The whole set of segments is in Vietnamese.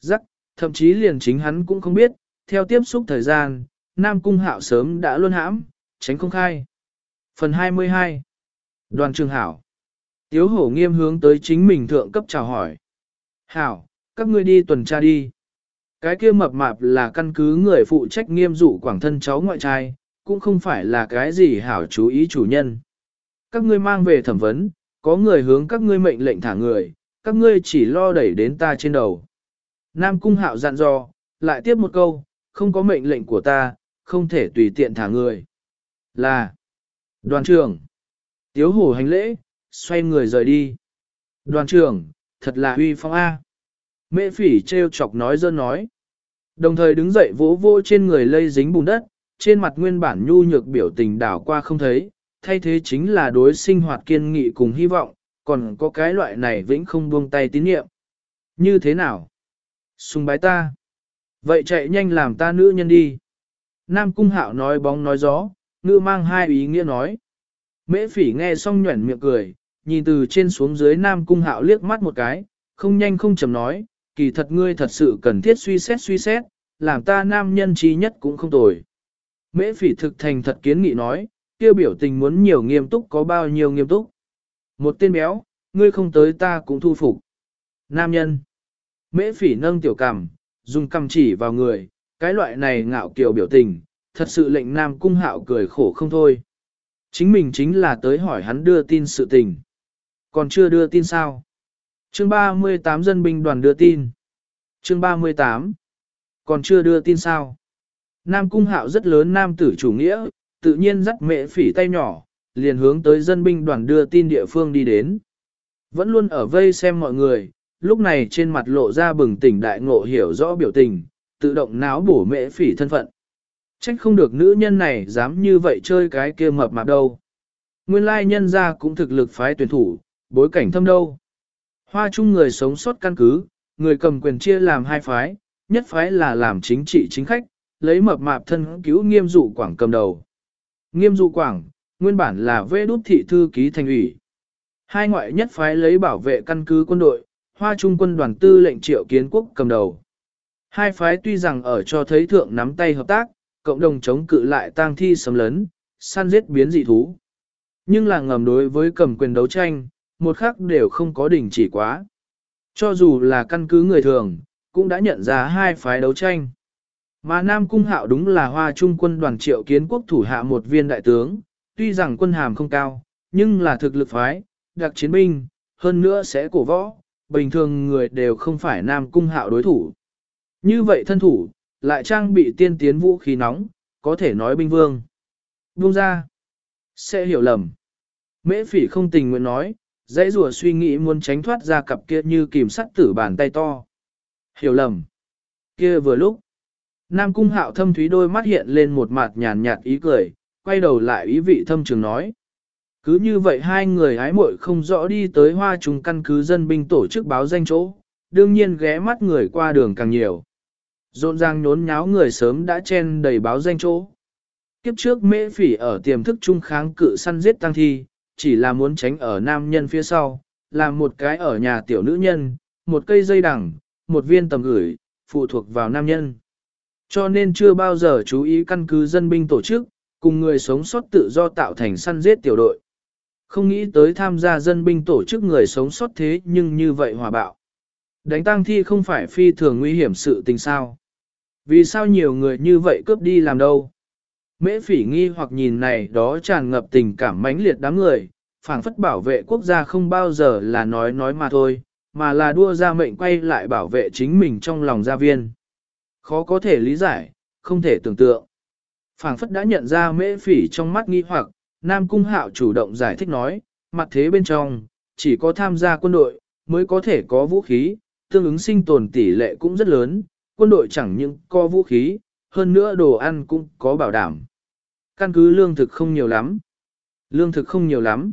rắc, thậm chí liền chính hắn cũng không biết, theo tiếp xúc thời gian, Nam Cung Hạo sớm đã luôn hãm, tránh không khai. Phần 22 Đoàn trường Hảo Tiếu hổ nghiêm hướng tới chính mình thượng cấp chào hỏi. Hảo, các ngươi đi tuần tra đi. Cái kia mập mạp là căn cứ người phụ trách nghiêm dụ quảng thân cháu ngoại trai, cũng không phải là cái gì hảo chú ý chủ nhân. Các ngươi mang về thẩm vấn, có người hướng các ngươi mệnh lệnh thả người, các ngươi chỉ lo đẩy đến ta trên đầu. Nam cung hạo dặn dò, lại tiếp một câu, không có mệnh lệnh của ta, không thể tùy tiện thả người. Là đoàn trưởng. Tiếu hổ hành lễ, xoay người rời đi. Đoàn trưởng, thật là huy phong A. Mễ phỉ treo chọc nói dơ nói. Đồng thời đứng dậy vỗ vỗ trên người lây dính bùn đất, trên mặt nguyên bản nhu nhược biểu tình đảo qua không thấy, thay thế chính là đối sinh hoạt kiên nghị cùng hy vọng, còn có cái loại này vĩnh không buông tay tín nhiệm. Như thế nào? Xung bái ta. Vậy chạy nhanh làm ta nữ nhân đi. Nam Cung Hạo nói bóng nói gió, ngữ mang hai ý nghĩa nói. Mễ phỉ nghe xong nhuẩn miệng cười, nhìn từ trên xuống dưới Nam Cung Hạo liếc mắt một cái, không nhanh không chầm nói, kỳ thật ngươi thật sự cần thiết suy xét suy xét, làm ta nam nhân trí nhất cũng không tồi. Mễ phỉ thực thành thật kiến nghị nói, kêu biểu tình muốn nhiều nghiêm túc có bao nhiêu nghiêm túc. Một tên béo, ngươi không tới ta cũng thu phục. Nam nhân. Mễ phỉ nâng tiểu cằm, dùng cằm chỉ vào người, cái loại này ngạo kiều biểu tình, thật sự lệnh nam cung hạo cười khổ không thôi. Chính mình chính là tới hỏi hắn đưa tin sự tình. Còn chưa đưa tin sao? Chương 38 dân binh đoàn đưa tin. Chương 38. Còn chưa đưa tin sao? Nam cung hạo rất lớn nam tử chủ nghĩa, tự nhiên dắt mẹ phỉ tay nhỏ, liền hướng tới dân binh đoàn đưa tin địa phương đi đến. Vẫn luôn ở vây xem mọi người, lúc này trên mặt lộ ra bừng tỉnh đại ngộ hiểu rõ biểu tình, tự động náo bổ mễ phỉ thân phận. Trách không được nữ nhân này dám như vậy chơi cái kia mập mạp đâu. Nguyên lai nhân ra cũng thực lực phái tuyển thủ, bối cảnh thâm đâu. Hoa chung người sống sót căn cứ, người cầm quyền chia làm hai phái, nhất phái là làm chính trị chính khách, lấy mập mạp thân cứu nghiêm dụ quảng cầm đầu. Nghiêm dụ quảng, nguyên bản là vê đút thị thư ký thành ủy. Hai ngoại nhất phái lấy bảo vệ căn cứ quân đội, hoa trung quân đoàn tư lệnh triệu kiến quốc cầm đầu. Hai phái tuy rằng ở cho thấy thượng nắm tay hợp tác, cộng đồng chống cự lại tang thi sấm lấn, săn giết biến dị thú. Nhưng là ngầm đối với cầm quyền đấu tranh, một khắc đều không có đỉnh chỉ quá. Cho dù là căn cứ người thường, cũng đã nhận ra hai phái đấu tranh. Mà Nam Cung Hạo đúng là hoa trung quân đoàn triệu kiến quốc thủ hạ một viên đại tướng, tuy rằng quân hàm không cao, nhưng là thực lực phái, đặc chiến binh, hơn nữa sẽ cổ võ, bình thường người đều không phải Nam Cung Hạo đối thủ. Như vậy thân thủ, lại trang bị tiên tiến vũ khí nóng, có thể nói binh vương. Buông ra, sẽ hiểu lầm. Mễ phỉ không tình nguyện nói, dãy rùa suy nghĩ muốn tránh thoát ra cặp kia như kìm sắt tử bàn tay to. Hiểu lầm. Kia vừa lúc, Nam Cung Hạo thâm thúy đôi mắt hiện lên một mặt nhàn nhạt ý cười, quay đầu lại ý vị thâm trường nói. Cứ như vậy hai người hái muội không rõ đi tới hoa trùng căn cứ dân binh tổ chức báo danh chỗ, đương nhiên ghé mắt người qua đường càng nhiều. Rộn ràng nhốn nháo người sớm đã chen đầy báo danh chỗ. Kiếp trước mễ phỉ ở tiềm thức trung kháng cự săn giết tăng thi, chỉ là muốn tránh ở nam nhân phía sau, làm một cái ở nhà tiểu nữ nhân, một cây dây đằng, một viên tầm gửi, phụ thuộc vào nam nhân. Cho nên chưa bao giờ chú ý căn cứ dân binh tổ chức, cùng người sống sót tự do tạo thành săn giết tiểu đội. Không nghĩ tới tham gia dân binh tổ chức người sống sót thế nhưng như vậy hòa bạo. Đánh tang thi không phải phi thường nguy hiểm sự tình sao. Vì sao nhiều người như vậy cướp đi làm đâu? Mễ phỉ nghi hoặc nhìn này đó tràn ngập tình cảm mãnh liệt đám người, phảng phất bảo vệ quốc gia không bao giờ là nói nói mà thôi, mà là đua ra mệnh quay lại bảo vệ chính mình trong lòng gia viên. Khó có thể lý giải, không thể tưởng tượng. phảng phất đã nhận ra mễ phỉ trong mắt nghi hoặc, Nam Cung Hạo chủ động giải thích nói, mặt thế bên trong, chỉ có tham gia quân đội, mới có thể có vũ khí, tương ứng sinh tồn tỷ lệ cũng rất lớn, quân đội chẳng những có vũ khí, hơn nữa đồ ăn cũng có bảo đảm. Căn cứ lương thực không nhiều lắm. Lương thực không nhiều lắm.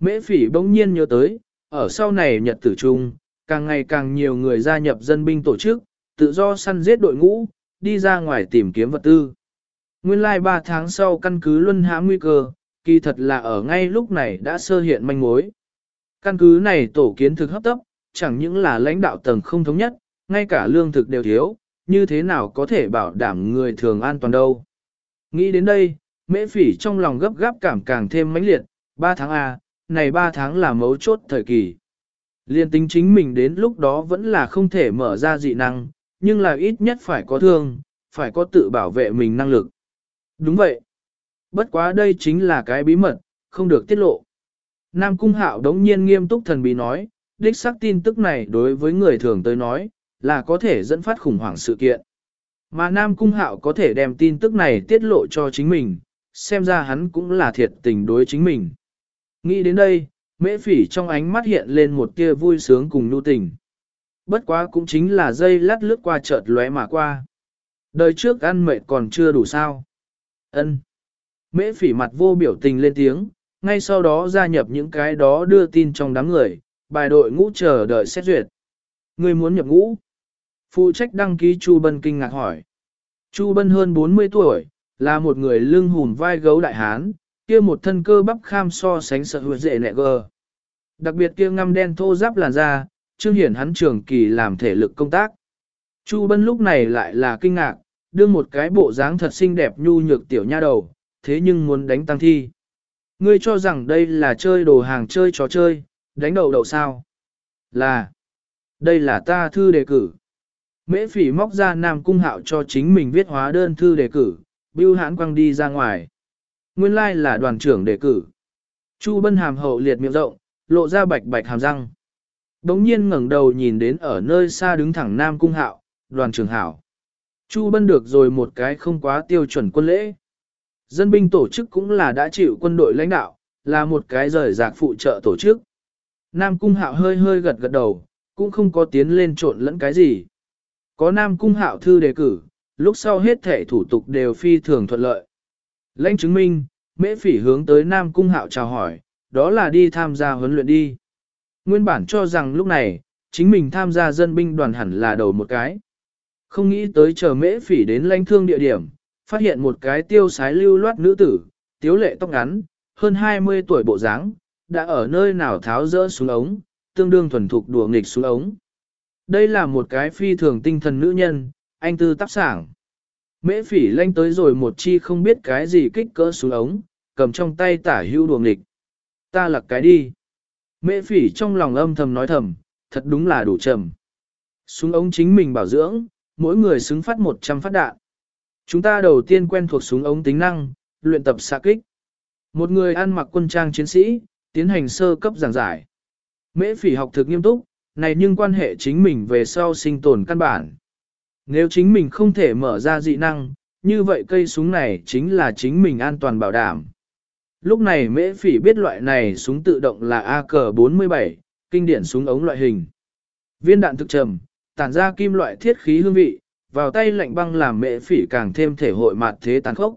Mễ phỉ bỗng nhiên nhớ tới, ở sau này nhật tử trung, càng ngày càng nhiều người gia nhập dân binh tổ chức, tự do săn giết đội ngũ, đi ra ngoài tìm kiếm vật tư. Nguyên lai like 3 tháng sau căn cứ luân hãm nguy cơ, kỳ thật là ở ngay lúc này đã sơ hiện manh mối. Căn cứ này tổ kiến thực hấp tấp, chẳng những là lãnh đạo tầng không thống nhất, ngay cả lương thực đều thiếu, như thế nào có thể bảo đảm người thường an toàn đâu. Nghĩ đến đây, mễ phỉ trong lòng gấp gáp cảm càng thêm mãnh liệt, 3 tháng A, này 3 tháng là mấu chốt thời kỳ. Liên tính chính mình đến lúc đó vẫn là không thể mở ra dị năng, nhưng là ít nhất phải có thương, phải có tự bảo vệ mình năng lực. Đúng vậy. Bất quá đây chính là cái bí mật, không được tiết lộ. Nam Cung Hạo đống nhiên nghiêm túc thần bí nói, đích xác tin tức này đối với người thường tới nói, là có thể dẫn phát khủng hoảng sự kiện. Mà Nam Cung Hạo có thể đem tin tức này tiết lộ cho chính mình, xem ra hắn cũng là thiệt tình đối chính mình. Nghĩ đến đây, mễ phỉ trong ánh mắt hiện lên một tia vui sướng cùng nhu tình. Bất quá cũng chính là dây lát lướt qua chợt lóe mà qua. Đời trước ăn mệt còn chưa đủ sao. ân Mễ phỉ mặt vô biểu tình lên tiếng, ngay sau đó gia nhập những cái đó đưa tin trong đám người, bài đội ngũ chờ đợi xét duyệt. Người muốn nhập ngũ. Phụ trách đăng ký Chu Bân kinh ngạc hỏi. Chu Bân hơn 40 tuổi, là một người lưng hùn vai gấu đại hán, kia một thân cơ bắp kham so sánh sợ huyệt dễ nẹ gờ. Đặc biệt kia ngăm đen thô giáp làn da, trương hiển hắn trường kỳ làm thể lực công tác. Chu Bân lúc này lại là kinh ngạc, đưa một cái bộ dáng thật xinh đẹp nhu nhược tiểu nha đầu, thế nhưng muốn đánh tăng thi. Ngươi cho rằng đây là chơi đồ hàng chơi trò chơi, đánh đầu đầu sao? Là, đây là ta thư đề cử. Mễ phỉ móc ra Nam Cung Hạo cho chính mình viết hóa đơn thư đề cử, bưu hãn quăng đi ra ngoài. Nguyên lai like là đoàn trưởng đề cử. Chu Bân hàm hậu liệt miệng rộng, lộ ra bạch bạch hàm răng. Đống nhiên ngẩng đầu nhìn đến ở nơi xa đứng thẳng Nam Cung Hạo, đoàn trưởng hảo. Chu Bân được rồi một cái không quá tiêu chuẩn quân lễ. Dân binh tổ chức cũng là đã chịu quân đội lãnh đạo, là một cái rời rạc phụ trợ tổ chức. Nam Cung Hạo hơi hơi gật gật đầu, cũng không có tiến lên trộn lẫn cái gì. Có Nam Cung Hạo thư đề cử, lúc sau hết thể thủ tục đều phi thường thuận lợi. Lãnh chứng minh, mễ phỉ hướng tới Nam Cung Hạo chào hỏi, đó là đi tham gia huấn luyện đi. Nguyên bản cho rằng lúc này, chính mình tham gia dân binh đoàn hẳn là đầu một cái. Không nghĩ tới chờ mễ phỉ đến lãnh thương địa điểm, phát hiện một cái tiêu sái lưu loát nữ tử, tiếu lệ tóc ngắn, hơn 20 tuổi bộ dáng, đã ở nơi nào tháo rỡ xuống ống, tương đương thuần thục đùa nghịch xuống ống. Đây là một cái phi thường tinh thần nữ nhân, anh tư tác sảng. Mễ phỉ lanh tới rồi một chi không biết cái gì kích cỡ xuống ống, cầm trong tay tả hưu đùa nghịch. Ta lặc cái đi. Mễ phỉ trong lòng âm thầm nói thầm, thật đúng là đủ trầm. xuống ống chính mình bảo dưỡng, mỗi người xứng phát 100 phát đạn. Chúng ta đầu tiên quen thuộc súng ống tính năng, luyện tập xạ kích. Một người ăn mặc quân trang chiến sĩ, tiến hành sơ cấp giảng giải. Mễ phỉ học thực nghiêm túc, này nhưng quan hệ chính mình về sau sinh tồn căn bản. Nếu chính mình không thể mở ra dị năng, như vậy cây súng này chính là chính mình an toàn bảo đảm. Lúc này mễ phỉ biết loại này súng tự động là AK-47, kinh điển súng ống loại hình. Viên đạn thực trầm, tản ra kim loại thiết khí hương vị, vào tay lạnh băng làm mệ phỉ càng thêm thể hội mạt thế tàn khốc.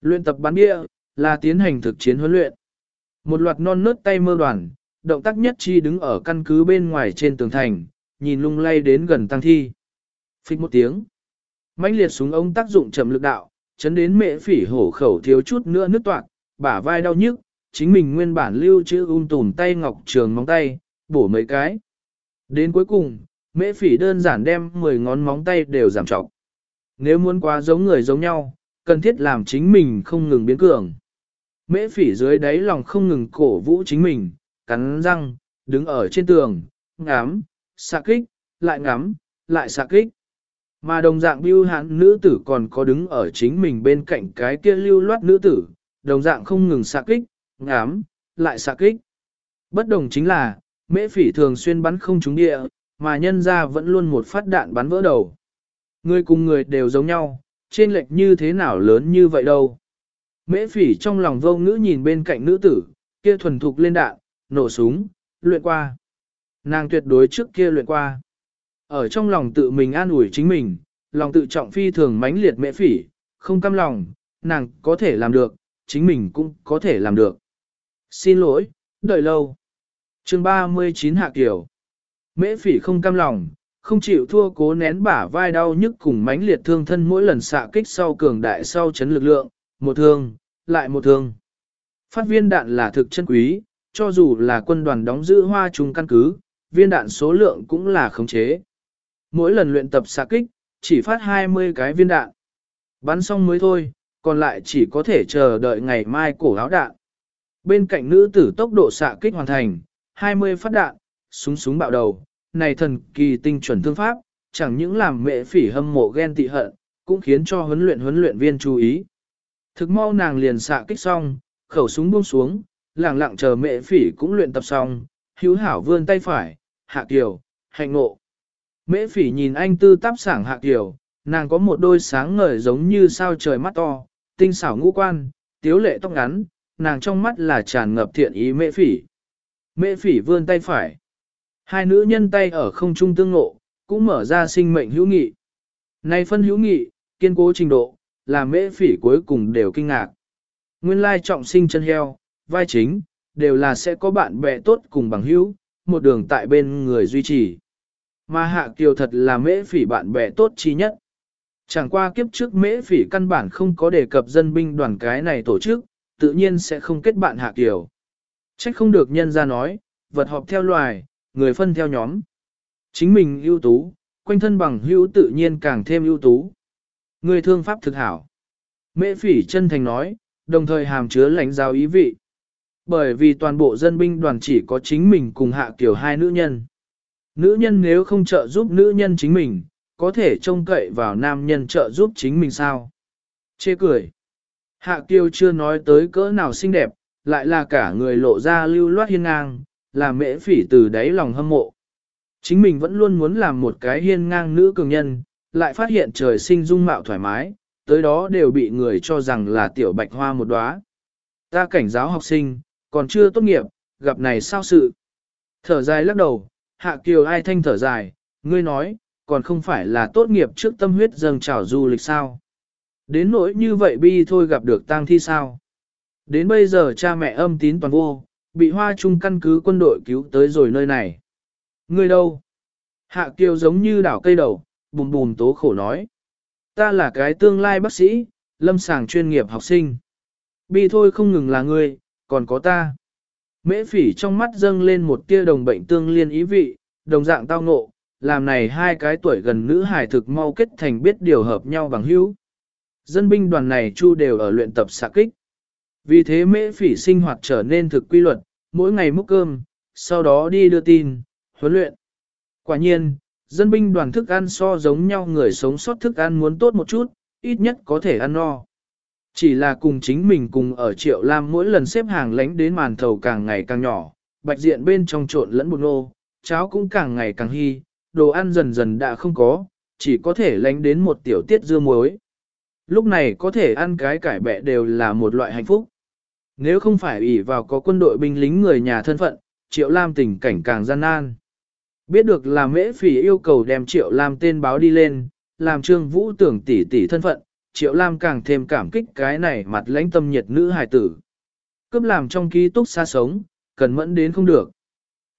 Luyện tập bắn bia, là tiến hành thực chiến huấn luyện. Một loạt non nớt tay mơ đoàn, động tác nhất chi đứng ở căn cứ bên ngoài trên tường thành, nhìn lung lay đến gần tăng thi. Phích một tiếng. mãnh liệt súng ống tác dụng chậm lực đạo, chấn đến mệ phỉ hổ khẩu thiếu chút nữa nứt toạc, bả vai đau nhức, chính mình nguyên bản lưu chữ un um tùm tay ngọc trường móng tay, bổ mấy cái. Đến cuối cùng, mễ phỉ đơn giản đem 10 ngón móng tay đều giảm trọng. Nếu muốn quá giống người giống nhau, cần thiết làm chính mình không ngừng biến cường. Mễ phỉ dưới đáy lòng không ngừng cổ vũ chính mình, cắn răng, đứng ở trên tường, ngắm, xạ kích, lại ngắm, lại xạ kích. Mà đồng dạng bưu hãn nữ tử còn có đứng ở chính mình bên cạnh cái kia lưu loát nữ tử, đồng dạng không ngừng xạ kích, ngắm, lại xạ kích. Bất đồng chính là, mễ phỉ thường xuyên bắn không trúng địa, mà nhân ra vẫn luôn một phát đạn bắn vỡ đầu. Người cùng người đều giống nhau, trên lệch như thế nào lớn như vậy đâu. Mễ phỉ trong lòng vô ngữ nhìn bên cạnh nữ tử, kia thuần thục lên đạn, nổ súng, luyện qua. Nàng tuyệt đối trước kia luyện qua. Ở trong lòng tự mình an ủi chính mình, lòng tự trọng phi thường mãnh liệt mễ phỉ, không căm lòng, nàng có thể làm được, chính mình cũng có thể làm được. Xin lỗi, đợi lâu. chương 39 Hạ Kiều. Mễ phỉ không cam lòng, không chịu thua cố nén bả vai đau nhức cùng mãnh liệt thương thân mỗi lần xạ kích sau cường đại sau chấn lực lượng, một thương, lại một thương. Phát viên đạn là thực chân quý, cho dù là quân đoàn đóng giữ hoa trung căn cứ, viên đạn số lượng cũng là khống chế. mỗi lần luyện tập xạ kích, chỉ phát 20 cái viên đạn. Bắn xong mới thôi, còn lại chỉ có thể chờ đợi ngày mai cổ áo đạn. Bên cạnh nữ tử tốc độ xạ kích hoàn thành, 20 phát đạn, súng súng bạo đầu, này thần kỳ tinh chuẩn thương pháp, chẳng những làm mẹ phỉ hâm mộ ghen tị hận, cũng khiến cho huấn luyện huấn luyện viên chú ý. Thực mau nàng liền xạ kích xong, khẩu súng buông xuống, lặng lặng chờ mẹ phỉ cũng luyện tập xong, hữu hảo vươn tay phải, hạ kiều, hạnh ngộ. Mễ phỉ nhìn anh tư táp sảng hạ kiều, nàng có một đôi sáng ngời giống như sao trời mắt to, tinh xảo ngũ quan, tiếu lệ tóc ngắn, nàng trong mắt là tràn ngập thiện ý mễ phỉ. Mễ phỉ vươn tay phải. Hai nữ nhân tay ở không trung tương ngộ, cũng mở ra sinh mệnh hữu nghị. Này phân hữu nghị, kiên cố trình độ, là mễ phỉ cuối cùng đều kinh ngạc. Nguyên lai trọng sinh chân heo, vai chính, đều là sẽ có bạn bè tốt cùng bằng hữu, một đường tại bên người duy trì. Mà hạ kiều thật là mễ phỉ bạn bè tốt chi nhất. Chẳng qua kiếp trước mễ phỉ căn bản không có đề cập dân binh đoàn cái này tổ chức, tự nhiên sẽ không kết bạn hạ kiều. Trách không được nhân ra nói, vật họp theo loài, người phân theo nhóm. Chính mình ưu tú, quanh thân bằng hữu tự nhiên càng thêm ưu tú. Người thương pháp thực hảo. Mễ phỉ chân thành nói, đồng thời hàm chứa lãnh giáo ý vị. Bởi vì toàn bộ dân binh đoàn chỉ có chính mình cùng hạ kiểu hai nữ nhân. Nữ nhân nếu không trợ giúp nữ nhân chính mình, có thể trông cậy vào nam nhân trợ giúp chính mình sao? Chê cười. Hạ kiều chưa nói tới cỡ nào xinh đẹp, lại là cả người lộ ra lưu loát hiên ngang, là mễ phỉ từ đáy lòng hâm mộ. Chính mình vẫn luôn muốn làm một cái hiên ngang nữ cường nhân, lại phát hiện trời sinh dung mạo thoải mái, tới đó đều bị người cho rằng là tiểu bạch hoa một đóa. Ta cảnh giáo học sinh, còn chưa tốt nghiệp, gặp này sao sự. Thở dài lắc đầu, hạ kiều ai thanh thở dài, ngươi nói, còn không phải là tốt nghiệp trước tâm huyết dâng trào du lịch sao. Đến nỗi như vậy bi thôi gặp được tang thi sao. Đến bây giờ cha mẹ âm tín toàn vô, bị hoa trung căn cứ quân đội cứu tới rồi nơi này. Ngươi đâu? Hạ kiều giống như đảo cây đầu, bùm bùm tố khổ nói. Ta là cái tương lai bác sĩ, lâm sàng chuyên nghiệp học sinh. Bi thôi không ngừng là ngươi, còn có ta. Mễ phỉ trong mắt dâng lên một tia đồng bệnh tương liên ý vị, đồng dạng tao ngộ, làm này hai cái tuổi gần nữ hài thực mau kết thành biết điều hợp nhau bằng hữu. Dân binh đoàn này chu đều ở luyện tập xạ kích. Vì thế mễ phỉ sinh hoạt trở nên thực quy luật, mỗi ngày múc cơm, sau đó đi đưa tin, huấn luyện. Quả nhiên, dân binh đoàn thức ăn so giống nhau người sống sót thức ăn muốn tốt một chút, ít nhất có thể ăn no. Chỉ là cùng chính mình cùng ở triệu lam mỗi lần xếp hàng lánh đến màn thầu càng ngày càng nhỏ, bạch diện bên trong trộn lẫn bột nô, cháo cũng càng ngày càng hy, đồ ăn dần dần đã không có, chỉ có thể lánh đến một tiểu tiết dưa muối. Lúc này có thể ăn cái cải bẹ đều là một loại hạnh phúc. Nếu không phải ủy vào có quân đội binh lính người nhà thân phận, Triệu Lam tình cảnh càng gian nan. Biết được là mễ phỉ yêu cầu đem Triệu Lam tên báo đi lên, làm Trương Vũ tưởng tỷ tỷ thân phận, Triệu Lam càng thêm cảm kích cái này mặt lãnh tâm nhiệt nữ hài tử. Cấp làm trong ký túc xa sống, cần mẫn đến không được.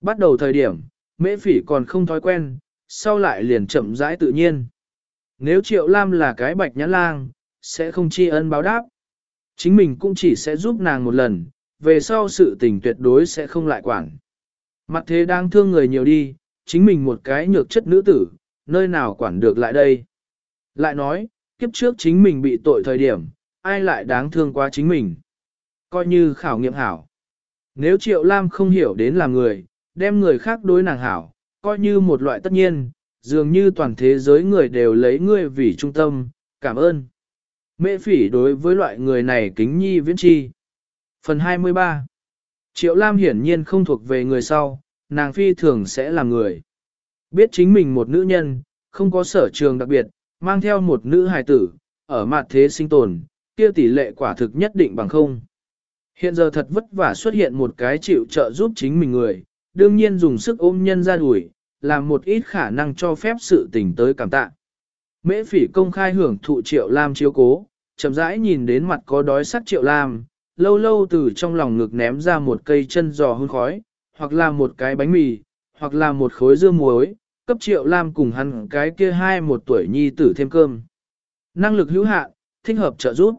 Bắt đầu thời điểm, mễ phỉ còn không thói quen, sau lại liền chậm rãi tự nhiên. Nếu Triệu Lam là cái bạch nhãn lang, sẽ không tri ân báo đáp. Chính mình cũng chỉ sẽ giúp nàng một lần, về sau sự tình tuyệt đối sẽ không lại quản. Mặt thế đang thương người nhiều đi, chính mình một cái nhược chất nữ tử, nơi nào quản được lại đây. Lại nói, kiếp trước chính mình bị tội thời điểm, ai lại đáng thương quá chính mình. Coi như khảo nghiệm hảo. Nếu Triệu Lam không hiểu đến là người, đem người khác đối nàng hảo, coi như một loại tất nhiên, dường như toàn thế giới người đều lấy ngươi vì trung tâm, cảm ơn. Mễ phỉ đối với loại người này kính nhi viễn chi. Phần 23 Triệu Lam hiển nhiên không thuộc về người sau, nàng phi thường sẽ là người. Biết chính mình một nữ nhân, không có sở trường đặc biệt, mang theo một nữ hài tử, ở mặt thế sinh tồn, kia tỷ lệ quả thực nhất định bằng không. Hiện giờ thật vất vả xuất hiện một cái chịu trợ giúp chính mình người, đương nhiên dùng sức ôm nhân ra đuổi, làm một ít khả năng cho phép sự tình tới cảm tạ. Mễ phỉ công khai hưởng thụ triệu lam chiếu cố, chậm rãi nhìn đến mặt có đói sắc triệu lam, lâu lâu từ trong lòng ngực ném ra một cây chân giò hun khói, hoặc là một cái bánh mì, hoặc là một khối dưa muối, cấp triệu lam cùng hắn cái kia hai một tuổi nhi tử thêm cơm. Năng lực hữu hạn, thích hợp trợ giúp.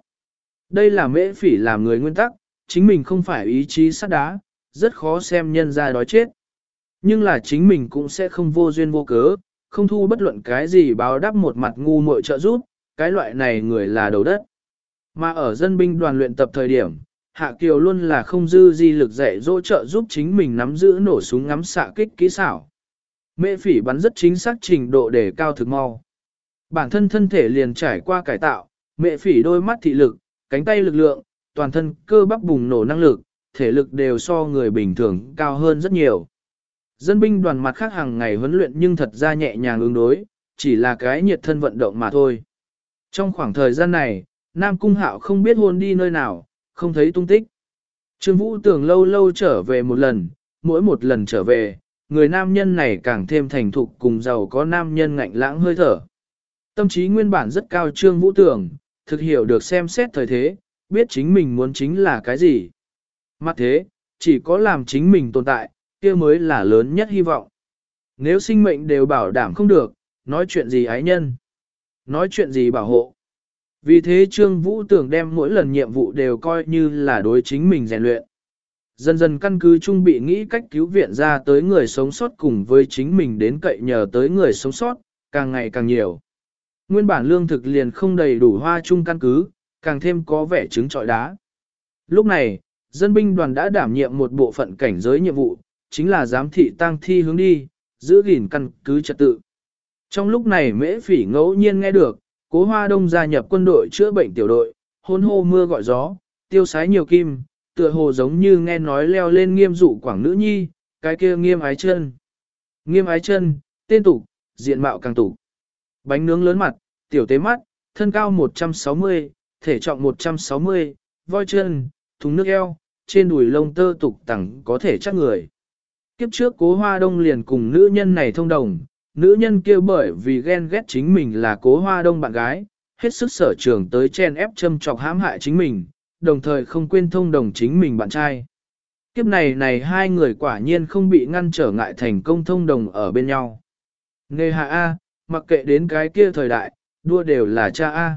Đây là mễ phỉ làm người nguyên tắc, chính mình không phải ý chí sắt đá, rất khó xem nhân ra đói chết. Nhưng là chính mình cũng sẽ không vô duyên vô cớ, không thu bất luận cái gì báo đáp một mặt ngu muội trợ giúp, cái loại này người là đầu đất. Mà ở dân binh đoàn luyện tập thời điểm, Hạ Kiều luôn là không dư di lực dạy dỗ trợ giúp chính mình nắm giữ nổ súng ngắm xạ kích kỹ xảo. Mễ phỉ bắn rất chính xác trình độ để cao thực mau. Bản thân thân thể liền trải qua cải tạo, mẹ phỉ đôi mắt thị lực, cánh tay lực lượng, toàn thân cơ bắp bùng nổ năng lực, thể lực đều so người bình thường cao hơn rất nhiều. Dân binh đoàn mặt khác hàng ngày huấn luyện nhưng thật ra nhẹ nhàng ứng đối, chỉ là cái nhiệt thân vận động mà thôi. Trong khoảng thời gian này, Nam Cung Hạo không biết hôn đi nơi nào, không thấy tung tích. Trương Vũ tưởng lâu lâu trở về một lần, mỗi một lần trở về, người nam nhân này càng thêm thành thục cùng giàu có nam nhân ngạnh lãng hơi thở. Tâm trí nguyên bản rất cao Trương Vũ tưởng, thực hiểu được xem xét thời thế, biết chính mình muốn chính là cái gì. Mặt thế, chỉ có làm chính mình tồn tại, kia mới là lớn nhất hy vọng. Nếu sinh mệnh đều bảo đảm không được, nói chuyện gì ái nhân, nói chuyện gì bảo hộ. Vì thế Trương Vũ tưởng đem mỗi lần nhiệm vụ đều coi như là đối chính mình rèn luyện. Dần dần căn cứ trung bị nghĩ cách cứu viện ra tới người sống sót cùng với chính mình đến cậy nhờ tới người sống sót, càng ngày càng nhiều. Nguyên bản lương thực liền không đầy đủ hoa chung căn cứ, càng thêm có vẻ trứng trọi đá. Lúc này, dân binh đoàn đã đảm nhiệm một bộ phận cảnh giới nhiệm vụ, chính là giám thị tang thi hướng đi, giữ gìn căn cứ trật tự. Trong lúc này mễ phỉ ngẫu nhiên nghe được, cố hoa đông gia nhập quân đội chữa bệnh tiểu đội, hôn hô mưa gọi gió, tiêu sái nhiều kim, tựa hồ giống như nghe nói leo lên nghiêm dụ quảng nữ nhi, cái kia nghiêm ái chân. Nghiêm ái chân, tên tục, diện mạo càng tục. Bánh nướng lớn mặt, tiểu tế mắt, thân cao 160, thể trọng 160, voi chân, thùng nước eo, trên đùi lông tơ tục tẳng có thể chắc người. Kiếp trước cố hoa đông liền cùng nữ nhân này thông đồng, nữ nhân kia bởi vì ghen ghét chính mình là cố hoa đông bạn gái, hết sức sở trường tới chen ép châm chọc hãm hại chính mình, đồng thời không quên thông đồng chính mình bạn trai. Kiếp này này hai người quả nhiên không bị ngăn trở ngại thành công thông đồng ở bên nhau. Nghề hạ A, mặc kệ đến cái kia thời đại, đua đều là cha A.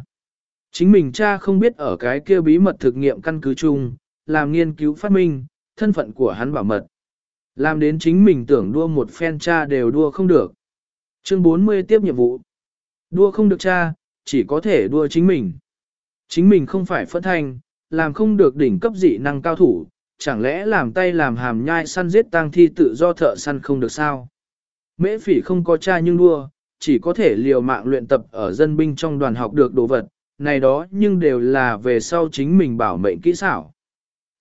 Chính mình cha không biết ở cái kia bí mật thực nghiệm căn cứ chung, làm nghiên cứu phát minh, thân phận của hắn bảo mật. Làm đến chính mình tưởng đua một phen cha đều đua không được. Chương 40 tiếp nhiệm vụ. Đua không được cha, chỉ có thể đua chính mình. Chính mình không phải phất thanh, làm không được đỉnh cấp dị năng cao thủ, chẳng lẽ làm tay làm hàm nhai săn giết tang thi tự do thợ săn không được sao? Mễ phỉ không có cha nhưng đua, chỉ có thể liều mạng luyện tập ở dân binh trong đoàn học được đồ vật, này đó nhưng đều là về sau chính mình bảo mệnh kỹ xảo.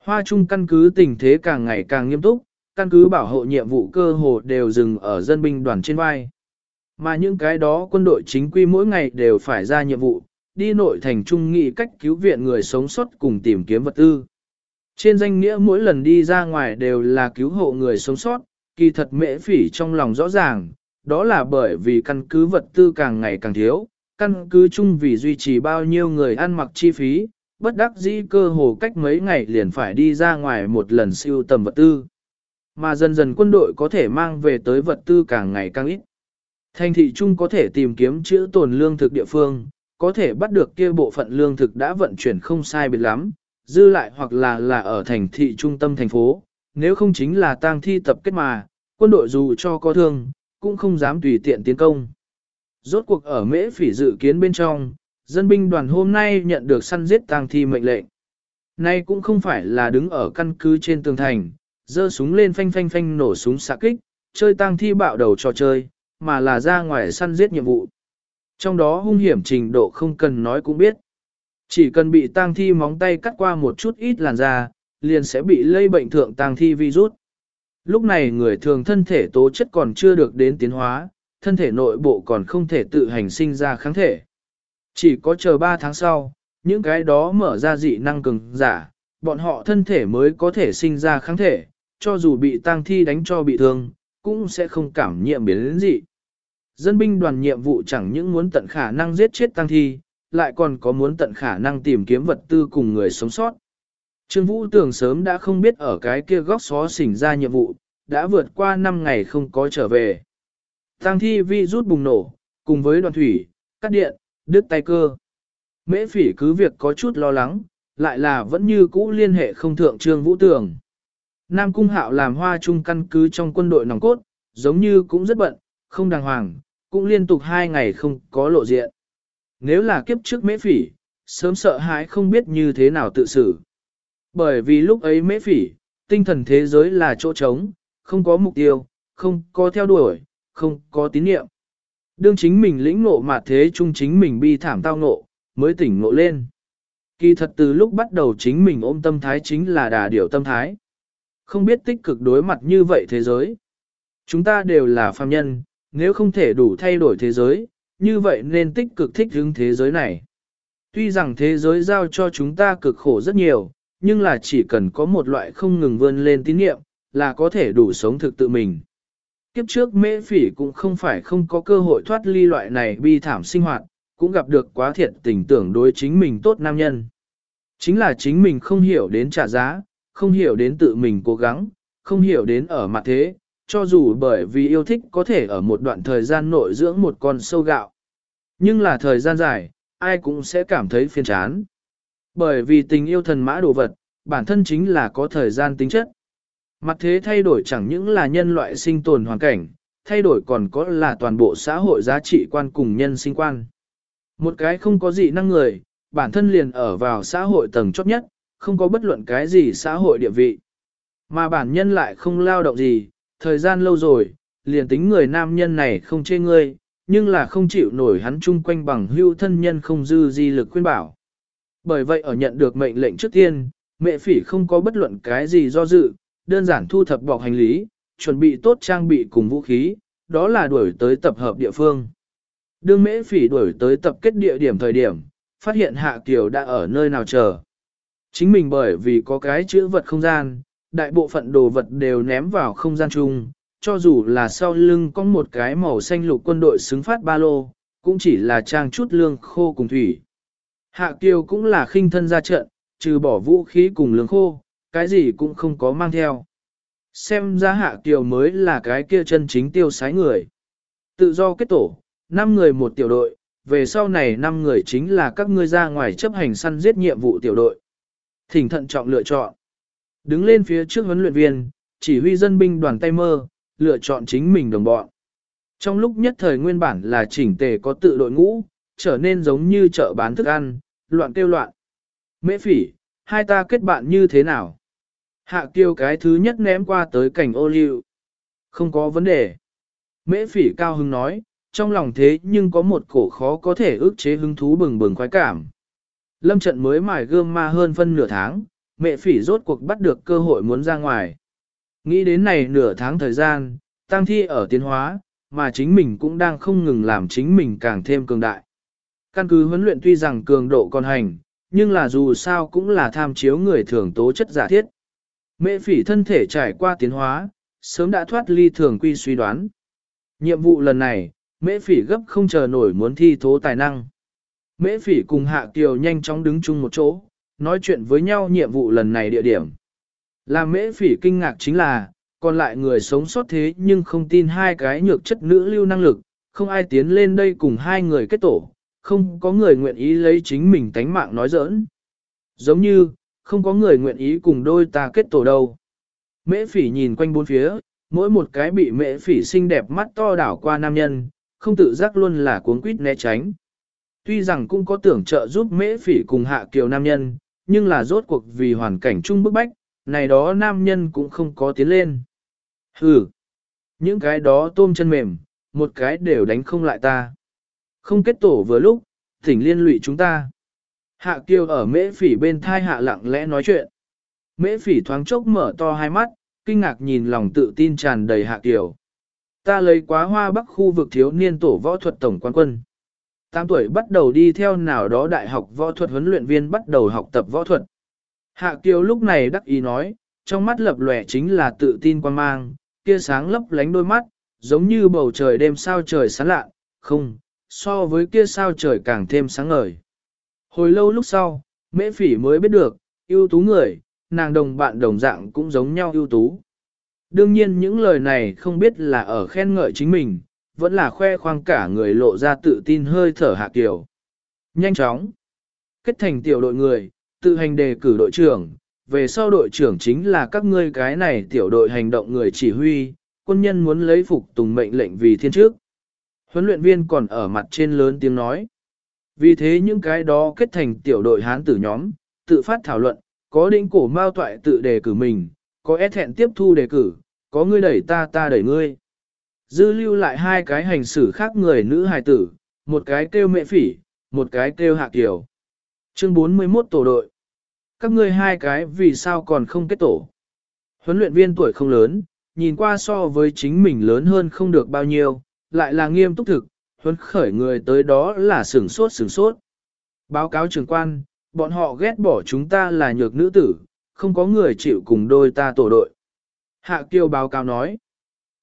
Hoa Trung căn cứ tình thế càng ngày càng nghiêm túc, căn cứ bảo hộ nhiệm vụ cơ hồ đều dừng ở dân binh đoàn trên vai. Mà những cái đó quân đội chính quy mỗi ngày đều phải ra nhiệm vụ, đi nội thành trung nghị cách cứu viện người sống sót cùng tìm kiếm vật tư. Trên danh nghĩa mỗi lần đi ra ngoài đều là cứu hộ người sống sót, kỳ thật mễ phỉ trong lòng rõ ràng, đó là bởi vì căn cứ vật tư càng ngày càng thiếu, căn cứ chung vì duy trì bao nhiêu người ăn mặc chi phí, bất đắc dĩ cơ hồ cách mấy ngày liền phải đi ra ngoài một lần siêu tầm vật tư. Mà dần dần quân đội có thể mang về tới vật tư càng ngày càng ít. Thành thị trung có thể tìm kiếm chữ tồn lương thực địa phương, có thể bắt được kia bộ phận lương thực đã vận chuyển không sai biệt lắm, dư lại hoặc là là ở thành thị trung tâm thành phố, nếu không chính là tang thi tập kết mà, quân đội dù cho có thương, cũng không dám tùy tiện tiến công. Rốt cuộc ở mễ phỉ dự kiến bên trong, dân binh đoàn hôm nay nhận được săn giết tang thi mệnh lệnh. Nay cũng không phải là đứng ở căn cứ trên tường thành, giơ súng lên phanh phanh phanh nổ súng xạ kích, chơi tang thi bạo đầu trò chơi, mà là ra ngoài săn giết nhiệm vụ. Trong đó hung hiểm trình độ không cần nói cũng biết. Chỉ cần bị tang thi móng tay cắt qua một chút ít làn da, liền sẽ bị lây bệnh thượng tang thi virus. Lúc này người thường thân thể tố chất còn chưa được đến tiến hóa, thân thể nội bộ còn không thể tự hành sinh ra kháng thể. Chỉ có chờ 3 tháng sau, những cái đó mở ra dị năng cường giả, bọn họ thân thể mới có thể sinh ra kháng thể, cho dù bị tang thi đánh cho bị thương, cũng sẽ không cảm nhiễm biến gì. Dân binh đoàn nhiệm vụ chẳng những muốn tận khả năng giết chết tang thi, lại còn có muốn tận khả năng tìm kiếm vật tư cùng người sống sót. Trương Vũ tưởng sớm đã không biết ở cái kia góc xó xỉnh ra nhiệm vụ, đã vượt qua 5 ngày không có trở về. Tăng thi vi rút bùng nổ, cùng với đoàn thủy, cắt điện, đứt tay cơ. Mễ phỉ cứ việc có chút lo lắng, lại là vẫn như cũ liên hệ không thượng Trương Vũ tưởng. Nam Cung Hạo làm hoa trung căn cứ trong quân đội nòng cốt, giống như cũng rất bận, không đàng hoàng, cũng liên tục hai ngày không có lộ diện. Nếu là kiếp trước mễ phỉ, sớm sợ hãi không biết như thế nào tự xử. Bởi vì lúc ấy mễ phỉ, tinh thần thế giới là chỗ trống, không có mục tiêu, không có theo đuổi, không có tín niệm. Đương chính mình lĩnh ngộ mà thế chung chính mình bi thảm tao ngộ, mới tỉnh ngộ lên. Kỳ thật từ lúc bắt đầu chính mình ôm tâm thái chính là đà điểu tâm thái. Không biết tích cực đối mặt như vậy thế giới. Chúng ta đều là phàm nhân, nếu không thể đủ thay đổi thế giới, như vậy nên tích cực thích ứng thế giới này. Tuy rằng thế giới giao cho chúng ta cực khổ rất nhiều, nhưng là chỉ cần có một loại không ngừng vươn lên tín niệm, là có thể đủ sống thực tự mình. Kiếp trước mễ phỉ cũng không phải không có cơ hội thoát ly loại này bi thảm sinh hoạt, cũng gặp được quá thiệt tình tưởng đối chính mình tốt nam nhân. Chính là chính mình không hiểu đến trả giá, không hiểu đến tự mình cố gắng, không hiểu đến ở mặt thế, cho dù bởi vì yêu thích có thể ở một đoạn thời gian nội dưỡng một con sâu gạo. Nhưng là thời gian dài, ai cũng sẽ cảm thấy phiền chán. Bởi vì tình yêu thần mã đồ vật, bản thân chính là có thời gian tính chất. Mặt thế thay đổi chẳng những là nhân loại sinh tồn hoàn cảnh, thay đổi còn có là toàn bộ xã hội giá trị quan cùng nhân sinh quan. Một cái không có gì năng người, bản thân liền ở vào xã hội tầng chót nhất, không có bất luận cái gì xã hội địa vị. Mà bản nhân lại không lao động gì, thời gian lâu rồi, liền tính người nam nhân này không chê ngươi, nhưng là không chịu nổi hắn chung quanh bằng hưu thân nhân không dư di lực khuyên bảo. Bởi vậy ở nhận được mệnh lệnh trước tiên, mẹ phỉ không có bất luận cái gì do dự, đơn giản thu thập bọc hành lý, chuẩn bị tốt trang bị cùng vũ khí, đó là đuổi tới tập hợp địa phương. Đương mễ phỉ đuổi tới tập kết địa điểm thời điểm, phát hiện Hạ Kiều đã ở nơi nào chờ. Chính mình bởi vì có cái chữ vật không gian, đại bộ phận đồ vật đều ném vào không gian chung, cho dù là sau lưng có một cái màu xanh lục quân đội xứng phát ba lô, cũng chỉ là trang chút lương khô cùng thủy. Hạ Kiều cũng là khinh thân ra trận, trừ bỏ vũ khí cùng lương khô, cái gì cũng không có mang theo. Xem ra Hạ Kiều mới là cái kia chân chính tiêu sái người. Tự do kết tổ, 5 người một tiểu đội, về sau này 5 người chính là các ngươi ra ngoài chấp hành săn giết nhiệm vụ tiểu đội. Thỉnh thận trọng lựa chọn. Đứng lên phía trước huấn luyện viên, chỉ huy dân binh đoàn tay mơ, lựa chọn chính mình đồng bọn. Trong lúc nhất thời nguyên bản là chỉnh tề có tự đội ngũ, trở nên giống như chợ bán thức ăn, loạn kêu loạn. Mễ phỉ, hai ta kết bạn như thế nào? Hạ kiêu cái thứ nhất ném qua tới cảnh ô liu. Không có vấn đề. Mễ phỉ cao hứng nói, trong lòng thế nhưng có một cổ khó có thể ức chế hứng thú bừng bừng khoái cảm. Lâm trận mới mài gươm ma hơn phân nửa tháng, mẹ phỉ rốt cuộc bắt được cơ hội muốn ra ngoài. Nghĩ đến này nửa tháng thời gian, tăng thi ở tiến hóa, mà chính mình cũng đang không ngừng làm chính mình càng thêm cường đại. Căn cứ huấn luyện tuy rằng cường độ còn hành, nhưng là dù sao cũng là tham chiếu người thường tố chất giả thiết. Mẹ phỉ thân thể trải qua tiến hóa, sớm đã thoát ly thường quy suy đoán. Nhiệm vụ lần này, mễ phỉ gấp không chờ nổi muốn thi thố tài năng. Mễ phỉ cùng Hạ Kiều nhanh chóng đứng chung một chỗ, nói chuyện với nhau nhiệm vụ lần này địa điểm. Làm mễ phỉ kinh ngạc chính là, còn lại người sống sót thế nhưng không tin hai cái nhược chất nữ lưu năng lực, không ai tiến lên đây cùng hai người kết tổ, không có người nguyện ý lấy chính mình tánh mạng nói giỡn. Giống như, không có người nguyện ý cùng đôi ta kết tổ đâu. Mễ phỉ nhìn quanh bốn phía, mỗi một cái bị mễ phỉ xinh đẹp mắt to đảo qua nam nhân, không tự giác luôn là cuống quýt né tránh. Tuy rằng cũng có tưởng trợ giúp mễ phỉ cùng hạ kiều nam nhân, nhưng là rốt cuộc vì hoàn cảnh chung bức bách, này đó nam nhân cũng không có tiến lên. Hừ, những cái đó tôm chân mềm, một cái đều đánh không lại ta. Không kết tổ vừa lúc, thỉnh liên lụy chúng ta. Hạ kiều ở mễ phỉ bên thai hạ lặng lẽ nói chuyện. Mễ phỉ thoáng chốc mở to hai mắt, kinh ngạc nhìn lòng tự tin tràn đầy hạ kiều. Ta lấy quá hoa bắc khu vực thiếu niên tổ võ thuật tổng quan quân. 8 tuổi bắt đầu đi theo nào đó đại học võ thuật huấn luyện viên bắt đầu học tập võ thuật. Hạ Kiều lúc này đắc ý nói, trong mắt lập lòe chính là tự tin quan mang, kia sáng lấp lánh đôi mắt, giống như bầu trời đêm sao trời sáng lạ, không, so với kia sao trời càng thêm sáng ngời. Hồi lâu lúc sau, mễ phỉ mới biết được, ưu tú người, nàng đồng bạn đồng dạng cũng giống nhau ưu tú. Đương nhiên những lời này không biết là ở khen ngợi chính mình, vẫn là khoe khoang cả người lộ ra tự tin hơi thở hạ kiều. Nhanh chóng, kết thành tiểu đội người, tự hành đề cử đội trưởng, về sau đội trưởng chính là các ngươi cái này tiểu đội hành động người chỉ huy, quân nhân muốn lấy phục tùng mệnh lệnh vì thiên trước. Huấn luyện viên còn ở mặt trên lớn tiếng nói. Vì thế những cái đó kết thành tiểu đội hán tử nhóm, tự phát thảo luận, có đỉnh cổ mao toại tự đề cử mình, có ép thẹn tiếp thu đề cử, có ngươi đẩy ta ta đẩy ngươi. Dư lưu lại hai cái hành xử khác người nữ hài tử, một cái kêu mẹ phỉ, một cái kêu hạ kiều. Chương 41 tổ đội. Các ngươi hai cái vì sao còn không kết tổ? Huấn luyện viên tuổi không lớn, nhìn qua so với chính mình lớn hơn không được bao nhiêu, lại là nghiêm túc thực, huấn khởi người tới đó là sửng sốt sửng sốt. Báo cáo trưởng quan, bọn họ ghét bỏ chúng ta là nhược nữ tử, không có người chịu cùng đôi ta tổ đội. Hạ kiêu báo cáo nói.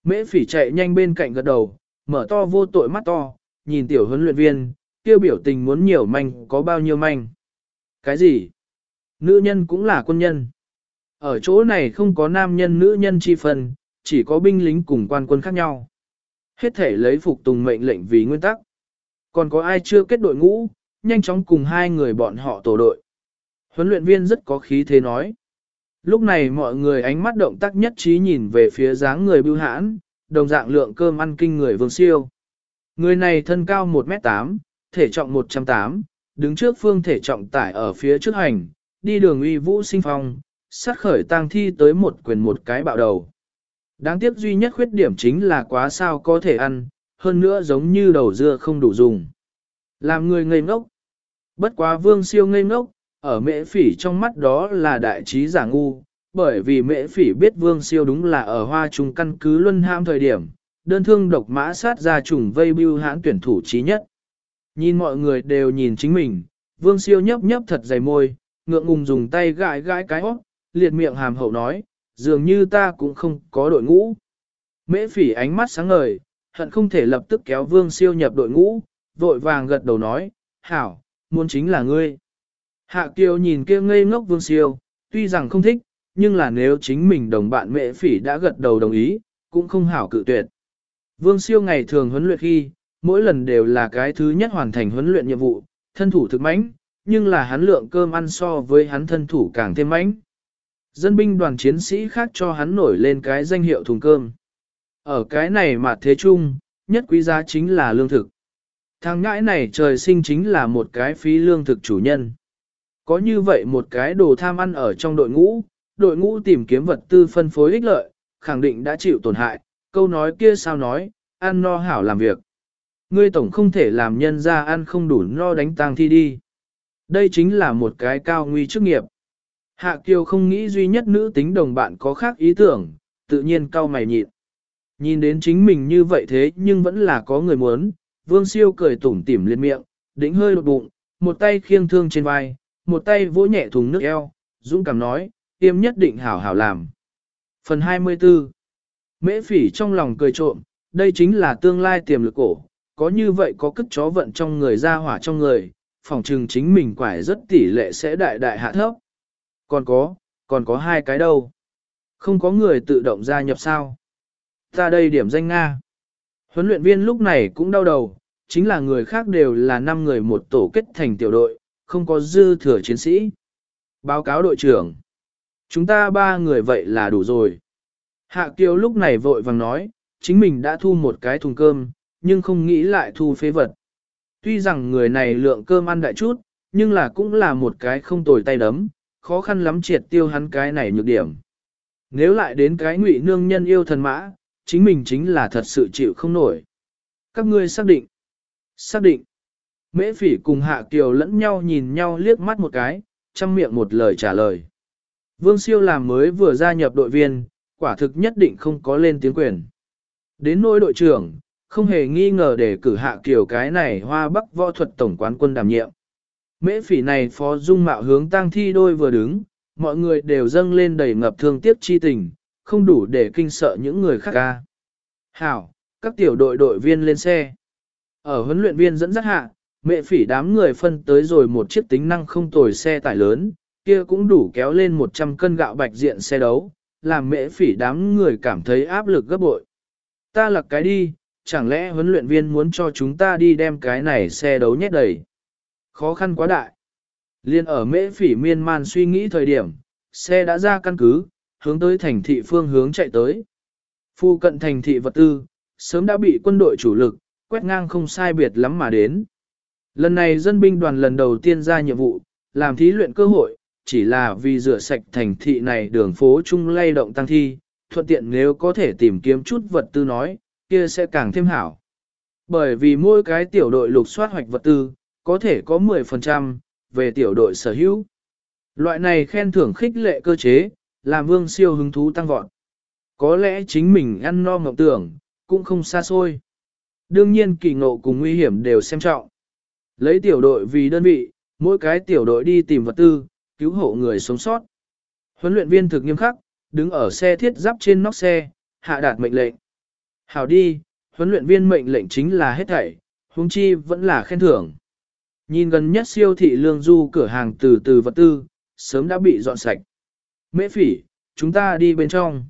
Mễ phỉ chạy nhanh bên cạnh gật đầu, mở to vô tội mắt to, nhìn tiểu huấn luyện viên, kêu biểu tình muốn nhiều manh có bao nhiêu manh. Cái gì? Nữ nhân cũng là quân nhân. Ở chỗ này không có nam nhân nữ nhân chi phần, chỉ có binh lính cùng quan quân khác nhau. Hết thể lấy phục tùng mệnh lệnh vì nguyên tắc. Còn có ai chưa kết đội ngũ, nhanh chóng cùng hai người bọn họ tổ đội. Huấn luyện viên rất có khí thế nói. Lúc này mọi người ánh mắt động tác nhất trí nhìn về phía dáng người bưu hãn, đồng dạng lượng cơm ăn kinh người vương siêu. Người này thân cao 1m8, thể trọng 108, đứng trước phương thể trọng tải ở phía trước hành, đi đường uy vũ sinh phong, sát khởi tang thi tới một quyền một cái bạo đầu. Đáng tiếc duy nhất khuyết điểm chính là quá sao có thể ăn, hơn nữa giống như đầu dưa không đủ dùng. Làm người ngây ngốc. Bất quá vương siêu ngây ngốc, ở mễ phỉ trong mắt đó là đại trí giả ngu, bởi vì mễ phỉ biết vương siêu đúng là ở hoa trung căn cứ luân ham thời điểm, đơn thương độc mã sát ra trùng vây bưu hãn tuyển thủ trí nhất. Nhìn mọi người đều nhìn chính mình, vương siêu nhấp nhấp thật dày môi, ngượng ngùng dùng tay gãi gãi cái hót, liệt miệng hàm hậu nói, dường như ta cũng không có đội ngũ. Mễ phỉ ánh mắt sáng ngời, hận không thể lập tức kéo vương siêu nhập đội ngũ, vội vàng gật đầu nói, hảo, muốn chính là ngươi. Hạ kiều nhìn kia ngây ngốc vương siêu, tuy rằng không thích, nhưng là nếu chính mình đồng bạn mẹ phỉ đã gật đầu đồng ý, cũng không hảo cự tuyệt. Vương siêu ngày thường huấn luyện khi, mỗi lần đều là cái thứ nhất hoàn thành huấn luyện nhiệm vụ, thân thủ thực mãnh, nhưng là hắn lượng cơm ăn so với hắn thân thủ càng thêm mãnh. Dân binh đoàn chiến sĩ khác cho hắn nổi lên cái danh hiệu thùng cơm. Ở cái này mà thế chung, nhất quý giá chính là lương thực. Thằng ngãi này trời sinh chính là một cái phí lương thực chủ nhân. Có như vậy một cái đồ tham ăn ở trong đội ngũ, đội ngũ tìm kiếm vật tư phân phối ích lợi, khẳng định đã chịu tổn hại, câu nói kia sao nói, ăn no hảo làm việc. Ngươi tổng không thể làm nhân ra ăn không đủ no đánh tang thi đi. Đây chính là một cái cao nguy chức nghiệp. Hạ Kiều không nghĩ duy nhất nữ tính đồng bạn có khác ý tưởng, tự nhiên cao mày nhịn. Nhìn đến chính mình như vậy thế nhưng vẫn là có người muốn, vương siêu cười tủm tỉm lên miệng, đỉnh hơi đột bụng, một tay khiêng thương trên vai, một tay vỗ nhẹ thùng nước eo, dũng cảm nói, tiêm nhất định hảo hảo làm. Phần 24 Mễ phỉ trong lòng cười trộm, đây chính là tương lai tiềm lực cổ, có như vậy có cất chó vận trong người ra hỏa trong người, phòng trừng chính mình quải rất tỷ lệ sẽ đại đại hạ thấp. Còn có, còn có hai cái đâu. Không có người tự động gia nhập sao. Ta đây điểm danh Nga. Huấn luyện viên lúc này cũng đau đầu, chính là người khác đều là 5 người một tổ kết thành tiểu đội, không có dư thừa chiến sĩ. Báo cáo đội trưởng. Chúng ta ba người vậy là đủ rồi. Hạ Kiều lúc này vội vàng nói, chính mình đã thu một cái thùng cơm, nhưng không nghĩ lại thu phế vật. Tuy rằng người này lượng cơm ăn đại chút, nhưng là cũng là một cái không tồi tay đấm, khó khăn lắm triệt tiêu hắn cái này nhược điểm. Nếu lại đến cái ngụy nương nhân yêu thần mã, chính mình chính là thật sự chịu không nổi. Các ngươi xác định. Xác định. Mễ phỉ cùng Hạ Kiều lẫn nhau nhìn nhau liếc mắt một cái, chăm miệng một lời trả lời. Vương Siêu làm mới vừa gia nhập đội viên, quả thực nhất định không có lên tiếng quyền. Đến nỗi đội trưởng, không hề nghi ngờ để cử Hạ Kiều cái này hoa bắc võ thuật tổng quán quân đảm nhiệm. Mễ phỉ này phó dung mạo hướng tang thi đôi vừa đứng, mọi người đều dâng lên đầy ngập thương tiếc chi tình, không đủ để kinh sợ những người khác ca. Hảo, các tiểu đội đội viên lên xe. Ở huấn luyện viên dẫn dắt hạ, mẹ phỉ đám người phân tới rồi một chiếc tính năng không tồi xe tải lớn, kia cũng đủ kéo lên 100 cân gạo bạch diện xe đấu, làm mẹ phỉ đám người cảm thấy áp lực gấp bội. Ta lặc cái đi, chẳng lẽ huấn luyện viên muốn cho chúng ta đi đem cái này xe đấu nhét đầy. Khó khăn quá đại. Liên ở mễ phỉ miên man suy nghĩ thời điểm, xe đã ra căn cứ, hướng tới thành thị phương hướng chạy tới. Phu cận thành thị vật tư, sớm đã bị quân đội chủ lực, quét ngang không sai biệt lắm mà đến. Lần này dân binh đoàn lần đầu tiên ra nhiệm vụ, làm thí luyện cơ hội, chỉ là vì rửa sạch thành thị này đường phố chung lay động tăng thi, thuận tiện nếu có thể tìm kiếm chút vật tư nói, kia sẽ càng thêm hảo. Bởi vì mỗi cái tiểu đội lục soát hoạch vật tư, có thể có 10% về tiểu đội sở hữu. Loại này khen thưởng khích lệ cơ chế, làm vương siêu hứng thú tăng vọt. Có lẽ chính mình ăn no ngọc tưởng, cũng không xa xôi. Đương nhiên kỳ ngộ cùng nguy hiểm đều xem trọng. Lấy tiểu đội vì đơn vị, mỗi cái tiểu đội đi tìm vật tư, cứu hộ người sống sót. Huấn luyện viên thực nghiêm khắc, đứng ở xe thiết giáp trên nóc xe, hạ đạt mệnh lệnh. Hảo đi, huấn luyện viên mệnh lệnh chính là hết thảy, huống chi vẫn là khen thưởng. Nhìn gần nhất siêu thị lương du cửa hàng từ từ vật tư, sớm đã bị dọn sạch. Mễ phỉ, chúng ta đi bên trong.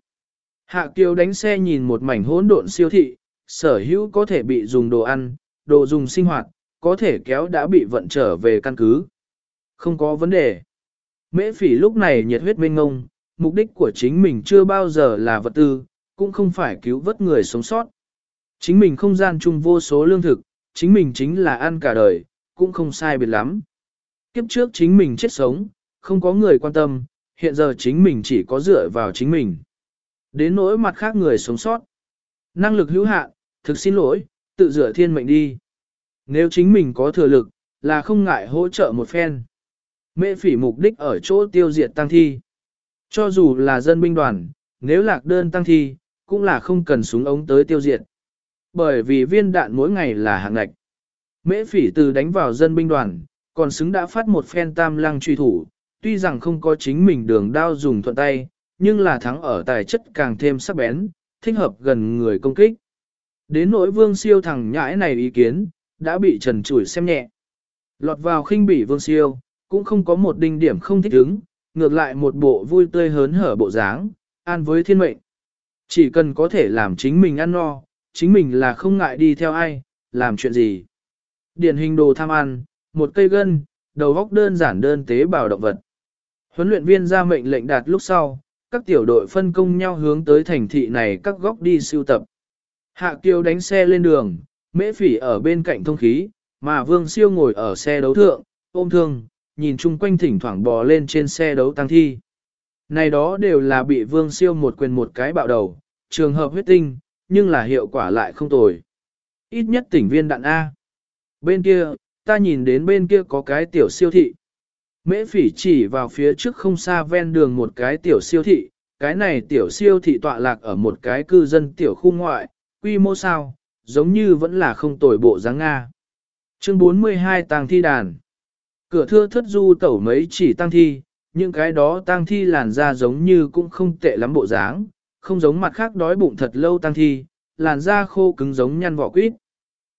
Hạ Kiều đánh xe nhìn một mảnh hỗn độn siêu thị, sở hữu có thể bị dùng đồ ăn, đồ dùng sinh hoạt, có thể kéo đã bị vận trở về căn cứ. Không có vấn đề. Mễ phỉ lúc này nhiệt huyết mênh ngông, mục đích của chính mình chưa bao giờ là vật tư, cũng không phải cứu vớt người sống sót. Chính mình không gian chung vô số lương thực, chính mình chính là ăn cả đời, cũng không sai biệt lắm. Kiếp trước chính mình chết sống, không có người quan tâm, hiện giờ chính mình chỉ có dựa vào chính mình. Đến nỗi mặt khác người sống sót. Năng lực hữu hạn, thực xin lỗi, tự dựa thiên mệnh đi. Nếu chính mình có thừa lực, là không ngại hỗ trợ một phen. Mệ phỉ mục đích ở chỗ tiêu diệt tăng thi. Cho dù là dân binh đoàn, nếu lạc đơn tăng thi, cũng là không cần súng ống tới tiêu diệt. Bởi vì viên đạn mỗi ngày là hạng ngạch. Mễ phỉ từ đánh vào dân binh đoàn, còn xứng đã phát một phen tam lăng truy thủ, tuy rằng không có chính mình đường đao dùng thuận tay, nhưng là thắng ở tài chất càng thêm sắc bén, thích hợp gần người công kích. Đến nỗi vương siêu thằng nhãi này ý kiến, đã bị trần chủi xem nhẹ. Lọt vào khinh bỉ vương siêu, cũng không có một đinh điểm không thích ứng, ngược lại một bộ vui tươi hớn hở bộ dáng, an với thiên mệnh. Chỉ cần có thể làm chính mình ăn no, chính mình là không ngại đi theo ai, làm chuyện gì. Điển hình đồ tham ăn, một cây gân, đầu góc đơn giản đơn tế bào động vật. Huấn luyện viên ra mệnh lệnh đạt lúc sau, các tiểu đội phân công nhau hướng tới thành thị này các góc đi siêu tập. Hạ Kiều đánh xe lên đường, mễ phỉ ở bên cạnh thông khí, mà Vương Siêu ngồi ở xe đấu thượng, ôm thương, nhìn chung quanh thỉnh thoảng bò lên trên xe đấu tăng thi. Này đó đều là bị Vương Siêu một quyền một cái bạo đầu, trường hợp huyết tinh, nhưng là hiệu quả lại không tồi. Ít nhất tỉnh viên đạn A. Bên kia, ta nhìn đến bên kia có cái tiểu siêu thị. Mễ phỉ chỉ vào phía trước không xa ven đường một cái tiểu siêu thị, cái này tiểu siêu thị tọa lạc ở một cái cư dân tiểu khu ngoại, quy mô sao, giống như vẫn là không tồi bộ dáng Nga. Chương 42 tàng thi đàn. Cửa thưa thất du tẩu mấy chỉ tăng thi, những cái đó tăng thi làn da giống như cũng không tệ lắm bộ dáng, không giống mặt khác đói bụng thật lâu tăng thi, làn da khô cứng giống nhăn vỏ quýt.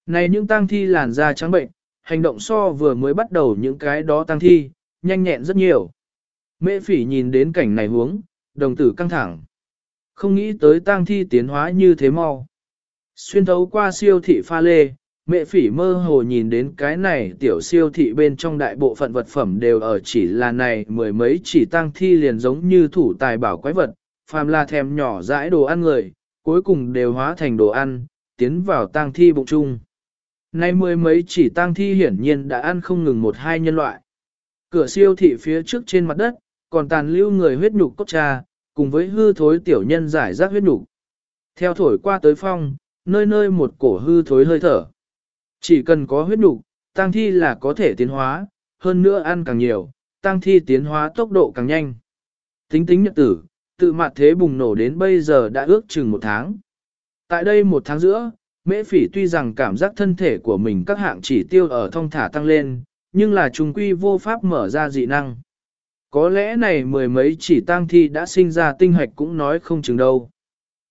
Này những tăng thi làn da trắng bệnh, hành động so vừa mới bắt đầu những cái đó tăng thi, nhanh nhẹn rất nhiều. Mễ phỉ nhìn đến cảnh này huống, đồng tử căng thẳng. Không nghĩ tới tang thi tiến hóa như thế mau. Xuyên thấu qua siêu thị pha lê, mẹ phỉ mơ hồ nhìn đến cái này tiểu siêu thị bên trong đại bộ phận vật phẩm đều ở chỉ là này mười mấy chỉ tang thi liền giống như thủ tài bảo quái vật, phàm là thèm nhỏ dãi đồ ăn người, cuối cùng đều hóa thành đồ ăn, tiến vào tang thi bụng chung. Nay mười mấy chỉ tang thi hiển nhiên đã ăn không ngừng một hai nhân loại. Cửa siêu thị phía trước trên mặt đất, còn tàn lưu người huyết nhục cốt cha, cùng với hư thối tiểu nhân giải rác huyết nhục. Theo thổi qua tới phong, nơi nơi một cổ hư thối hơi thở. Chỉ cần có huyết đục tăng thi là có thể tiến hóa, hơn nữa ăn càng nhiều, tăng thi tiến hóa tốc độ càng nhanh. Tính tính nhật tử, tự mặt thế bùng nổ đến bây giờ đã ước chừng một tháng. Tại đây một tháng giữa, mễ phỉ tuy rằng cảm giác thân thể của mình các hạng chỉ tiêu ở thông thả tăng lên, nhưng là trùng quy vô pháp mở ra dị năng. Có lẽ này mười mấy chỉ tang thi đã sinh ra tinh hạch cũng nói không chừng đâu.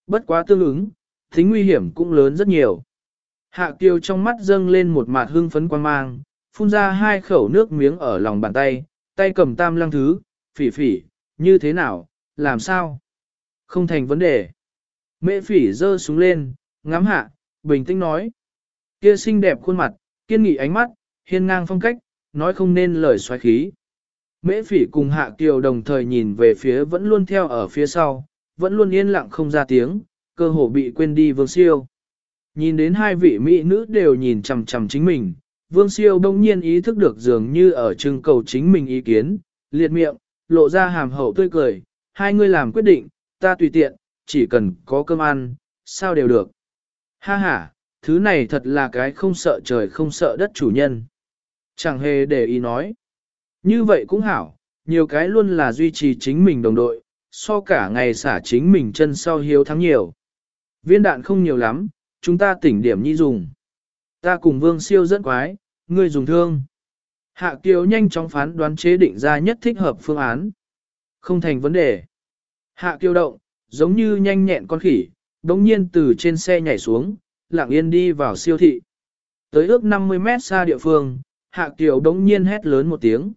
Bất quá tương ứng, tính nguy hiểm cũng lớn rất nhiều. Hạ kiều trong mắt dâng lên một mạt hương phấn quan mang, phun ra hai khẩu nước miếng ở lòng bàn tay, tay cầm tam lăng thứ, phỉ phỉ, như thế nào, làm sao? Không thành vấn đề. Mễ phỉ giơ xuống lên, ngắm hạ, bình tĩnh nói. Kia xinh đẹp khuôn mặt, kiên nghị ánh mắt, hiên ngang phong cách, nói không nên lời xoáy khí. Mễ phỉ cùng Hạ Kiều đồng thời nhìn về phía vẫn luôn theo ở phía sau, vẫn luôn yên lặng không ra tiếng, cơ hồ bị quên đi vương siêu. Nhìn đến hai vị mỹ nữ đều nhìn chằm chằm chính mình, Vương Siêu đông nhiên ý thức được dường như ở trưng cầu chính mình ý kiến, liệt miệng, lộ ra hàm hậu tươi cười, hai người làm quyết định, ta tùy tiện, chỉ cần có cơm ăn, sao đều được. Ha ha, thứ này thật là cái không sợ trời không sợ đất chủ nhân. Chẳng hề để ý nói. Như vậy cũng hảo, nhiều cái luôn là duy trì chính mình đồng đội, so cả ngày xả chính mình chân sau hiếu thắng nhiều. Viên đạn không nhiều lắm, chúng ta tỉnh điểm nhi dùng. Ta cùng vương siêu dẫn quái, ngươi dùng thương. Hạ Kiều nhanh chóng phán đoán chế định ra nhất thích hợp phương án. Không thành vấn đề. Hạ Kiều động, giống như nhanh nhẹn con khỉ, đống nhiên từ trên xe nhảy xuống, lặng yên đi vào siêu thị. Tới ước 50 mét xa địa phương, Hạ Kiều đống nhiên hét lớn một tiếng.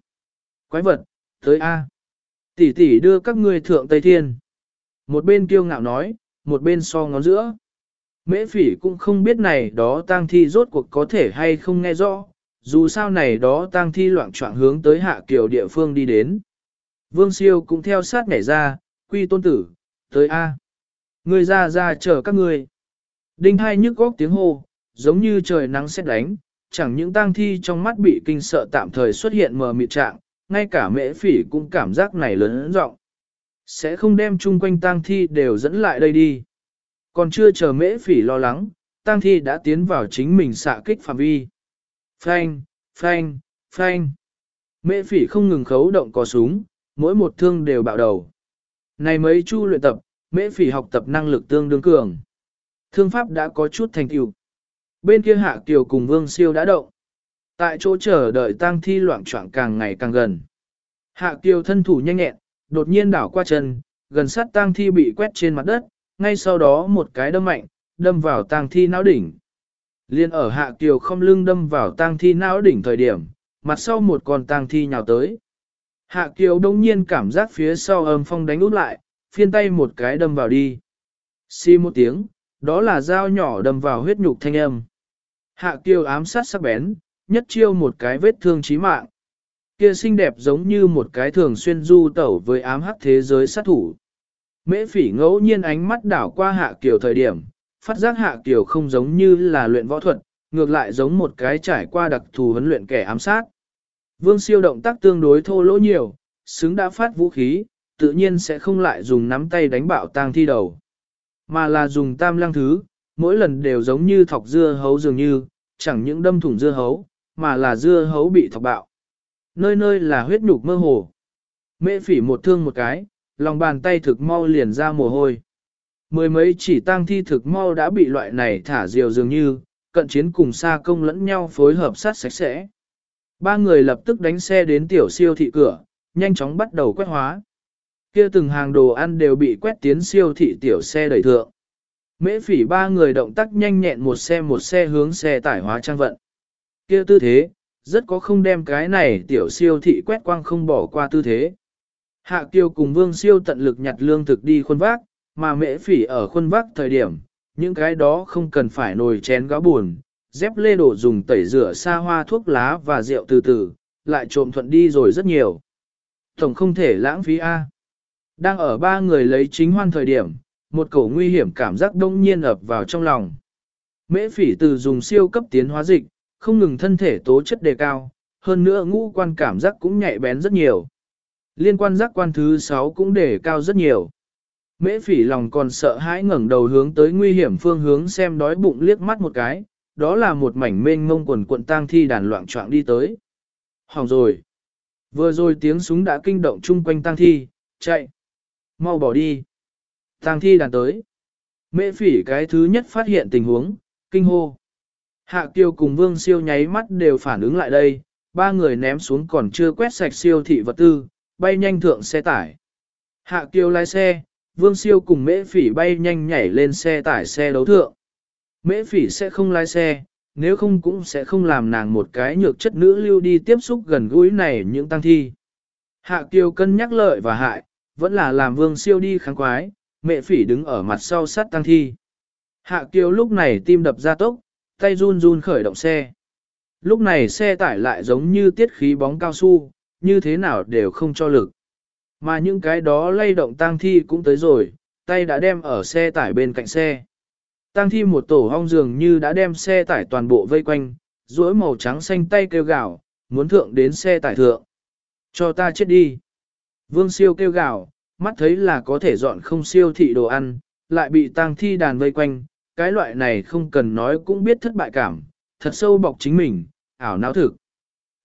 Quái vật, tới A. Tỷ tỷ đưa các ngươi thượng Tây Thiên. Một bên kiêu ngạo nói, một bên so ngón giữa. Mễ phỉ cũng không biết này đó tang thi rốt cuộc có thể hay không nghe rõ, dù sao này đó tang thi loạn trọng hướng tới hạ kiều địa phương đi đến. Vương siêu cũng theo sát nhảy ra, quy tôn tử, tới A. Người ra ra chờ các người. Đinh hai nhức góc tiếng hô, giống như trời nắng xét đánh, chẳng những tang thi trong mắt bị kinh sợ tạm thời xuất hiện mờ mịt trạng, ngay cả mễ phỉ cũng cảm giác này lớn rộng. Sẽ không đem chung quanh tang thi đều dẫn lại đây đi. Còn chưa chờ mễ phỉ lo lắng, tang thi đã tiến vào chính mình xạ kích phạm vi. Phanh, phanh, phanh. Mễ phỉ không ngừng khấu động cò súng, mỗi một thương đều bạo đầu. Này mấy chu luyện tập, mễ phỉ học tập năng lực tương đương cường. Thương pháp đã có chút thành tựu. Bên kia hạ kiều cùng vương siêu đã động. Tại chỗ chờ đợi tang thi loạn choạng càng ngày càng gần. Hạ kiều thân thủ nhanh nhẹn, đột nhiên đảo qua chân, gần sát tang thi bị quét trên mặt đất, ngay sau đó một cái đâm mạnh, đâm vào tang thi não đỉnh. Liên ở hạ kiều không lưng đâm vào tang thi não đỉnh thời điểm, mặt sau một con tang thi nhào tới. Hạ kiều đông nhiên cảm giác phía sau âm phong đánh út lại, phiên tay một cái đâm vào đi. Xi một tiếng, đó là dao nhỏ đâm vào huyết nhục thanh âm. Hạ kiều ám sát sắc bén, nhất chiêu một cái vết thương chí mạng. Kia xinh đẹp giống như một cái thường xuyên du tẩu với ám hắc thế giới sát thủ. Mễ phỉ ngẫu nhiên ánh mắt đảo qua hạ kiều thời điểm, phát giác hạ kiều không giống như là luyện võ thuật, ngược lại giống một cái trải qua đặc thù huấn luyện kẻ ám sát. Vương siêu động tác tương đối thô lỗ nhiều, xứng đã phát vũ khí, tự nhiên sẽ không lại dùng nắm tay đánh bạo tang thi đầu, mà là dùng tam lăng thứ, mỗi lần đều giống như thọc dưa hấu dường như, chẳng những đâm thủng dưa hấu, mà là dưa hấu bị thọc bạo. Nơi nơi là huyết nhục mơ hồ. Mễ phỉ một thương một cái, lòng bàn tay thực mau liền ra mồ hôi. Mười mấy chỉ tang thi thực mau đã bị loại này thả diều dường như, cận chiến cùng xa công lẫn nhau phối hợp sát sạch sẽ. Ba người lập tức đánh xe đến tiểu siêu thị cửa, nhanh chóng bắt đầu quét hóa. Kia từng hàng đồ ăn đều bị quét tiến siêu thị tiểu xe đẩy thượng. Mễ phỉ ba người động tác nhanh nhẹn một xe một xe hướng xe tải hóa trang vận. Kia tư thế, rất có không đem cái này tiểu siêu thị quét quang không bỏ qua tư thế. Hạ Kiều cùng Vương Siêu tận lực nhặt lương thực đi khuôn vác, mà mễ phỉ ở khuôn vác thời điểm, những cái đó không cần phải nồi chén gáo buồn, dép lê đổ dùng tẩy rửa xa hoa thuốc lá và rượu từ từ, lại trộm thuận đi rồi rất nhiều. Tổng không thể lãng phí A. Đang ở ba người lấy chính hoan thời điểm, một cổ nguy hiểm cảm giác đông nhiên ập vào trong lòng. Mễ phỉ từ dùng siêu cấp tiến hóa dịch, không ngừng thân thể tố chất đề cao, hơn nữa ngũ quan cảm giác cũng nhạy bén rất nhiều. Liên quan giác quan thứ 6 cũng đề cao rất nhiều. Mễ phỉ lòng còn sợ hãi ngẩng đầu hướng tới nguy hiểm phương hướng xem đói bụng liếc mắt một cái, đó là một mảnh mênh mông quần cuộn tang thi đàn loạn trọng đi tới. Hỏng rồi. Vừa rồi tiếng súng đã kinh động chung quanh tang thi, chạy. Mau bỏ đi. Tang thi đàn tới. Mễ phỉ cái thứ nhất phát hiện tình huống, kinh hô. Hạ Kiều cùng Vương Siêu nháy mắt đều phản ứng lại đây, ba người ném xuống còn chưa quét sạch siêu thị vật tư, bay nhanh thượng xe tải. Hạ Kiều lái xe, Vương Siêu cùng Mễ Phỉ bay nhanh nhảy lên xe tải xe đấu thượng. Mễ Phỉ sẽ không lái xe, nếu không cũng sẽ không làm nàng một cái nhược chất nữ lưu đi tiếp xúc gần gũi này những tăng thi. Hạ Kiều cân nhắc lợi và hại, vẫn là làm Vương Siêu đi kháng quái, Mễ Phỉ đứng ở mặt sau sát tăng thi. Hạ Kiều lúc này tim đập ra tốc, tay run run khởi động xe. Lúc này xe tải lại giống như tiết khí bóng cao su, như thế nào đều không cho lực. Mà những cái đó lay động tang thi cũng tới rồi, tay đã đem ở xe tải bên cạnh xe. Tăng thi một tổ hong dường như đã đem xe tải toàn bộ vây quanh, duỗi màu trắng xanh tay kêu gào, muốn thượng đến xe tải thượng. Cho ta chết đi. Vương siêu kêu gào, mắt thấy là có thể dọn không siêu thị đồ ăn, lại bị tang thi đàn vây quanh, cái loại này không cần nói cũng biết thất bại cảm, thật sâu bọc chính mình, ảo não thực.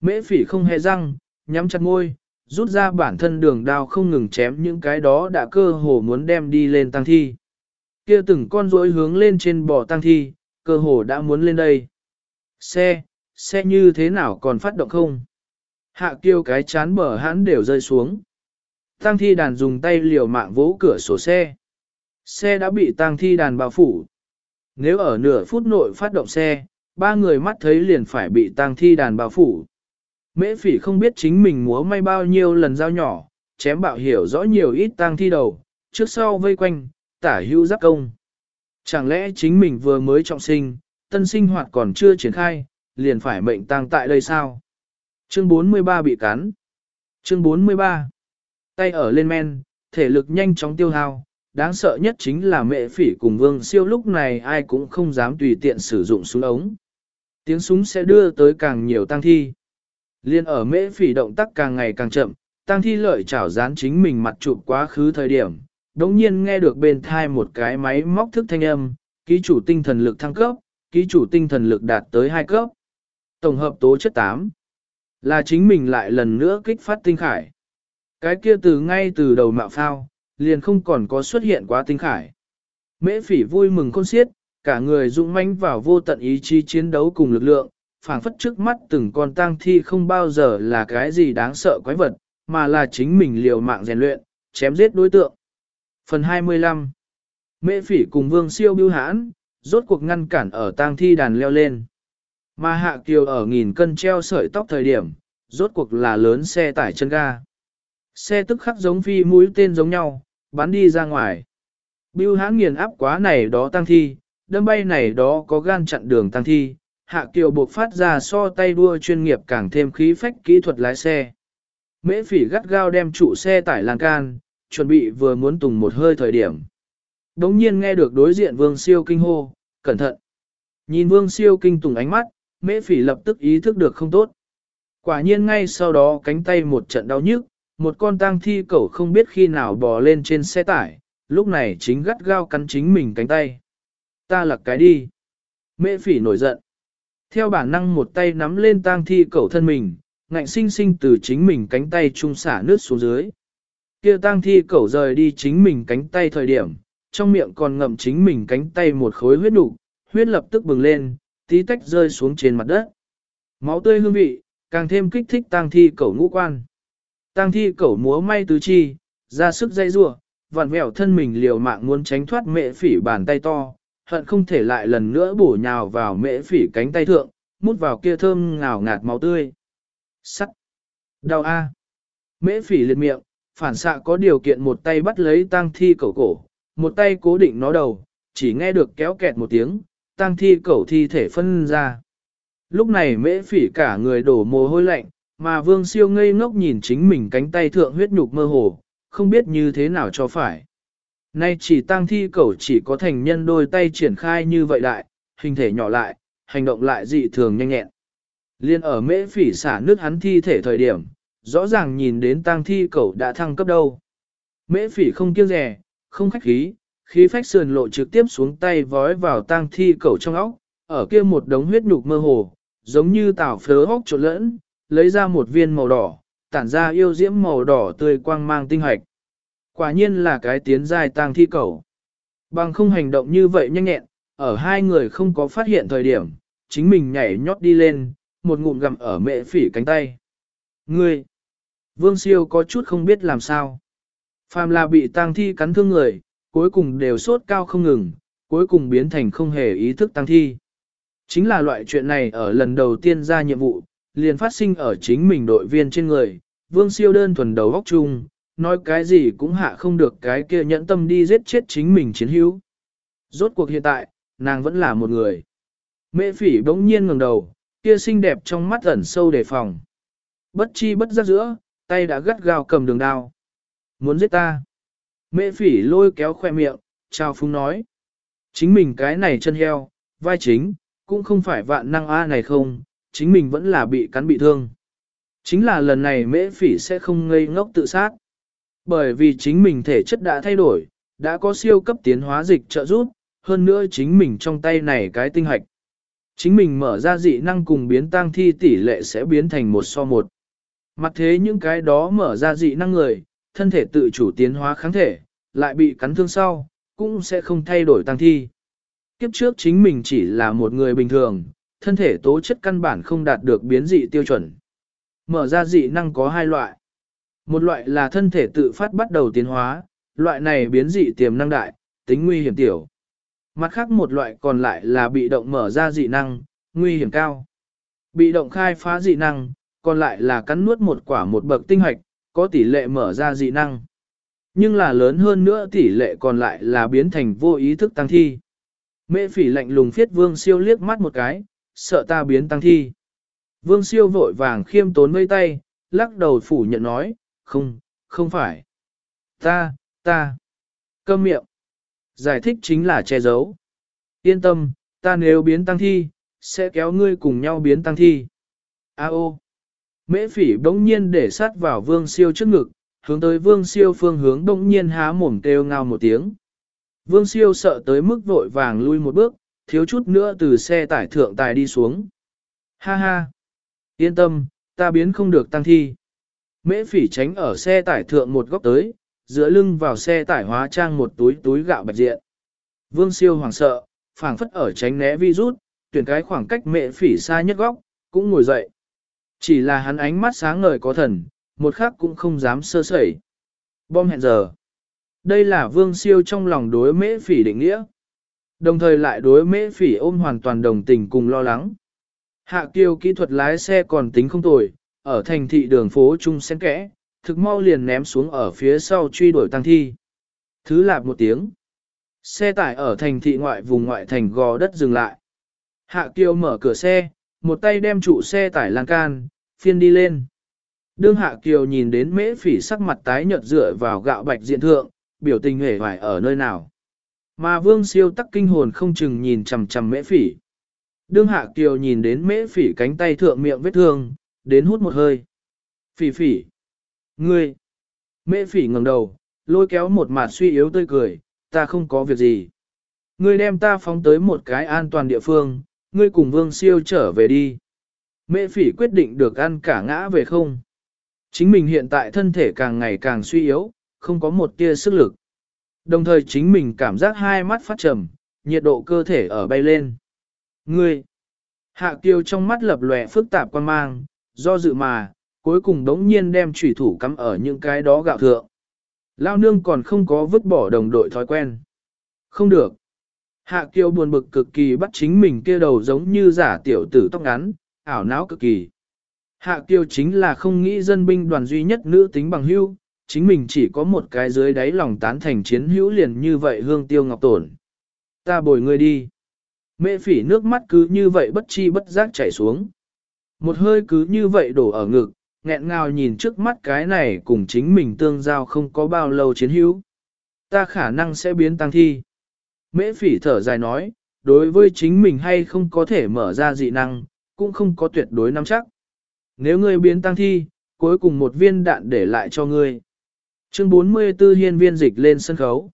Mễ phỉ không hề răng, nhắm chặt môi, rút ra bản thân đường đao không ngừng chém những cái đó đã cơ hồ muốn đem đi lên tăng thi. Kia từng con rối hướng lên trên bò tăng thi, cơ hồ đã muốn lên đây. Xe, xe như thế nào còn phát động không? Hạ kiêu cái chán bờ hãn đều rơi xuống. Tăng thi đàn dùng tay liều mạng vỗ cửa sổ xe. Xe đã bị tăng thi đàn bao phủ. Nếu ở nửa phút nội phát động xe, ba người mắt thấy liền phải bị tang thi đàn bao phủ. Mễ phỉ không biết chính mình múa may bao nhiêu lần dao nhỏ, chém bạo hiểu rõ nhiều ít tang thi đầu, trước sau vây quanh, tả hữu giáp công. Chẳng lẽ chính mình vừa mới trọng sinh, tân sinh hoạt còn chưa triển khai, liền phải mệnh tang tại đây sao? Chương 43 bị cắn. Chương 43. Tay ở lên men, thể lực nhanh chóng tiêu hao, đáng sợ nhất chính là mẹ phỉ cùng vương siêu lúc này ai cũng không dám tùy tiện sử dụng súng ống. Tiếng súng sẽ đưa tới càng nhiều tăng thi. Liên ở mễ phỉ động tác càng ngày càng chậm, tăng thi lợi chảo dán chính mình mặt chụp quá khứ thời điểm, đống nhiên nghe được bên thai một cái máy móc thức thanh âm, ký chủ tinh thần lực thăng cấp, ký chủ tinh thần lực đạt tới 2 cấp. Tổng hợp tố chất 8. Là chính mình lại lần nữa kích phát tinh khải. Cái kia từ ngay từ đầu mạo phao, liền không còn có xuất hiện quá tinh khải. Mễ phỉ vui mừng khôn xiết, cả người dũng mãnh vào vô tận ý chí chiến đấu cùng lực lượng, phảng phất trước mắt từng con tang thi không bao giờ là cái gì đáng sợ quái vật, mà là chính mình liều mạng rèn luyện, chém giết đối tượng. Phần 25 Mễ phỉ cùng vương siêu biêu hãn, rốt cuộc ngăn cản ở tang thi đàn leo lên. Mà hạ kiều ở nghìn cân treo sợi tóc thời điểm, rốt cuộc là lớn xe tải chân ga. Xe tức khắc giống phi mũi tên giống nhau, bắn đi ra ngoài. Biêu hãn nghiền áp quá này đó tăng thi, đâm bay này đó có gan chặn đường tăng thi, hạ kiều buộc phát ra so tay đua chuyên nghiệp càng thêm khí phách kỹ thuật lái xe. Mễ phỉ gắt gao đem trụ xe tải lan can, chuẩn bị vừa muốn tùng một hơi thời điểm. Đống nhiên nghe được đối diện vương siêu kinh hô, cẩn thận. Nhìn vương siêu kinh tùng ánh mắt, mễ phỉ lập tức ý thức được không tốt. Quả nhiên ngay sau đó cánh tay một trận đau nhức, một con tang thi cẩu không biết khi nào bò lên trên xe tải, lúc này chính gắt gao cắn chính mình cánh tay. Ta lặc cái đi. Mễ phỉ nổi giận. Theo bản năng một tay nắm lên tang thi cẩu thân mình, ngạnh sinh sinh từ chính mình cánh tay trung xả nước xuống dưới. Kia tang thi cẩu rời đi chính mình cánh tay thời điểm, trong miệng còn ngậm chính mình cánh tay một khối huyết đủ, huyết lập tức bừng lên, tí tách rơi xuống trên mặt đất. Máu tươi hương vị, càng thêm kích thích tang thi cẩu ngũ quan. Tang thi cẩu múa may tứ chi, ra sức dây rua, vặn vẹo thân mình liều mạng muốn tránh thoát mệ phỉ bàn tay to, hận không thể lại lần nữa bổ nhào vào mệ phỉ cánh tay thượng, mút vào kia thơm ngào ngạt máu tươi. Sắt! Đau a! À. Mễ phỉ liệt miệng, phản xạ có điều kiện một tay bắt lấy tang thi cẩu cổ, một tay cố định nó đầu, chỉ nghe được kéo kẹt một tiếng, tang thi cẩu thi thể phân ra. Lúc này mễ phỉ cả người đổ mồ hôi lạnh, mà vương siêu ngây ngốc nhìn chính mình cánh tay thượng huyết nhục mơ hồ, không biết như thế nào cho phải. Nay chỉ tăng thi cẩu chỉ có thành nhân đôi tay triển khai như vậy đại, hình thể nhỏ lại, hành động lại dị thường nhanh nhẹn. Liên ở mễ phỉ xả nước hắn thi thể thời điểm, rõ ràng nhìn đến tang thi cẩu đã thăng cấp đâu. Mễ phỉ không kiêng rẻ, không khách khí, khí phách sườn lộ trực tiếp xuống tay vói vào tang thi cẩu trong óc, ở kia một đống huyết nhục mơ hồ, giống như tảo phớ hốc trộn lẫn, lấy ra một viên màu đỏ, tản ra yêu diễm màu đỏ tươi quang mang tinh hạch. Quả nhiên là cái tiến dài tang thi cầu. Bằng không hành động như vậy nhanh nhẹn, ở hai người không có phát hiện thời điểm, chính mình nhảy nhót đi lên, một ngụm gặm ở mẹ phỉ cánh tay. Ngươi! Vương siêu có chút không biết làm sao. Phàm là bị tang thi cắn thương người, cuối cùng đều sốt cao không ngừng, cuối cùng biến thành không hề ý thức tang thi. Chính là loại chuyện này ở lần đầu tiên ra nhiệm vụ, liền phát sinh ở chính mình đội viên trên người, vương siêu đơn thuần đầu góc chung, nói cái gì cũng hạ không được cái kia nhẫn tâm đi giết chết chính mình chiến hữu. Rốt cuộc hiện tại, nàng vẫn là một người. Mẹ phỉ bỗng nhiên ngẩng đầu, kia xinh đẹp trong mắt ẩn sâu đề phòng. Bất chi bất giác giữa, tay đã gắt gao cầm đường đao. Muốn giết ta. Mẹ phỉ lôi kéo khoe miệng, chào phúng nói. Chính mình cái này chân heo, vai chính, cũng không phải vạn năng A này không, chính mình vẫn là bị cắn bị thương. Chính là lần này mễ phỉ sẽ không ngây ngốc tự sát. Bởi vì chính mình thể chất đã thay đổi, đã có siêu cấp tiến hóa dịch trợ giúp, hơn nữa chính mình trong tay này cái tinh hạch. Chính mình mở ra dị năng cùng biến tăng thi tỷ lệ sẽ biến thành một so một. Mặt thế những cái đó mở ra dị năng người, thân thể tự chủ tiến hóa kháng thể, lại bị cắn thương sau, cũng sẽ không thay đổi tăng thi. Kiếp trước chính mình chỉ là một người bình thường, thân thể tố chất căn bản không đạt được biến dị tiêu chuẩn. Mở ra dị năng có hai loại. Một loại là thân thể tự phát bắt đầu tiến hóa, loại này biến dị tiềm năng đại, tính nguy hiểm tiểu. Mặt khác một loại còn lại là bị động mở ra dị năng, nguy hiểm cao. Bị động khai phá dị năng, còn lại là cắn nuốt một quả một bậc tinh hoạch, có tỷ lệ mở ra dị năng. Nhưng là lớn hơn nữa tỷ lệ còn lại là biến thành vô ý thức tăng thi. Mễ phỉ lạnh lùng phiết vương siêu liếc mắt một cái, sợ ta biến tăng thi. Vương siêu vội vàng khiêm tốn mây tay, lắc đầu phủ nhận nói, không, không phải. Ta, ta. Câm miệng. Giải thích chính là che giấu. Yên tâm, ta nếu biến tăng thi, sẽ kéo ngươi cùng nhau biến tăng thi. A ô. Mễ phỉ bỗng nhiên để sát vào vương siêu trước ngực, hướng tới vương siêu phương hướng bỗng nhiên há mồm kêu ngao một tiếng. Vương siêu sợ tới mức vội vàng lui một bước, thiếu chút nữa từ xe tải thượng tài đi xuống. Ha ha! Yên tâm, ta biến không được tăng thi. Mễ phỉ tránh ở xe tải thượng một góc tới, giữa lưng vào xe tải hóa trang một túi túi gạo bạch diện. Vương siêu hoảng sợ, phảng phất ở tránh né virus, tuyển cái khoảng cách mễ phỉ xa nhất góc, cũng ngồi dậy. Chỉ là hắn ánh mắt sáng ngời có thần, một khắc cũng không dám sơ sẩy. Bom hẹn giờ. Đây là vương siêu trong lòng đối mễ phỉ định nghĩa. Đồng thời lại đối mễ phỉ ôm hoàn toàn đồng tình cùng lo lắng. Hạ kiều kỹ thuật lái xe còn tính không tồi, ở thành thị đường phố chung xen kẽ, thực mau liền ném xuống ở phía sau truy đuổi tăng thi. Thứ lạp một tiếng. Xe tải ở thành thị ngoại vùng ngoại thành gò đất dừng lại. Hạ kiều mở cửa xe, một tay đem trụ xe tải lan can, phiên đi lên. Đương Hạ Kiều nhìn đến mễ phỉ sắc mặt tái nhợt dựa vào gạo bạch diện thượng, biểu tình hề hoài ở nơi nào. Mà vương siêu tắc kinh hồn không chừng nhìn chằm chằm mễ phỉ. Đương Hạ Kiều nhìn đến mễ phỉ cánh tay thượng miệng vết thương, đến hút một hơi. Phỉ phỉ. Ngươi. Mễ phỉ ngẩng đầu, lôi kéo một mặt suy yếu tươi cười, ta không có việc gì. Ngươi đem ta phóng tới một cái an toàn địa phương, ngươi cùng vương siêu trở về đi. Mễ phỉ quyết định được ăn cả ngã về không. Chính mình hiện tại thân thể càng ngày càng suy yếu, không có một tia sức lực. Đồng thời chính mình cảm giác hai mắt phát trầm, nhiệt độ cơ thể ở bay lên. Ngươi! Hạ kiều trong mắt lập lòe phức tạp quan mang, do dự mà, cuối cùng đống nhiên đem trùy thủ cắm ở những cái đó gạo thượng. Lao nương còn không có vứt bỏ đồng đội thói quen. Không được. Hạ kiều buồn bực cực kỳ bắt chính mình kia đầu giống như giả tiểu tử tóc ngắn, ảo não cực kỳ. Hạ kiều chính là không nghĩ dân binh đoàn duy nhất nữ tính bằng hưu, chính mình chỉ có một cái dưới đáy lòng tán thành chiến hữu liền như vậy hương tiêu ngọc tổn. Ta bồi ngươi đi. Mẹ phỉ nước mắt cứ như vậy bất chi bất giác chảy xuống. Một hơi cứ như vậy đổ ở ngực, nghẹn ngào nhìn trước mắt cái này cùng chính mình tương giao không có bao lâu chiến hữu. Ta khả năng sẽ biến tăng thi. Mễ phỉ thở dài nói, đối với chính mình hay không có thể mở ra dị năng, cũng không có tuyệt đối nắm chắc. Nếu ngươi biến tăng thi, cuối cùng một viên đạn để lại cho ngươi. Chương 44 hiên viên dịch lên sân khấu.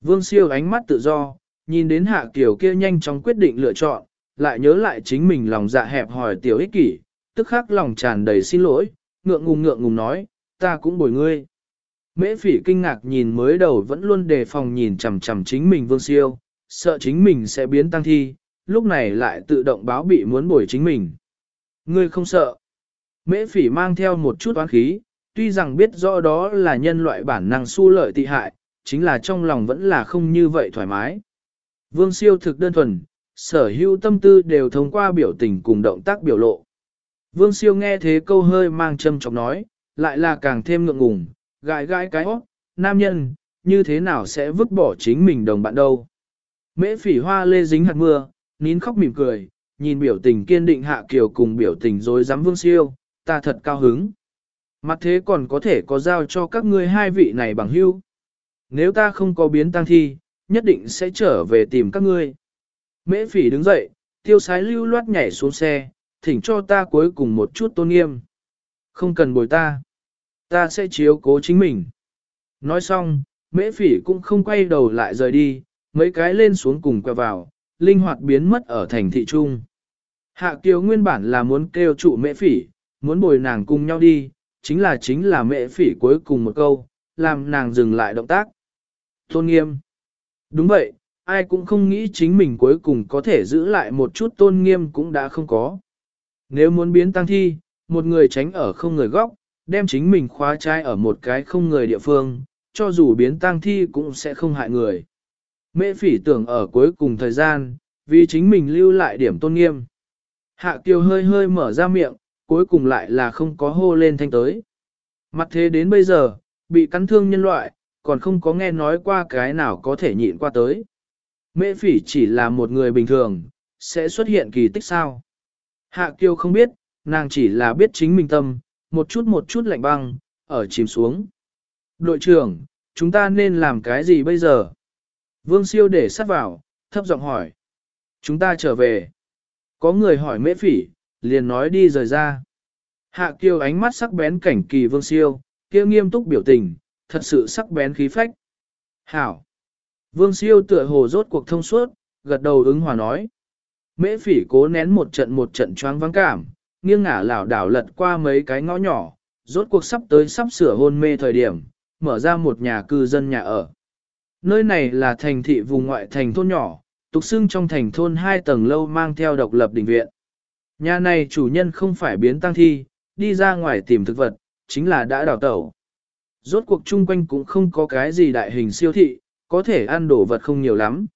Vương siêu ánh mắt tự do, nhìn đến hạ kiểu kia nhanh chóng quyết định lựa chọn, lại nhớ lại chính mình lòng dạ hẹp hỏi tiểu ích kỷ, tức khắc lòng tràn đầy xin lỗi, ngượng ngùng ngượng ngùng nói, ta cũng bồi ngươi. Mễ phỉ kinh ngạc nhìn mới đầu vẫn luôn đề phòng nhìn chằm chằm chính mình vương siêu, sợ chính mình sẽ biến tăng thi, lúc này lại tự động báo bị muốn bồi chính mình. Ngươi không sợ. Mễ phỉ mang theo một chút oán khí, tuy rằng biết rõ đó là nhân loại bản năng su lợi tị hại, chính là trong lòng vẫn là không như vậy thoải mái. Vương siêu thực đơn thuần, sở hữu tâm tư đều thông qua biểu tình cùng động tác biểu lộ. Vương siêu nghe thế câu hơi mang châm chọc nói, lại là càng thêm ngượng ngùng, gãi gãi cái hót, nam nhân, như thế nào sẽ vứt bỏ chính mình đồng bạn đâu. Mễ phỉ hoa lê dính hạt mưa, nín khóc mỉm cười, nhìn biểu tình kiên định hạ kiều cùng biểu tình dối dám vương siêu, ta thật cao hứng. Mặt thế còn có thể có giao cho các ngươi hai vị này bằng hưu. Nếu ta không có biến tăng thi, nhất định sẽ trở về tìm các ngươi. Mễ phỉ đứng dậy, tiêu sái lưu loát nhảy xuống xe, thỉnh cho ta cuối cùng một chút tôn nghiêm. Không cần bồi ta. Ta sẽ chiếu cố chính mình. Nói xong, mễ phỉ cũng không quay đầu lại rời đi, mấy cái lên xuống cùng quẹo vào, linh hoạt biến mất ở thành thị trung. Hạ Kiều nguyên bản là muốn kêu trụ mễ phỉ, muốn bồi nàng cùng nhau đi, chính là chính là mẹ phỉ cuối cùng một câu, làm nàng dừng lại động tác. Tôn nghiêm. Đúng vậy, ai cũng không nghĩ chính mình cuối cùng có thể giữ lại một chút tôn nghiêm cũng đã không có. Nếu muốn biến tăng thi, một người tránh ở không người góc, đem chính mình khóa trai ở một cái không người địa phương, cho dù biến tăng thi cũng sẽ không hại người. Mễ phỉ tưởng ở cuối cùng thời gian, vì chính mình lưu lại điểm tôn nghiêm. Hạ kiều hơi hơi mở ra miệng, cuối cùng lại là không có hô lên thanh tới. Mặt thế đến bây giờ, bị cắn thương nhân loại, còn không có nghe nói qua cái nào có thể nhịn qua tới. Mễ phỉ chỉ là một người bình thường, sẽ xuất hiện kỳ tích sao. Hạ kiêu không biết, nàng chỉ là biết chính mình tâm, một chút một chút lạnh băng, ở chìm xuống. Đội trưởng, chúng ta nên làm cái gì bây giờ? Vương siêu để sát vào, thấp giọng hỏi. Chúng ta trở về. Có người hỏi mễ phỉ, liền nói đi rời ra. Hạ kiều ánh mắt sắc bén cảnh kỳ vương siêu, kia nghiêm túc biểu tình, thật sự sắc bén khí phách. Hảo. Vương siêu tựa hồ rốt cuộc thông suốt, gật đầu ứng hòa nói. Mễ phỉ cố nén một trận một trận choáng vắng cảm, nghiêng ngả lảo đảo lật qua mấy cái ngõ nhỏ, rốt cuộc sắp tới sắp sửa hôn mê thời điểm, mở ra một nhà cư dân nhà ở. Nơi này là thành thị vùng ngoại thành thôn nhỏ, tục xưng trong thành thôn hai tầng lâu mang theo độc lập đình viện. Nhà này chủ nhân không phải biến tăng thi, đi ra ngoài tìm thực vật, chính là đã đào tẩu. Rốt cuộc chung quanh cũng không có cái gì đại hình siêu thị, có thể ăn đồ vật không nhiều lắm.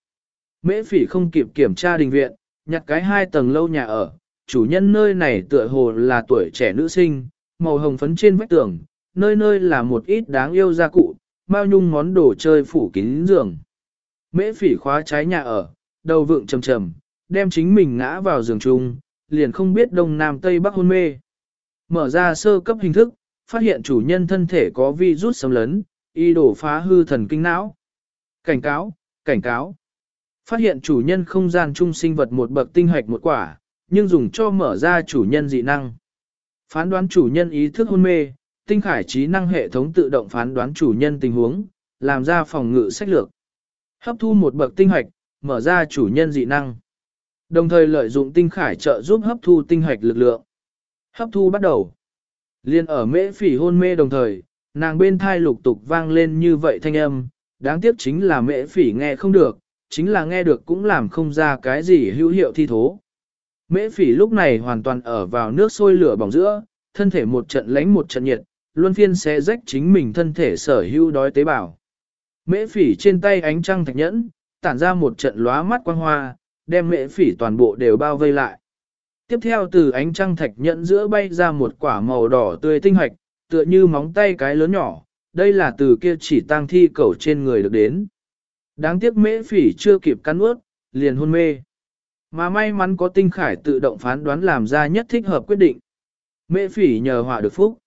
Mễ phỉ không kịp kiểm tra đình viện, nhặt cái hai tầng lâu nhà ở, chủ nhân nơi này tựa hồ là tuổi trẻ nữ sinh, màu hồng phấn trên vách tường, nơi nơi là một ít đáng yêu gia cụ, bao nhung món đồ chơi phủ kín giường. Mễ phỉ khóa trái nhà ở, đầu vượng trầm trầm, đem chính mình ngã vào giường chung, liền không biết đông nam tây bắc hôn mê. Mở ra sơ cấp hình thức, phát hiện chủ nhân thân thể có vi rút xâm lấn, y đổ phá hư thần kinh não. Cảnh cáo, cảnh cáo. Phát hiện chủ nhân không gian chung sinh vật một bậc tinh hoạch một quả, nhưng dùng cho mở ra chủ nhân dị năng. Phán đoán chủ nhân ý thức hôn mê, tinh khải trí năng hệ thống tự động phán đoán chủ nhân tình huống, làm ra phòng ngự sách lược. Hấp thu một bậc tinh hoạch, mở ra chủ nhân dị năng. Đồng thời lợi dụng tinh khải trợ giúp hấp thu tinh hoạch lực lượng. Hấp thu bắt đầu. Liên ở mễ phỉ hôn mê đồng thời, nàng bên thai lục tục vang lên như vậy thanh âm, đáng tiếc chính là mễ phỉ nghe không được, chính là nghe được cũng làm không ra cái gì hữu hiệu thi thố. Mễ phỉ lúc này hoàn toàn ở vào nước sôi lửa bỏng giữa, thân thể một trận lánh một trận nhiệt, luân phiên sẽ rách chính mình thân thể sở hữu đói tế bào. Mễ phỉ trên tay ánh trăng thạch nhẫn, tản ra một trận lóa mắt quang hoa, đem mễ phỉ toàn bộ đều bao vây lại. Tiếp theo từ ánh trăng thạch nhẫn giữa bay ra một quả màu đỏ tươi tinh hạch, tựa như móng tay cái lớn nhỏ, đây là từ kia chỉ tang thi cẩu trên người được đến. Đáng tiếc mễ phỉ chưa kịp cắn ướt, liền hôn mê. Mà may mắn có tinh khải tự động phán đoán làm ra nhất thích hợp quyết định. Mễ phỉ nhờ họa được phúc.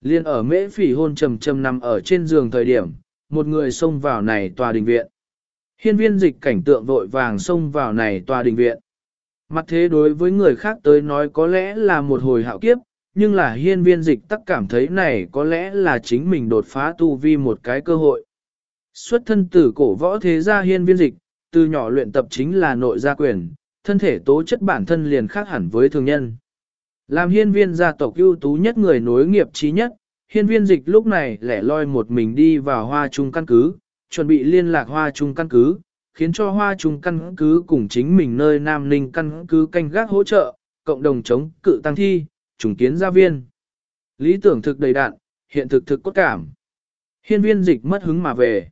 Liên ở mễ phỉ hôn trầm trầm nằm ở trên giường thời điểm, một người xông vào này tòa đình viện. Hiên viên dịch cảnh tượng vội vàng xông vào này tòa đình viện. Mặt thế đối với người khác tới nói có lẽ là một hồi hạo kiếp, nhưng là hiên viên dịch tắc cảm thấy này có lẽ là chính mình đột phá tu vi một cái cơ hội. Xuất thân tử cổ võ thế gia hiên viên dịch, từ nhỏ luyện tập chính là nội gia quyền, thân thể tố chất bản thân liền khác hẳn với thường nhân. Làm hiên viên gia tộc ưu tú nhất người nối nghiệp trí nhất, hiên viên dịch lúc này lẻ loi một mình đi vào hoa trung căn cứ, chuẩn bị liên lạc hoa trung căn cứ, khiến cho hoa trung căn cứ cùng chính mình nơi Nam Ninh căn cứ canh gác hỗ trợ, cộng đồng chống cự tăng thi, trùng kiến gia viên. Lý tưởng thực đầy đạn, hiện thực thực cốt cảm. Hiên viên dịch mất hứng mà về.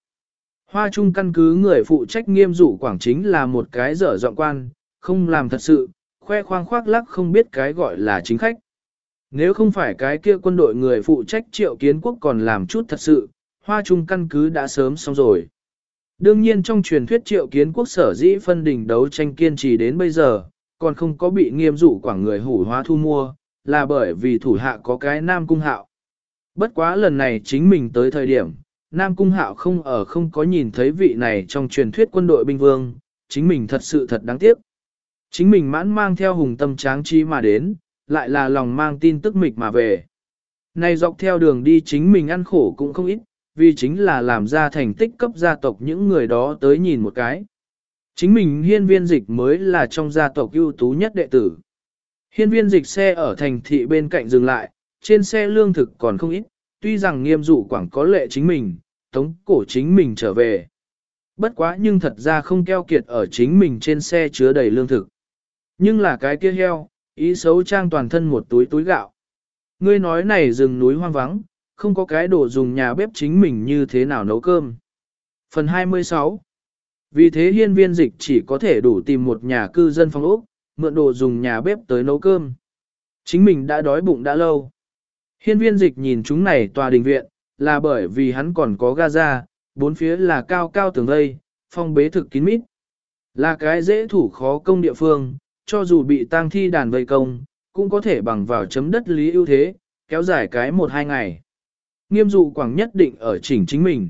Hoa trung căn cứ người phụ trách nghiêm dụ quảng chính là một cái dở dọn quan, không làm thật sự, khoe khoang khoác lắc không biết cái gọi là chính khách. Nếu không phải cái kia quân đội người phụ trách triệu kiến quốc còn làm chút thật sự, hoa trung căn cứ đã sớm xong rồi. Đương nhiên trong truyền thuyết triệu kiến quốc sở dĩ phân đỉnh đấu tranh kiên trì đến bây giờ, còn không có bị nghiêm dụ quảng người hủ hóa thu mua, là bởi vì thủ hạ có cái nam cung hạo. Bất quá lần này chính mình tới thời điểm, Nam Cung Hạo không ở không có nhìn thấy vị này trong truyền thuyết quân đội binh vương, chính mình thật sự thật đáng tiếc. Chính mình mãn mang theo hùng tâm tráng trí mà đến, lại là lòng mang tin tức mịch mà về. Này dọc theo đường đi chính mình ăn khổ cũng không ít, vì chính là làm ra thành tích cấp gia tộc những người đó tới nhìn một cái. Chính mình hiên viên dịch mới là trong gia tộc ưu tú nhất đệ tử. Hiên viên dịch xe ở thành thị bên cạnh dừng lại, trên xe lương thực còn không ít, tuy rằng nghiêm dụ quảng có lệ chính mình, tống cổ chính mình trở về. Bất quá nhưng thật ra không keo kiệt ở chính mình trên xe chứa đầy lương thực. Nhưng là cái kia heo, ý xấu trang toàn thân một túi túi gạo. Ngươi nói này rừng núi hoang vắng, không có cái đồ dùng nhà bếp chính mình như thế nào nấu cơm. Phần 26 Vì thế hiên viên dịch chỉ có thể đủ tìm một nhà cư dân phòng ốc, mượn đồ dùng nhà bếp tới nấu cơm. Chính mình đã đói bụng đã lâu. Hiên viên dịch nhìn chúng này tòa đình viện, là bởi vì hắn còn có Gaza, bốn phía là cao cao tường vây, phong bế thực kín mít. Là cái dễ thủ khó công địa phương, cho dù bị tang thi đàn vây công, cũng có thể bằng vào chấm đất lý ưu thế, kéo dài cái một hai ngày. Nghiêm dụ quảng nhất định ở chỉnh chính mình.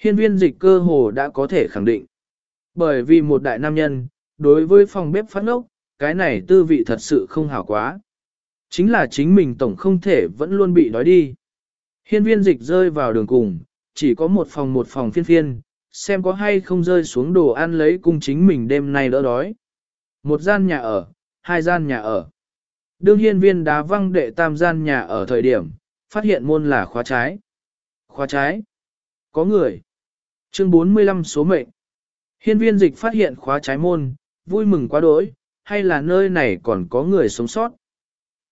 Hiên viên dịch cơ hồ đã có thể khẳng định. Bởi vì một đại nam nhân, đối với phòng bếp phát ngốc, cái này tư vị thật sự không hảo quá. Chính là chính mình tổng không thể vẫn luôn bị đói đi. Hiên viên dịch rơi vào đường cùng, chỉ có một phòng một phòng phiên phiên, xem có hay không rơi xuống đồ ăn lấy cung chính mình đêm nay đỡ đói. Một gian nhà ở, hai gian nhà ở. Đương hiên viên đá văng đệ tam gian nhà ở thời điểm, phát hiện môn là khóa trái. Khóa trái. Có người. Chương 45 số mệnh. Hiên viên dịch phát hiện khóa trái môn, vui mừng quá đỗi, hay là nơi này còn có người sống sót.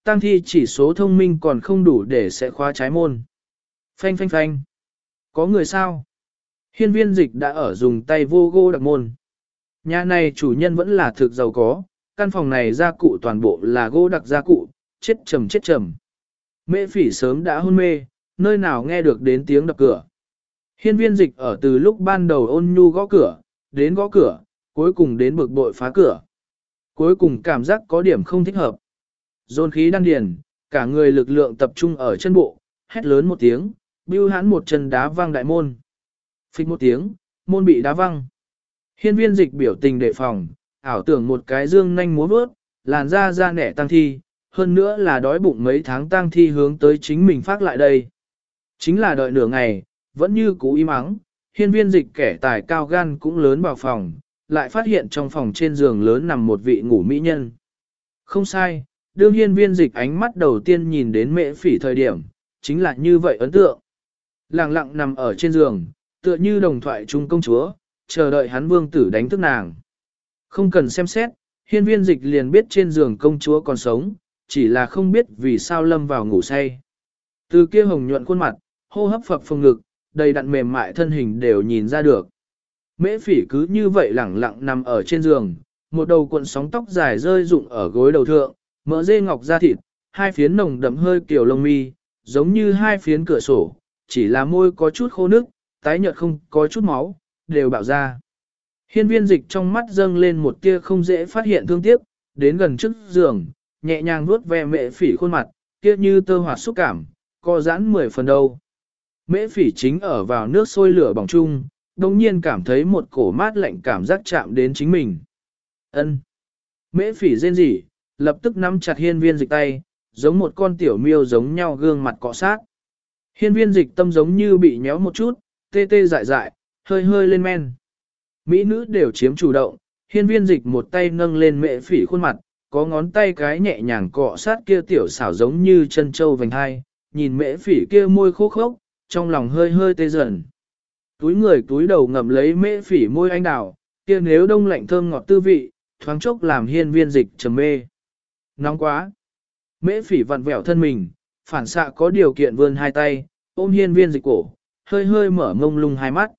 Tăng thi chỉ số thông minh còn không đủ để sẽ khóa trái môn. Phanh phanh phanh. Có người sao? Hiên viên dịch đã ở dùng tay vô gô đặc môn. Nhà này chủ nhân vẫn là thực giàu có, căn phòng này gia cụ toàn bộ là gỗ đặc gia cụ, chết trầm chết trầm. Mễ phỉ sớm đã hôn mê, nơi nào nghe được đến tiếng đập cửa. Hiên viên dịch ở từ lúc ban đầu ôn nhu gõ cửa, đến gõ cửa, cuối cùng đến bực bội phá cửa. Cuối cùng cảm giác có điểm không thích hợp. Dồn khí đan điền, cả người lực lượng tập trung ở chân bộ, hét lớn một tiếng, bưu hắn một chân đá văng đại môn. Phích một tiếng, môn bị đá văng. Hiên viên dịch biểu tình đề phòng, ảo tưởng một cái dương nhanh múa vớt, làn da da nẻ tăng thi, hơn nữa là đói bụng mấy tháng tang thi hướng tới chính mình phát lại đây. Chính là đợi nửa ngày, vẫn như cũ im ắng, hiên viên dịch kẻ tài cao gan cũng lớn vào phòng, lại phát hiện trong phòng trên giường lớn nằm một vị ngủ mỹ nhân. Không sai, đương hiên viên dịch ánh mắt đầu tiên nhìn đến mệ phỉ thời điểm, chính là như vậy ấn tượng. Lặng lặng nằm ở trên giường, tựa như đồng thoại chung công chúa, chờ đợi hắn vương tử đánh thức nàng. Không cần xem xét, hiên viên dịch liền biết trên giường công chúa còn sống, chỉ là không biết vì sao lâm vào ngủ say. Từ kia hồng nhuận khuôn mặt, hô hấp phập phồng ngực, đầy đặn mềm mại thân hình đều nhìn ra được. Mễ phỉ cứ như vậy lẳng lặng nằm ở trên giường, một đầu cuộn sóng tóc dài rơi rụng ở gối đầu thượng, mỡ dê ngọc da thịt, hai phiến nồng đậm hơi kiểu lông mi, giống như hai phiến cửa sổ, chỉ là môi có chút khô nước, tái nhợt không có chút máu, đều bạo ra. Hiên viên dịch trong mắt dâng lên một tia không dễ phát hiện thương tiếc, đến gần trước giường, nhẹ nhàng vuốt ve mẹ phỉ khuôn mặt, kia như tơ hoạt xúc cảm, co giãn mười phần đâu. Mễ phỉ chính ở vào nước sôi lửa bỏng chung, đồng nhiên cảm thấy một cổ mát lạnh cảm giác chạm đến chính mình. ân Mễ phỉ rên rỉ, lập tức nắm chặt hiên viên dịch tay, giống một con tiểu miêu giống nhau gương mặt cọ sát. Hiên viên dịch tâm giống như bị nhéo một chút, tê tê dại dại, hơi hơi lên men. Mỹ nữ đều chiếm chủ động, hiên viên dịch một tay nâng lên mẹ phỉ khuôn mặt, có ngón tay cái nhẹ nhàng cọ sát kia tiểu xảo giống như chân châu vành hai, nhìn mễ phỉ kia môi khô khốc, trong lòng hơi hơi tê dần. Túi người túi đầu ngậm lấy mễ phỉ môi anh đào, kia nếu đông lạnh thơm ngọt tư vị, thoáng chốc làm hiên viên dịch trầm mê. Nóng quá. Mễ phỉ vặn vẹo thân mình, phản xạ có điều kiện vươn hai tay, ôm hiên viên dịch cổ, hơi hơi mở ngông lung hai mắt.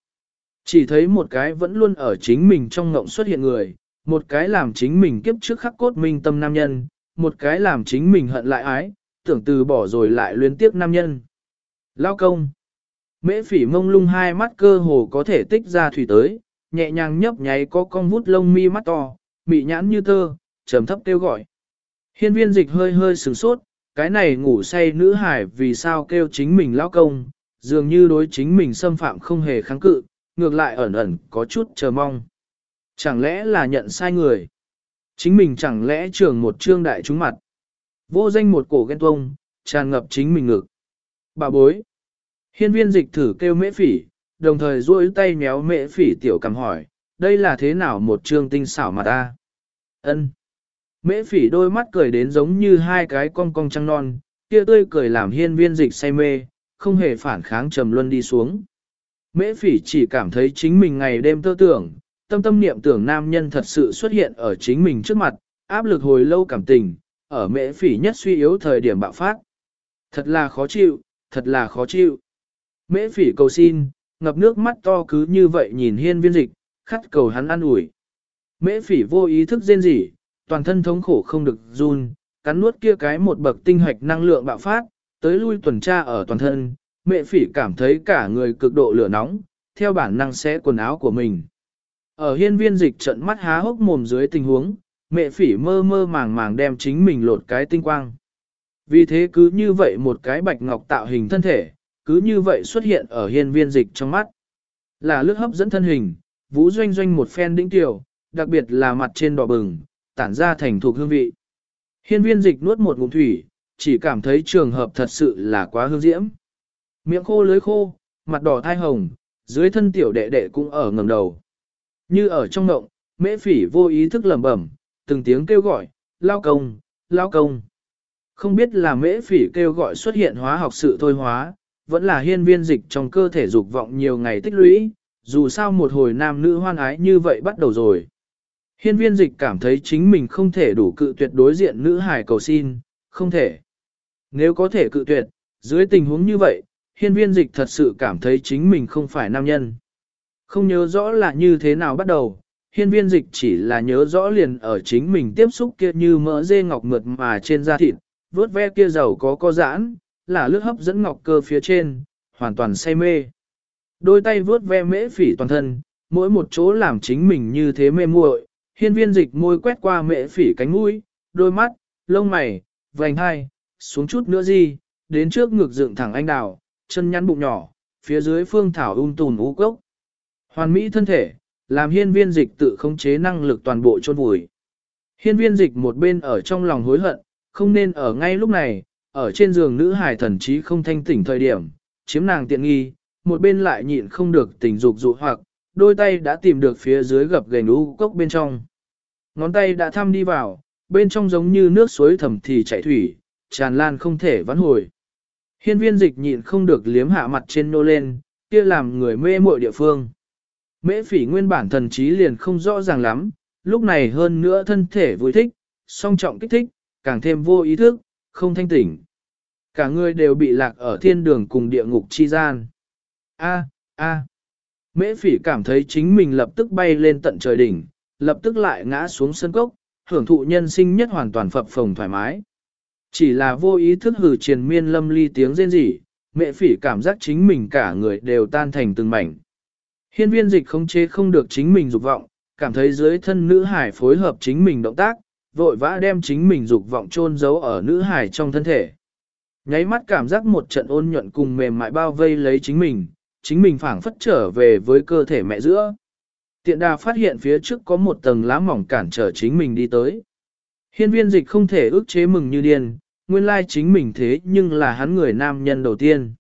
Chỉ thấy một cái vẫn luôn ở chính mình trong ngộng xuất hiện người, một cái làm chính mình kiếp trước khắc cốt minh tâm nam nhân, một cái làm chính mình hận lại ái, tưởng từ bỏ rồi lại luyến tiếc nam nhân. Lao công. Mễ phỉ mông lung hai mắt cơ hồ có thể tích ra thủy tới, nhẹ nhàng nhấp nháy có con vút lông mi mắt to, mị nhãn như tơ, trầm thấp kêu gọi. Hiên viên dịch hơi hơi sửng sốt, cái này ngủ say nữ hải vì sao kêu chính mình lao công, dường như đối chính mình xâm phạm không hề kháng cự, ngược lại ẩn ẩn có chút chờ mong. Chẳng lẽ là nhận sai người? Chính mình chẳng lẽ trường một trương đại chúng mặt? Vô danh một cổ ghen tuông, tràn ngập chính mình ngực. Bà bối. Hiên viên dịch thử kêu mễ phỉ, đồng thời duỗi tay méo mễ phỉ tiểu cầm hỏi, đây là thế nào một trương tinh xảo mà ta? Ân. Mễ phỉ đôi mắt cười đến giống như hai cái cong cong trăng non, kia tươi cười làm hiên viên dịch say mê, không hề phản kháng trầm luân đi xuống. Mễ phỉ chỉ cảm thấy chính mình ngày đêm tơ tưởng, tâm tâm niệm tưởng nam nhân thật sự xuất hiện ở chính mình trước mặt, áp lực hồi lâu cảm tình, ở mễ phỉ nhất suy yếu thời điểm bạo phát. Thật là khó chịu, thật là khó chịu. Mễ phỉ cầu xin, ngập nước mắt to cứ như vậy nhìn hiên viên dịch, khát cầu hắn ăn ủi. Mễ phỉ vô ý thức rên rỉ, toàn thân thống khổ không được run, cắn nuốt kia cái một bậc tinh hoạch năng lượng bạo phát, tới lui tuần tra ở toàn thân, mẹ phỉ cảm thấy cả người cực độ lửa nóng, theo bản năng xé quần áo của mình. Ở hiên viên dịch trận mắt há hốc mồm dưới tình huống, mẹ phỉ mơ mơ màng màng đem chính mình lột cái tinh quang. Vì thế cứ như vậy một cái bạch ngọc tạo hình thân thể, cứ như vậy xuất hiện ở hiên viên dịch trong mắt. Là lướt hấp dẫn thân hình, vũ doanh doanh một phen đĩnh tiểu, đặc biệt là mặt trên đỏ bừng, tản ra thành thuộc hương vị. Hiên viên dịch nuốt một ngụm thủy, chỉ cảm thấy trường hợp thật sự là quá hương diễm. Miệng khô lưới khô, mặt đỏ thai hồng, dưới thân tiểu đệ đệ cũng ở ngầm đầu. Như ở trong ngộng, mễ phỉ vô ý thức lẩm bẩm, từng tiếng kêu gọi, lao công, lao công. Không biết là mễ phỉ kêu gọi xuất hiện hóa học sự thôi hóa, vẫn là hiên viên dịch trong cơ thể dục vọng nhiều ngày tích lũy, dù sao một hồi nam nữ hoan ái như vậy bắt đầu rồi. Hiên viên dịch cảm thấy chính mình không thể đủ cự tuyệt đối diện nữ hải cầu xin, không thể. Nếu có thể cự tuyệt, dưới tình huống như vậy, hiên viên dịch thật sự cảm thấy chính mình không phải nam nhân. Không nhớ rõ là như thế nào bắt đầu, hiên viên dịch chỉ là nhớ rõ liền ở chính mình tiếp xúc kia như mỡ dê ngọc mượt mà trên da thịt, vớt ve kia dầu có co giãn, là lướt hấp dẫn ngọc cơ phía trên, hoàn toàn say mê. Đôi tay vớt ve mễ phỉ toàn thân, mỗi một chỗ làm chính mình như thế mê muội, hiên viên dịch môi quét qua mễ phỉ cánh mũi, đôi mắt, lông mày, vành hai, xuống chút nữa gì, đến trước ngực dựng thẳng anh đào, chân nhắn bụng nhỏ, phía dưới phương thảo um ung tùn ú cốc. Hoàn mỹ thân thể, làm hiên viên dịch tự khống chế năng lực toàn bộ chôn vùi. Hiên viên dịch một bên ở trong lòng hối hận, không nên ở ngay lúc này, ở trên giường nữ hải thần trí không thanh tỉnh thời điểm, chiếm nàng tiện nghi, một bên lại nhịn không được tình dục dụ hoặc, đôi tay đã tìm được phía dưới gập gành u cốc bên trong. Ngón tay đã thăm đi vào, bên trong giống như nước suối thầm thì chảy thủy, tràn lan không thể vãn hồi. Hiên viên dịch nhịn không được liếm hạ mặt trên nô lên, kia làm người mê muội địa phương. Mễ phỉ nguyên bản thần trí liền không rõ ràng lắm, lúc này hơn nữa thân thể vui thích, song trọng kích thích, càng thêm vô ý thức, không thanh tỉnh. Cả người đều bị lạc ở thiên đường cùng địa ngục chi gian. A, a. Mễ phỉ cảm thấy chính mình lập tức bay lên tận trời đỉnh, lập tức lại ngã xuống sân cốc, hưởng thụ nhân sinh nhất hoàn toàn phập phồng thoải mái. Chỉ là vô ý thức hử triền miên lâm ly tiếng rên rỉ, mẹ phỉ cảm giác chính mình cả người đều tan thành từng mảnh. Hiên viên dịch không chế không được chính mình dục vọng, cảm thấy dưới thân nữ hải phối hợp chính mình động tác, vội vã đem chính mình dục vọng chôn giấu ở nữ hải trong thân thể. Nháy mắt cảm giác một trận ôn nhuận cùng mềm mại bao vây lấy chính mình, chính mình phảng phất trở về với cơ thể mẹ giữa. Tiện đà phát hiện phía trước có một tầng lá mỏng cản trở chính mình đi tới. Hiên viên dịch không thể ước chế mừng như điên, nguyên lai chính mình thế nhưng là hắn người nam nhân đầu tiên.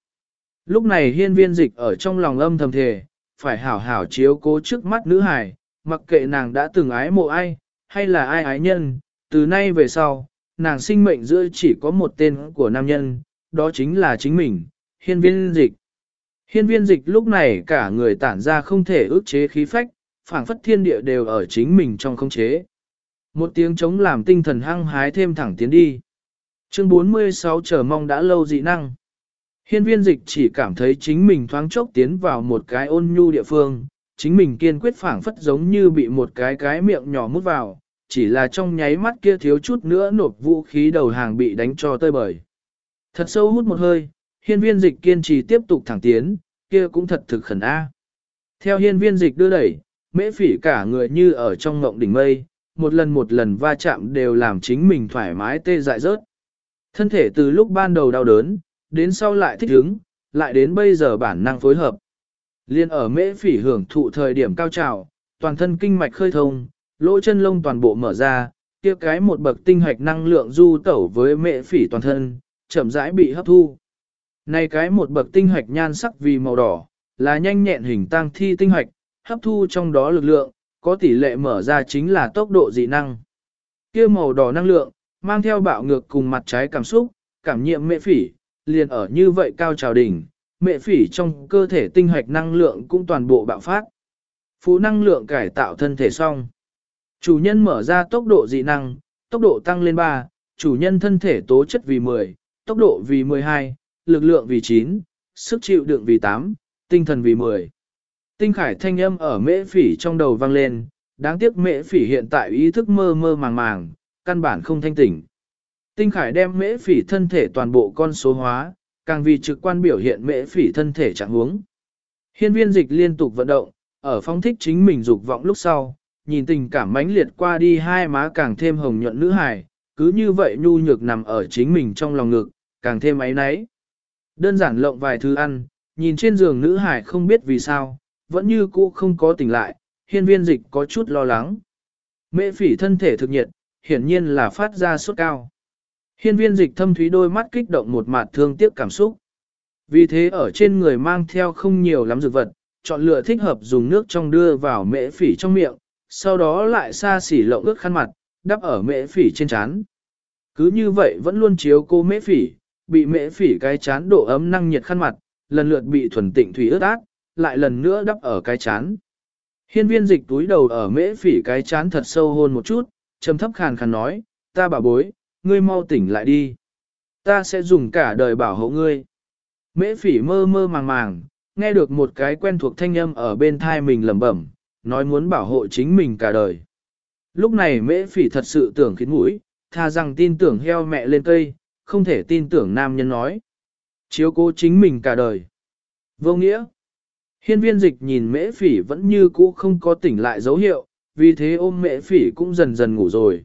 Lúc này hiên viên dịch ở trong lòng âm thầm thề, phải hảo hảo chiếu cố trước mắt nữ hải, mặc kệ nàng đã từng ái mộ ai, hay là ai ái nhân, từ nay về sau, nàng sinh mệnh giữa chỉ có một tên của nam nhân, đó chính là chính mình, hiên viên dịch. Hiên viên dịch lúc này cả người tản ra không thể ước chế khí phách, phảng phất thiên địa đều ở chính mình trong không chế. Một tiếng chống làm tinh thần hăng hái thêm thẳng tiến đi. Chương 46 chờ mong đã lâu dị năng. Hiên viên dịch chỉ cảm thấy chính mình thoáng chốc tiến vào một cái ôn nhu địa phương, chính mình kiên quyết phảng phất giống như bị một cái cái miệng nhỏ mút vào, chỉ là trong nháy mắt kia thiếu chút nữa nộp vũ khí đầu hàng bị đánh cho tơi bời. Thật sâu hút một hơi, hiên viên dịch kiên trì tiếp tục thẳng tiến, kia cũng thật thực khẩn A. Theo hiên viên dịch đưa đẩy, mễ phỉ cả người như ở trong ngộng đỉnh mây, một lần một lần va chạm đều làm chính mình thoải mái tê dại rớt. Thân thể từ lúc ban đầu đau đớn, đến sau lại thích ứng, lại đến bây giờ bản năng phối hợp. Liên ở mễ phỉ hưởng thụ thời điểm cao trào, toàn thân kinh mạch khơi thông, lỗ chân lông toàn bộ mở ra, kia cái một bậc tinh hạch năng lượng du tẩu với mễ phỉ toàn thân, chậm rãi bị hấp thu. Này cái một bậc tinh hạch nhan sắc vì màu đỏ, là nhanh nhẹn hình tăng thi tinh hạch, hấp thu trong đó lực lượng, có tỷ lệ mở ra chính là tốc độ dị năng. Kia màu đỏ năng lượng, mang theo bạo ngược cùng mặt trái cảm xúc, cảm nhiệm mễ phỉ, liền ở như vậy cao trào đỉnh, mẹ phỉ trong cơ thể tinh hạch năng lượng cũng toàn bộ bạo phát. phú năng lượng cải tạo thân thể xong. Chủ nhân mở ra tốc độ dị năng, tốc độ tăng lên 3, chủ nhân thân thể tố chất vì 10, tốc độ vì 12, lực lượng vì 9, sức chịu đựng vì 8, tinh thần vì 10. Tinh khải thanh âm ở mễ phỉ trong đầu vang lên, đáng tiếc mễ phỉ hiện tại ý thức mơ mơ màng màng, căn bản không thanh tỉnh. Tinh khải đem mễ phỉ thân thể toàn bộ con số hóa, càng vì trực quan biểu hiện mễ phỉ thân thể trạng huống. Hiên viên dịch liên tục vận động, ở phong thích chính mình dục vọng lúc sau, nhìn tình cảm mãnh liệt qua đi hai má càng thêm hồng nhuận nữ hài, cứ như vậy nhu nhược nằm ở chính mình trong lòng ngực, càng thêm ấy náy. Đơn giản lộng vài thứ ăn, nhìn trên giường nữ hải không biết vì sao, vẫn như cũ không có tỉnh lại, hiên viên dịch có chút lo lắng. Mễ phỉ thân thể thực nhiệt, hiển nhiên là phát ra sốt cao. Hiên viên dịch thâm thúy đôi mắt kích động một mặt thương tiếc cảm xúc. Vì thế ở trên người mang theo không nhiều lắm dược vật, chọn lựa thích hợp dùng nước trong đưa vào mễ phỉ trong miệng, sau đó lại xa xỉ lộng ước khăn mặt, đắp ở mễ phỉ trên chán. Cứ như vậy vẫn luôn chiếu cô mễ phỉ, bị mễ phỉ cái chán độ ấm năng nhiệt khăn mặt, lần lượt bị thuần tịnh thủy ướt át, lại lần nữa đắp ở cái chán. Hiên viên dịch túi đầu ở mễ phỉ cái chán thật sâu hôn một chút, trầm thấp khàn khàn nói, ta bảo bối, ngươi mau tỉnh lại đi. Ta sẽ dùng cả đời bảo hộ ngươi. Mễ phỉ mơ mơ màng màng, nghe được một cái quen thuộc thanh âm ở bên thai mình lẩm bẩm, nói muốn bảo hộ chính mình cả đời. Lúc này mễ phỉ thật sự tưởng khiến mũi, tha rằng tin tưởng heo mẹ lên cây, không thể tin tưởng nam nhân nói. Chiếu cố chính mình cả đời. Vô nghĩa. Hiên viên dịch nhìn mễ phỉ vẫn như cũ không có tỉnh lại dấu hiệu, vì thế ôm mễ phỉ cũng dần dần ngủ rồi.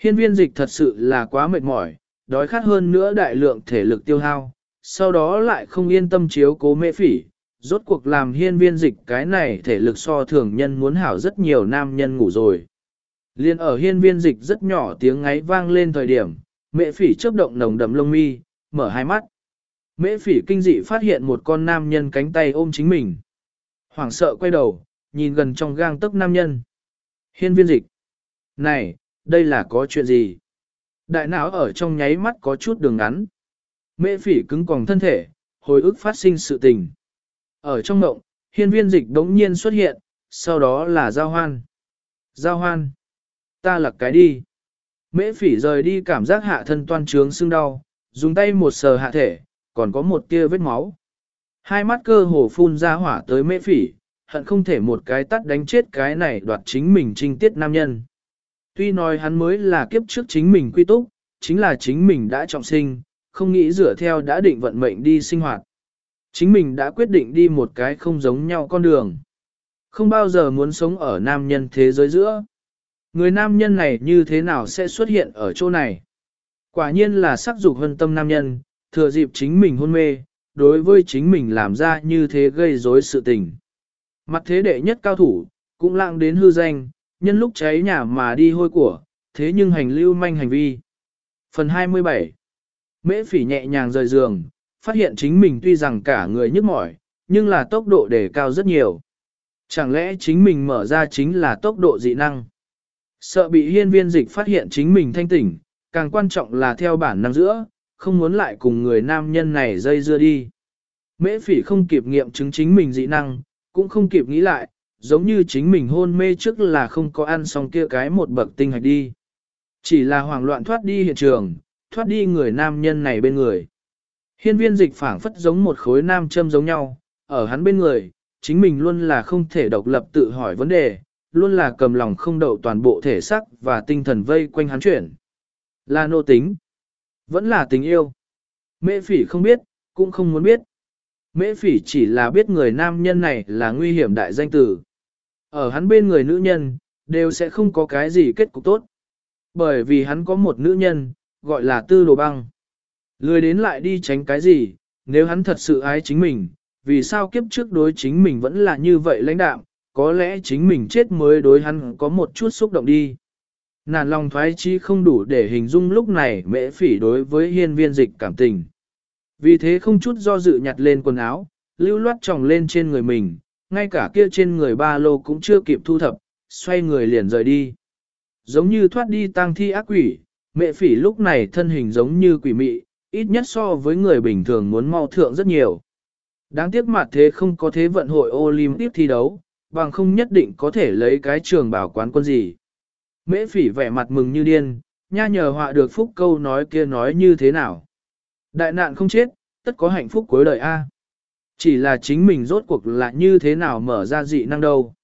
Hiên viên dịch thật sự là quá mệt mỏi, đói khát hơn nữa đại lượng thể lực tiêu hao, sau đó lại không yên tâm chiếu cố mê phỉ, rốt cuộc làm hiên viên dịch cái này thể lực so thường nhân muốn hảo rất nhiều nam nhân ngủ rồi. Liên ở hiên viên dịch rất nhỏ tiếng ngáy vang lên thời điểm, mẹ phỉ chớp động nồng đậm lông mi, mở hai mắt. Mễ phỉ kinh dị phát hiện một con nam nhân cánh tay ôm chính mình. Hoảng sợ quay đầu, nhìn gần trong gang tấc nam nhân. Hiên viên dịch. Này, đây là có chuyện gì? Đại não ở trong nháy mắt có chút đường ngắn. Mễ phỉ cứng còng thân thể, hồi ức phát sinh sự tình. Ở trong mộng, hiên viên dịch đống nhiên xuất hiện, sau đó là giao hoan. Giao hoan. Ta lặc cái đi. Mễ phỉ rời đi cảm giác hạ thân toan trướng xương đau, dùng tay một sờ hạ thể, còn có một tia vết máu. Hai mắt cơ hồ phun ra hỏa tới mễ phỉ, hận không thể một cái tắt đánh chết cái này đoạt chính mình trinh tiết nam nhân. Tuy nói hắn mới là kiếp trước chính mình quy túc, chính là chính mình đã trọng sinh, không nghĩ dựa theo đã định vận mệnh đi sinh hoạt. Chính mình đã quyết định đi một cái không giống nhau con đường. Không bao giờ muốn sống ở nam nhân thế giới giữa. Người nam nhân này như thế nào sẽ xuất hiện ở chỗ này? Quả nhiên là sắc dục hân tâm nam nhân, thừa dịp chính mình hôn mê, đối với chính mình làm ra như thế gây rối sự tình. Mặt thế đệ nhất cao thủ, cũng lặng đến hư danh, nhân lúc cháy nhà mà đi hôi của, thế nhưng hành lưu manh hành vi. Phần 27 Mễ phỉ nhẹ nhàng rời giường, phát hiện chính mình tuy rằng cả người nhức mỏi, nhưng là tốc độ đề cao rất nhiều. Chẳng lẽ chính mình mở ra chính là tốc độ dị năng? Sợ bị hiên viên dịch phát hiện chính mình thanh tỉnh, càng quan trọng là theo bản năng giữa, không muốn lại cùng người nam nhân này dây dưa đi. Mễ phỉ không kịp nghiệm chứng chính mình dị năng, cũng không kịp nghĩ lại, giống như chính mình hôn mê trước là không có ăn xong kia cái một bậc tinh hạch đi. Chỉ là hoảng loạn thoát đi hiện trường, thoát đi người nam nhân này bên người. Hiên viên dịch phảng phất giống một khối nam châm giống nhau, ở hắn bên người, chính mình luôn là không thể độc lập tự hỏi vấn đề, luôn là cầm lòng không đậu toàn bộ thể xác và tinh thần vây quanh hắn chuyển. Là nô tính, vẫn là tình yêu. Mễ phỉ không biết, cũng không muốn biết. Mễ phỉ chỉ là biết người nam nhân này là nguy hiểm đại danh tử. Ở hắn bên người nữ nhân, đều sẽ không có cái gì kết cục tốt. Bởi vì hắn có một nữ nhân, gọi là tư đồ băng. Lười đến lại đi tránh cái gì, nếu hắn thật sự ái chính mình, vì sao kiếp trước đối chính mình vẫn là như vậy lãnh đạm, có lẽ chính mình chết mới đối hắn có một chút xúc động đi. Nàn lòng thoái chi không đủ để hình dung lúc này mễ phỉ đối với hiên viên dịch cảm tình. Vì thế không chút do dự nhặt lên quần áo, lưu loát tròng lên trên người mình, ngay cả kia trên người ba lô cũng chưa kịp thu thập, xoay người liền rời đi. Giống như thoát đi tang thi ác quỷ, mẹ phỉ lúc này thân hình giống như quỷ mị, ít nhất so với người bình thường muốn mau thượng rất nhiều. Đáng tiếc mặt thế không có thế vận hội Olympic thi đấu, bằng không nhất định có thể lấy cái trường bảo quán quân gì. Mễ phỉ vẻ mặt mừng như điên, nha nhờ họa được phúc câu nói kia nói như thế nào. Đại nạn không chết, tất có hạnh phúc cuối đời A. Chỉ là chính mình rốt cuộc là như thế nào mở ra dị năng đâu.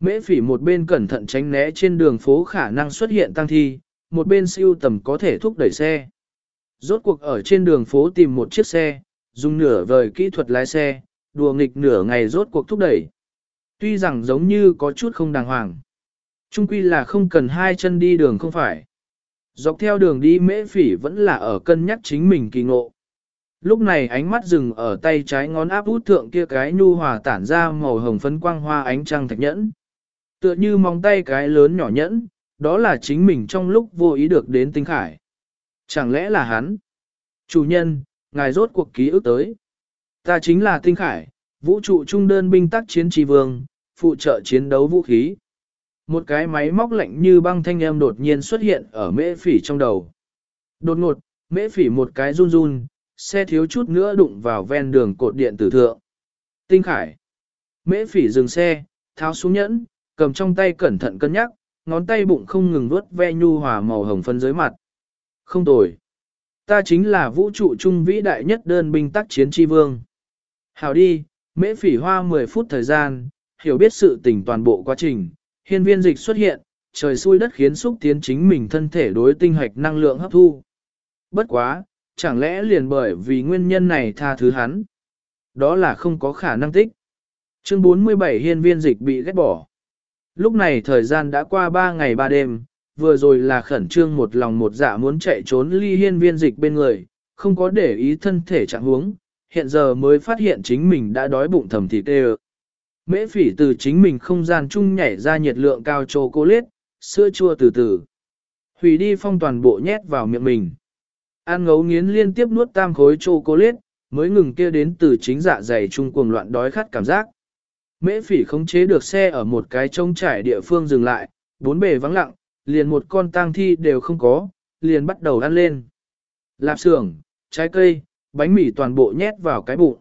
Mễ phỉ một bên cẩn thận tránh né trên đường phố khả năng xuất hiện tăng thi, một bên siêu tầm có thể thúc đẩy xe. Rốt cuộc ở trên đường phố tìm một chiếc xe, dùng nửa vời kỹ thuật lái xe, đùa nghịch nửa ngày rốt cuộc thúc đẩy. Tuy rằng giống như có chút không đàng hoàng. Trung quy là không cần hai chân đi đường không phải. Dọc theo đường đi mễ phỉ vẫn là ở cân nhắc chính mình kỳ ngộ. Lúc này ánh mắt dừng ở tay trái ngón áp út thượng kia cái nhu hòa tản ra màu hồng phấn quang hoa ánh trăng thạch nhẫn. Tựa như mong tay cái lớn nhỏ nhẫn, đó là chính mình trong lúc vô ý được đến tinh khải. Chẳng lẽ là hắn? Chủ nhân, ngài rốt cuộc ký ức tới. Ta chính là tinh khải, vũ trụ trung đơn binh tác chiến trì vương, phụ trợ chiến đấu vũ khí. Một cái máy móc lạnh như băng thanh em đột nhiên xuất hiện ở mễ phỉ trong đầu. Đột ngột, mễ phỉ một cái run run, xe thiếu chút nữa đụng vào ven đường cột điện tử thượng. Tinh khải. Mễ phỉ dừng xe, tháo xuống nhẫn, cầm trong tay cẩn thận cân nhắc, ngón tay bụng không ngừng vuốt ve nhu hòa màu hồng phân dưới mặt. Không tồi. Ta chính là vũ trụ trung vĩ đại nhất đơn binh tác chiến tri vương. Hào đi, mễ phỉ hoa 10 phút thời gian, hiểu biết sự tình toàn bộ quá trình, hiên viên dịch xuất hiện, trời xui đất khiến xúc tiến chính mình thân thể đối tinh hạch năng lượng hấp thu. Bất quá, chẳng lẽ liền bởi vì nguyên nhân này tha thứ hắn? Đó là không có khả năng tích. Chương 47 hiên viên dịch bị ghét bỏ. Lúc này thời gian đã qua 3 ngày 3 đêm, vừa rồi là khẩn trương một lòng một dạ muốn chạy trốn ly hiên viên dịch bên người, không có để ý thân thể trạng huống, hiện giờ mới phát hiện chính mình đã đói bụng thầm thịt đê Mễ phỉ từ chính mình không gian chung nhảy ra nhiệt lượng cao chô cô liết, sữa chua từ từ. Hủy đi phong toàn bộ nhét vào miệng mình. An ngấu nghiến liên tiếp nuốt tam khối chocolate mới ngừng kia đến từ chính dạ dày chung cuồng loạn đói khát cảm giác. Mễ phỉ khống chế được xe ở một cái trông trải địa phương dừng lại, bốn bề vắng lặng, liền một con tang thi đều không có, liền bắt đầu ăn lên. Lạp xưởng, trái cây, bánh mì toàn bộ nhét vào cái bụng.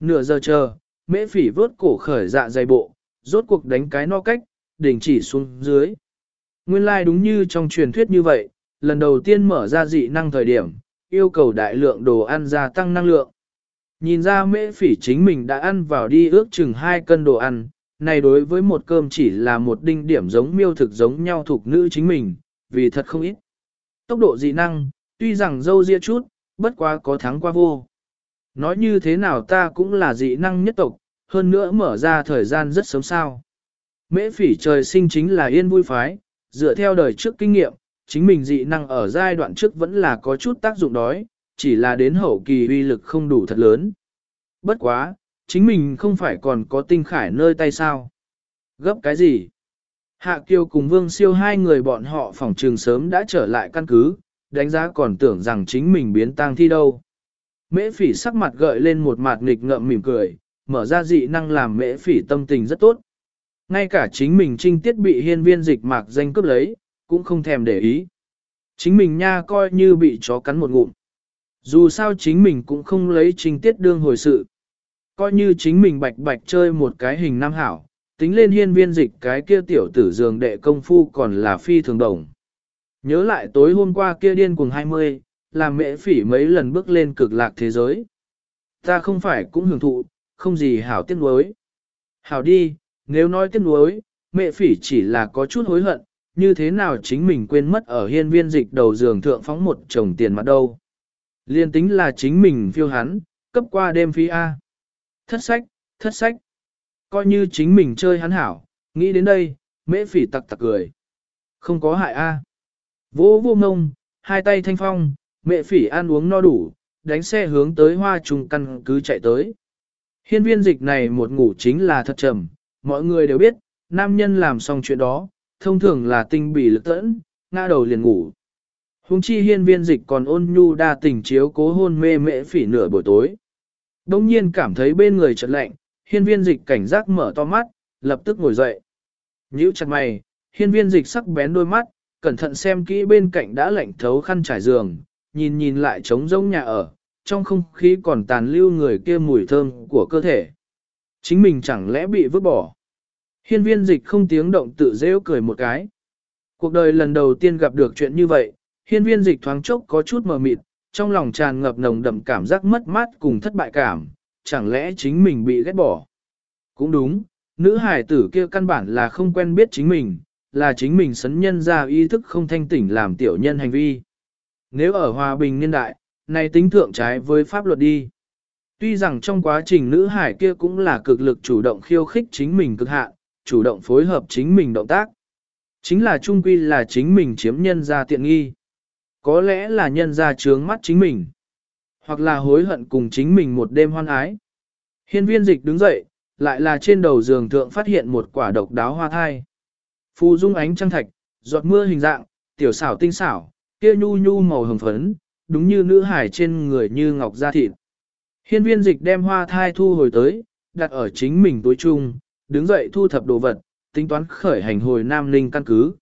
Nửa giờ chờ, mễ phỉ vớt cổ khởi dạ dày bộ, rốt cuộc đánh cái no cách, đình chỉ xuống dưới. Nguyên lai like đúng như trong truyền thuyết như vậy, lần đầu tiên mở ra dị năng thời điểm, yêu cầu đại lượng đồ ăn gia tăng năng lượng. Nhìn ra mễ phỉ chính mình đã ăn vào đi ước chừng 2 cân đồ ăn, này đối với một cơm chỉ là một đinh điểm giống miêu thực giống nhau thuộc nữ chính mình, vì thật không ít. Tốc độ dị năng, tuy rằng dâu ria chút, bất quá có thắng qua vô. Nói như thế nào ta cũng là dị năng nhất tộc, hơn nữa mở ra thời gian rất sớm sao. Mễ phỉ trời sinh chính là yên vui phái, dựa theo đời trước kinh nghiệm, chính mình dị năng ở giai đoạn trước vẫn là có chút tác dụng đói, chỉ là đến hậu kỳ uy lực không đủ thật lớn. Bất quá, chính mình không phải còn có tinh khải nơi tay sao. Gấp cái gì? Hạ Kiều cùng Vương Siêu hai người bọn họ phòng trường sớm đã trở lại căn cứ, đánh giá còn tưởng rằng chính mình biến tang thi đâu. Mễ phỉ sắc mặt gợi lên một mặt nghịch ngợm mỉm cười, mở ra dị năng làm mễ phỉ tâm tình rất tốt. Ngay cả chính mình trinh tiết bị hiên viên dịch mạc danh cướp lấy, cũng không thèm để ý. Chính mình nha coi như bị chó cắn một ngụm. Dù sao chính mình cũng không lấy trình tiết đương hồi sự. Coi như chính mình bạch bạch chơi một cái hình nam hảo, tính lên hiên viên dịch cái kia tiểu tử dường đệ công phu còn là phi thường đồng. Nhớ lại tối hôm qua kia điên cuồng 20, làm mẹ phỉ mấy lần bước lên cực lạc thế giới. Ta không phải cũng hưởng thụ, không gì hảo tiếc nuối. Hảo đi, nếu nói tiếc nuối, mẹ phỉ chỉ là có chút hối hận, như thế nào chính mình quên mất ở hiên viên dịch đầu giường thượng phóng một chồng tiền mặt đâu. Liên tính là chính mình phiêu hắn, cấp qua đêm phi A. Thất sách, thất sách. Coi như chính mình chơi hắn hảo, nghĩ đến đây, mễ phỉ tặc tặc cười. Không có hại A. Vô vô ngông, hai tay thanh phong, mẹ phỉ ăn uống no đủ, đánh xe hướng tới hoa trung căn cứ chạy tới. Hiên viên dịch này một ngủ chính là thật trầm, mọi người đều biết, nam nhân làm xong chuyện đó, thông thường là tinh bị lực tẫn, ngã đầu liền ngủ. Hùng chi hiên viên dịch còn ôn nhu đa tình chiếu cố hôn mê mễ phỉ nửa buổi tối. Đông nhiên cảm thấy bên người chợt lạnh, hiên viên dịch cảnh giác mở to mắt, lập tức ngồi dậy. Nhíu chặt mày, hiên viên dịch sắc bén đôi mắt, cẩn thận xem kỹ bên cạnh đã lạnh thấu khăn trải giường, nhìn nhìn lại trống rỗng nhà ở, trong không khí còn tàn lưu người kia mùi thơm của cơ thể. Chính mình chẳng lẽ bị vứt bỏ. Hiên viên dịch không tiếng động tự rêu cười một cái. Cuộc đời lần đầu tiên gặp được chuyện như vậy, hiên viên dịch thoáng chốc có chút mờ mịt, trong lòng tràn ngập nồng đậm cảm giác mất mát cùng thất bại cảm, chẳng lẽ chính mình bị ghét bỏ. Cũng đúng, nữ hải tử kia căn bản là không quen biết chính mình, là chính mình sấn nhân ra ý thức không thanh tỉnh làm tiểu nhân hành vi. Nếu ở hòa bình niên đại, này tính thượng trái với pháp luật đi. Tuy rằng trong quá trình nữ hải kia cũng là cực lực chủ động khiêu khích chính mình cực hạn, chủ động phối hợp chính mình động tác. Chính là trung quy là chính mình chiếm nhân ra tiện nghi. Có lẽ là nhân ra trướng mắt chính mình. Hoặc là hối hận cùng chính mình một đêm hoan ái. Hiên viên dịch đứng dậy, lại là trên đầu giường thượng phát hiện một quả độc đáo hoa thai. Phù dung ánh trăng thạch, giọt mưa hình dạng, tiểu xảo tinh xảo, kia nhu nhu màu hồng phấn, đúng như nữ hải trên người như ngọc da thịt. Hiên viên dịch đem hoa thai thu hồi tới, đặt ở chính mình túi trung, đứng dậy thu thập đồ vật, tính toán khởi hành hồi Nam Linh căn cứ.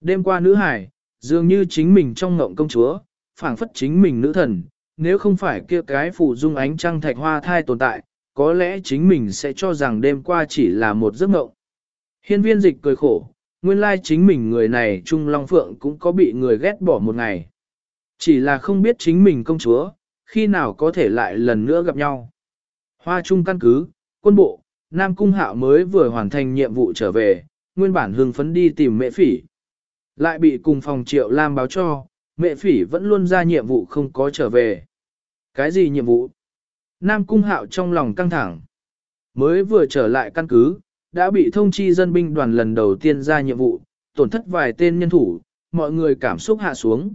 Đêm qua nữ hải, dường như chính mình trong ngộng công chúa, phảng phất chính mình nữ thần, nếu không phải kia cái phụ dung ánh trăng thạch hoa thai tồn tại, có lẽ chính mình sẽ cho rằng đêm qua chỉ là một giấc ngộng. Hiên viên dịch cười khổ, nguyên lai chính mình người này Trung Long Phượng cũng có bị người ghét bỏ một ngày. Chỉ là không biết chính mình công chúa, khi nào có thể lại lần nữa gặp nhau. Hoa Trung căn cứ, quân bộ, Nam Cung Hạo mới vừa hoàn thành nhiệm vụ trở về, nguyên bản hưng phấn đi tìm mẹ phỉ. Lại bị cùng phòng triệu Lam báo cho, mẹ phỉ vẫn luôn ra nhiệm vụ không có trở về. Cái gì nhiệm vụ? Nam Cung Hạo trong lòng căng thẳng. Mới vừa trở lại căn cứ, đã bị thông chi dân binh đoàn lần đầu tiên ra nhiệm vụ, tổn thất vài tên nhân thủ, mọi người cảm xúc hạ xuống.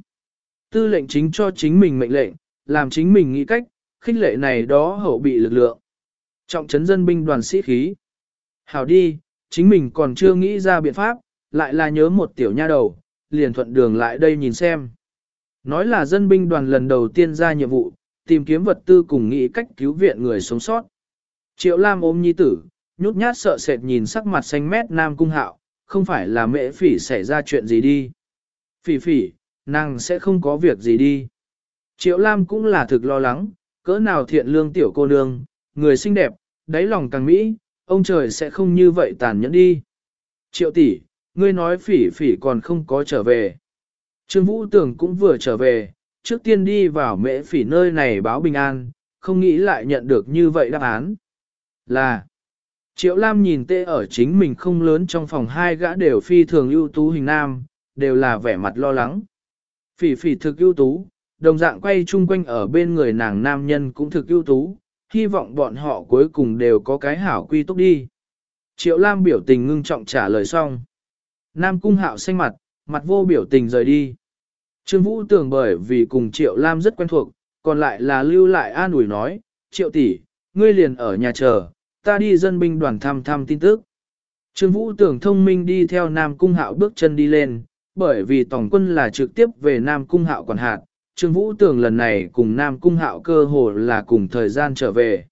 Tư lệnh chính cho chính mình mệnh lệnh, làm chính mình nghĩ cách, khích lệ này đó hậu bị lực lượng. Trọng trấn dân binh đoàn sĩ khí. Hảo đi, chính mình còn chưa nghĩ ra biện pháp, lại là nhớ một tiểu nha đầu, liền thuận đường lại đây nhìn xem. Nói là dân binh đoàn lần đầu tiên ra nhiệm vụ, tìm kiếm vật tư cùng nghĩ cách cứu viện người sống sót. Triệu Lam ôm nhi tử, nhút nhát sợ sệt nhìn sắc mặt xanh mét nam cung hạo, không phải là mẹ phỉ xảy ra chuyện gì đi. Phỉ phỉ, nàng sẽ không có việc gì đi. Triệu Lam cũng là thực lo lắng, cỡ nào thiện lương tiểu cô nương, người xinh đẹp, đáy lòng càng mỹ, ông trời sẽ không như vậy tàn nhẫn đi. Triệu tỷ, ngươi nói phỉ phỉ còn không có trở về. Trương Vũ Tưởng cũng vừa trở về, trước tiên đi vào mễ phỉ nơi này báo bình an, không nghĩ lại nhận được như vậy đáp án. Là, Triệu Lam nhìn tê ở chính mình không lớn trong phòng hai gã đều phi thường ưu tú hình nam, đều là vẻ mặt lo lắng. Phỉ phỉ thực ưu tú, đồng dạng quay chung quanh ở bên người nàng nam nhân cũng thực ưu tú, hy vọng bọn họ cuối cùng đều có cái hảo quy túc đi. Triệu Lam biểu tình ngưng trọng trả lời xong. Nam cung hạo xanh mặt, mặt vô biểu tình rời đi. Trương Vũ tưởng bởi vì cùng Triệu Lam rất quen thuộc, còn lại là lưu lại an ủi nói, Triệu tỷ, ngươi liền ở nhà chờ, ta đi dân binh đoàn thăm thăm tin tức. Trương Vũ tưởng thông minh đi theo Nam Cung Hạo bước chân đi lên, bởi vì tổng quân là trực tiếp về Nam Cung Hạo quản hạt, Trương Vũ tưởng lần này cùng Nam Cung Hạo cơ hồ là cùng thời gian trở về.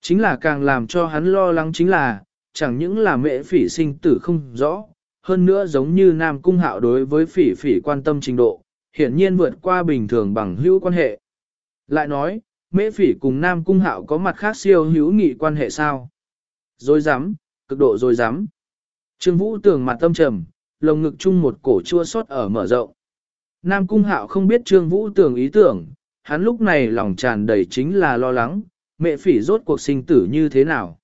Chính là càng làm cho hắn lo lắng chính là, chẳng những là mẹ phỉ sinh tử không rõ, hơn nữa giống như Nam Cung Hạo đối với phỉ phỉ quan tâm trình độ, hiển nhiên vượt qua bình thường bằng hữu quan hệ. Lại nói, mễ phỉ cùng Nam Cung Hạo có mặt khác siêu hữu nghị quan hệ sao? Rồi dám, cực độ rồi dám. Trương Vũ tưởng mặt tâm trầm, lồng ngực chung một cổ chua xót ở mở rộng. Nam Cung Hạo không biết Trương Vũ tưởng ý tưởng, hắn lúc này lòng tràn đầy chính là lo lắng, mẹ phỉ rốt cuộc sinh tử như thế nào.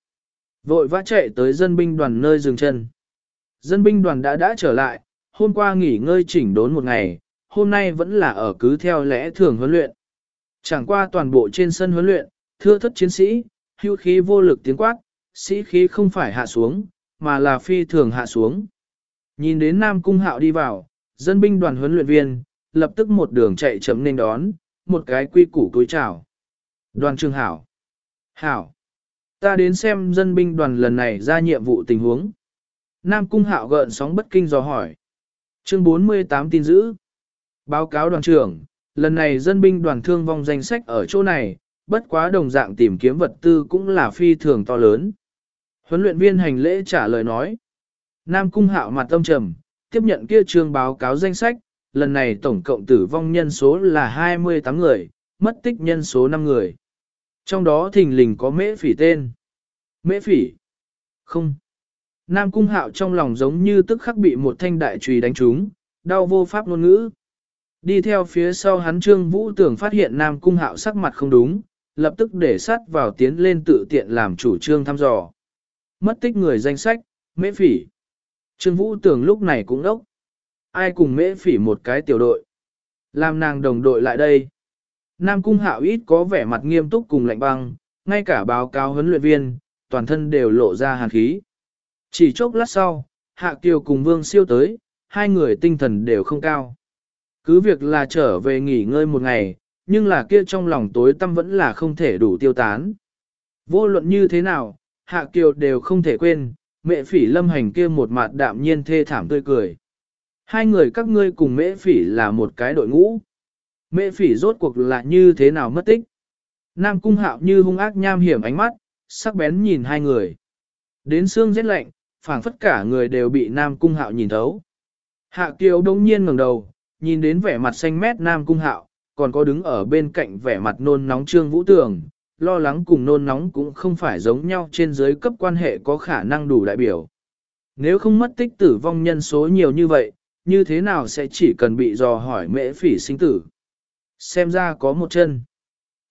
Vội vã chạy tới dân binh đoàn nơi dừng chân. Dân binh đoàn đã đã trở lại, hôm qua nghỉ ngơi chỉnh đốn một ngày, hôm nay vẫn là ở cứ theo lẽ thường huấn luyện. Chẳng qua toàn bộ trên sân huấn luyện, thưa thất chiến sĩ, hưu khí vô lực tiếng quát, sĩ khí không phải hạ xuống, mà là phi thường hạ xuống. Nhìn đến Nam Cung Hạo đi vào, dân binh đoàn huấn luyện viên, lập tức một đường chạy chấm nên đón, một cái quy củ túi chào. Đoàn trường hảo. Hảo. Ta đến xem dân binh đoàn lần này ra nhiệm vụ tình huống. Nam Cung Hạo gợn sóng bất kinh dò hỏi. Chương 48 tin giữ. Báo cáo đoàn trưởng, lần này dân binh đoàn thương vong danh sách ở chỗ này, bất quá đồng dạng tìm kiếm vật tư cũng là phi thường to lớn. Huấn luyện viên hành lễ trả lời nói. Nam Cung Hạo mặt tâm trầm, tiếp nhận kia trương báo cáo danh sách, lần này tổng cộng tử vong nhân số là 28 người, mất tích nhân số 5 người. Trong đó thình lình có mễ phỉ tên. Mễ phỉ? Không. Nam Cung Hạo trong lòng giống như tức khắc bị một thanh đại trùy đánh trúng, đau vô pháp ngôn ngữ. Đi theo phía sau hắn Trương Vũ tưởng phát hiện Nam Cung Hạo sắc mặt không đúng, lập tức để sát vào tiến lên tự tiện làm chủ trương thăm dò. Mất tích người danh sách, mễ phỉ. Trương Vũ tưởng lúc này cũng đốc. Ai cùng mễ phỉ một cái tiểu đội. Làm nàng đồng đội lại đây. Nam Cung Hạo ít có vẻ mặt nghiêm túc cùng lạnh băng, ngay cả báo cáo huấn luyện viên, toàn thân đều lộ ra hàn khí. Chỉ chốc lát sau, Hạ Kiều cùng Vương Siêu tới, hai người tinh thần đều không cao. Cứ việc là trở về nghỉ ngơi một ngày, nhưng là kia trong lòng tối tâm vẫn là không thể đủ tiêu tán. Vô luận như thế nào, Hạ Kiều đều không thể quên, mẹ phỉ lâm hành kia một mặt đạm nhiên thê thảm tươi cười. Hai người các ngươi cùng mễ phỉ là một cái đội ngũ. Mễ phỉ rốt cuộc là như thế nào mất tích. Nam cung hạo như hung ác nham hiểm ánh mắt, sắc bén nhìn hai người. Đến xương rét lạnh, phảng phất cả người đều bị Nam cung hạo nhìn thấu. Hạ kiều đông nhiên ngẩng đầu, nhìn đến vẻ mặt xanh mét Nam cung hạo, còn có đứng ở bên cạnh vẻ mặt nôn nóng trương vũ tường, lo lắng cùng nôn nóng cũng không phải giống nhau trên giới cấp quan hệ có khả năng đủ đại biểu. Nếu không mất tích tử vong nhân số nhiều như vậy, như thế nào sẽ chỉ cần bị dò hỏi mễ phỉ sinh tử. Xem ra có một chân.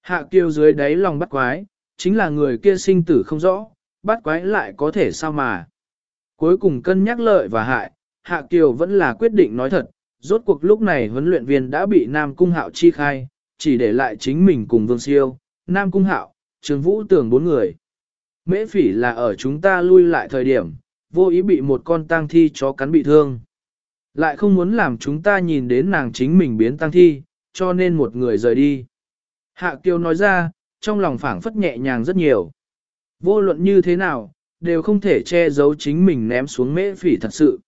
Hạ kiêu dưới đáy lòng bắt quái, chính là người kia sinh tử không rõ, bắt quái lại có thể sao mà. Cuối cùng cân nhắc lợi và hại, Hạ Kiều vẫn là quyết định nói thật, rốt cuộc lúc này huấn luyện viên đã bị Nam Cung Hạo chi khai, chỉ để lại chính mình cùng Vương Siêu, Nam Cung Hạo, Trường Vũ tưởng bốn người. Mễ phỉ là ở chúng ta lui lại thời điểm, vô ý bị một con tang thi chó cắn bị thương. Lại không muốn làm chúng ta nhìn đến nàng chính mình biến tang thi, cho nên một người rời đi. Hạ Kiều nói ra, trong lòng phảng phất nhẹ nhàng rất nhiều. Vô luận như thế nào, đều không thể che giấu chính mình ném xuống mễ phỉ thật sự.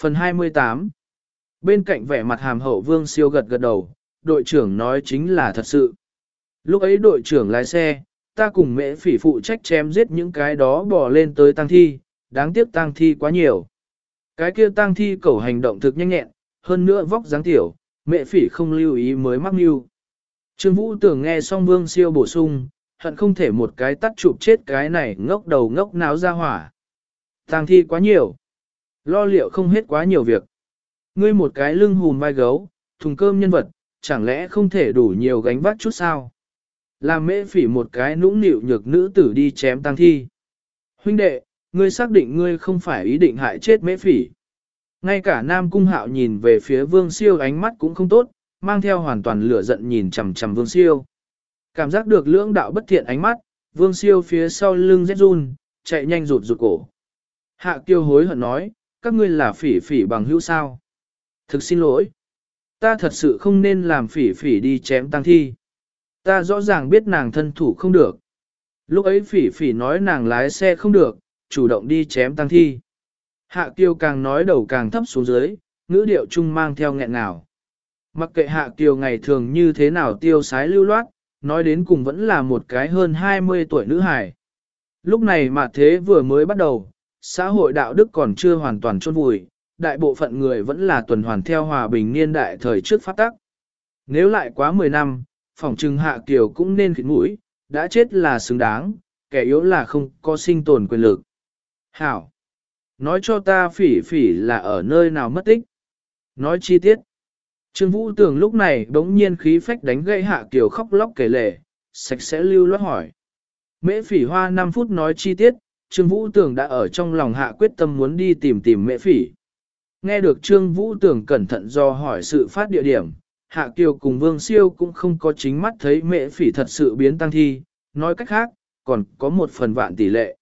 Phần 28 Bên cạnh vẻ mặt hàm hậu vương siêu gật gật đầu, đội trưởng nói chính là thật sự. Lúc ấy đội trưởng lái xe, ta cùng mễ phỉ phụ trách chém giết những cái đó bỏ lên tới tăng thi, đáng tiếc tăng thi quá nhiều. Cái kia tăng thi cầu hành động thực nhanh nhẹn, hơn nữa vóc dáng tiểu, mẹ phỉ không lưu ý mới mắc mưu. Trương Vũ tưởng nghe xong vương siêu bổ sung, hận không thể một cái tắt chụp chết cái này ngốc đầu ngốc náo ra hỏa. Tăng thi quá nhiều. Lo liệu không hết quá nhiều việc. Ngươi một cái lưng hùn vai gấu, thùng cơm nhân vật, chẳng lẽ không thể đủ nhiều gánh vác chút sao? Làm mễ phỉ một cái nũng nịu nhược nữ tử đi chém tăng thi. Huynh đệ, ngươi xác định ngươi không phải ý định hại chết mễ phỉ. Ngay cả Nam Cung Hạo nhìn về phía Vương Siêu ánh mắt cũng không tốt, mang theo hoàn toàn lửa giận nhìn chằm chằm Vương Siêu. Cảm giác được lưỡng đạo bất thiện ánh mắt, Vương Siêu phía sau lưng rét run, chạy nhanh rụt rụt cổ. Hạ Kiêu hối hận nói, các ngươi là phỉ phỉ bằng hữu sao. Thực xin lỗi. Ta thật sự không nên làm phỉ phỉ đi chém tăng thi. Ta rõ ràng biết nàng thân thủ không được. Lúc ấy phỉ phỉ nói nàng lái xe không được, chủ động đi chém tăng thi. Hạ kiều càng nói đầu càng thấp xuống dưới, ngữ điệu trung mang theo nghẹn nào. Mặc kệ hạ kiều ngày thường như thế nào tiêu sái lưu loát, nói đến cùng vẫn là một cái hơn 20 tuổi nữ hài. Lúc này mà thế vừa mới bắt đầu, xã hội đạo đức còn chưa hoàn toàn chôn vùi, đại bộ phận người vẫn là tuần hoàn theo hòa bình niên đại thời trước phát tắc. Nếu lại quá 10 năm, Phỏng trừng hạ kiều cũng nên khịt mũi, đã chết là xứng đáng, kẻ yếu là không có sinh tồn quyền lực. Hảo! Nói cho ta phỉ phỉ là ở nơi nào mất tích. Nói chi tiết. Trương Vũ Tường lúc này bỗng nhiên khí phách đánh gãy hạ kiều khóc lóc kể lể, sạch sẽ lưu loát hỏi. Mễ phỉ hoa 5 phút nói chi tiết, Trương Vũ Tường đã ở trong lòng hạ quyết tâm muốn đi tìm tìm mễ phỉ. Nghe được Trương Vũ Tường cẩn thận do hỏi sự phát địa điểm, Hạ Kiều cùng Vương Siêu cũng không có chính mắt thấy mệ phỉ thật sự biến tăng thi, nói cách khác, còn có một phần vạn tỷ lệ.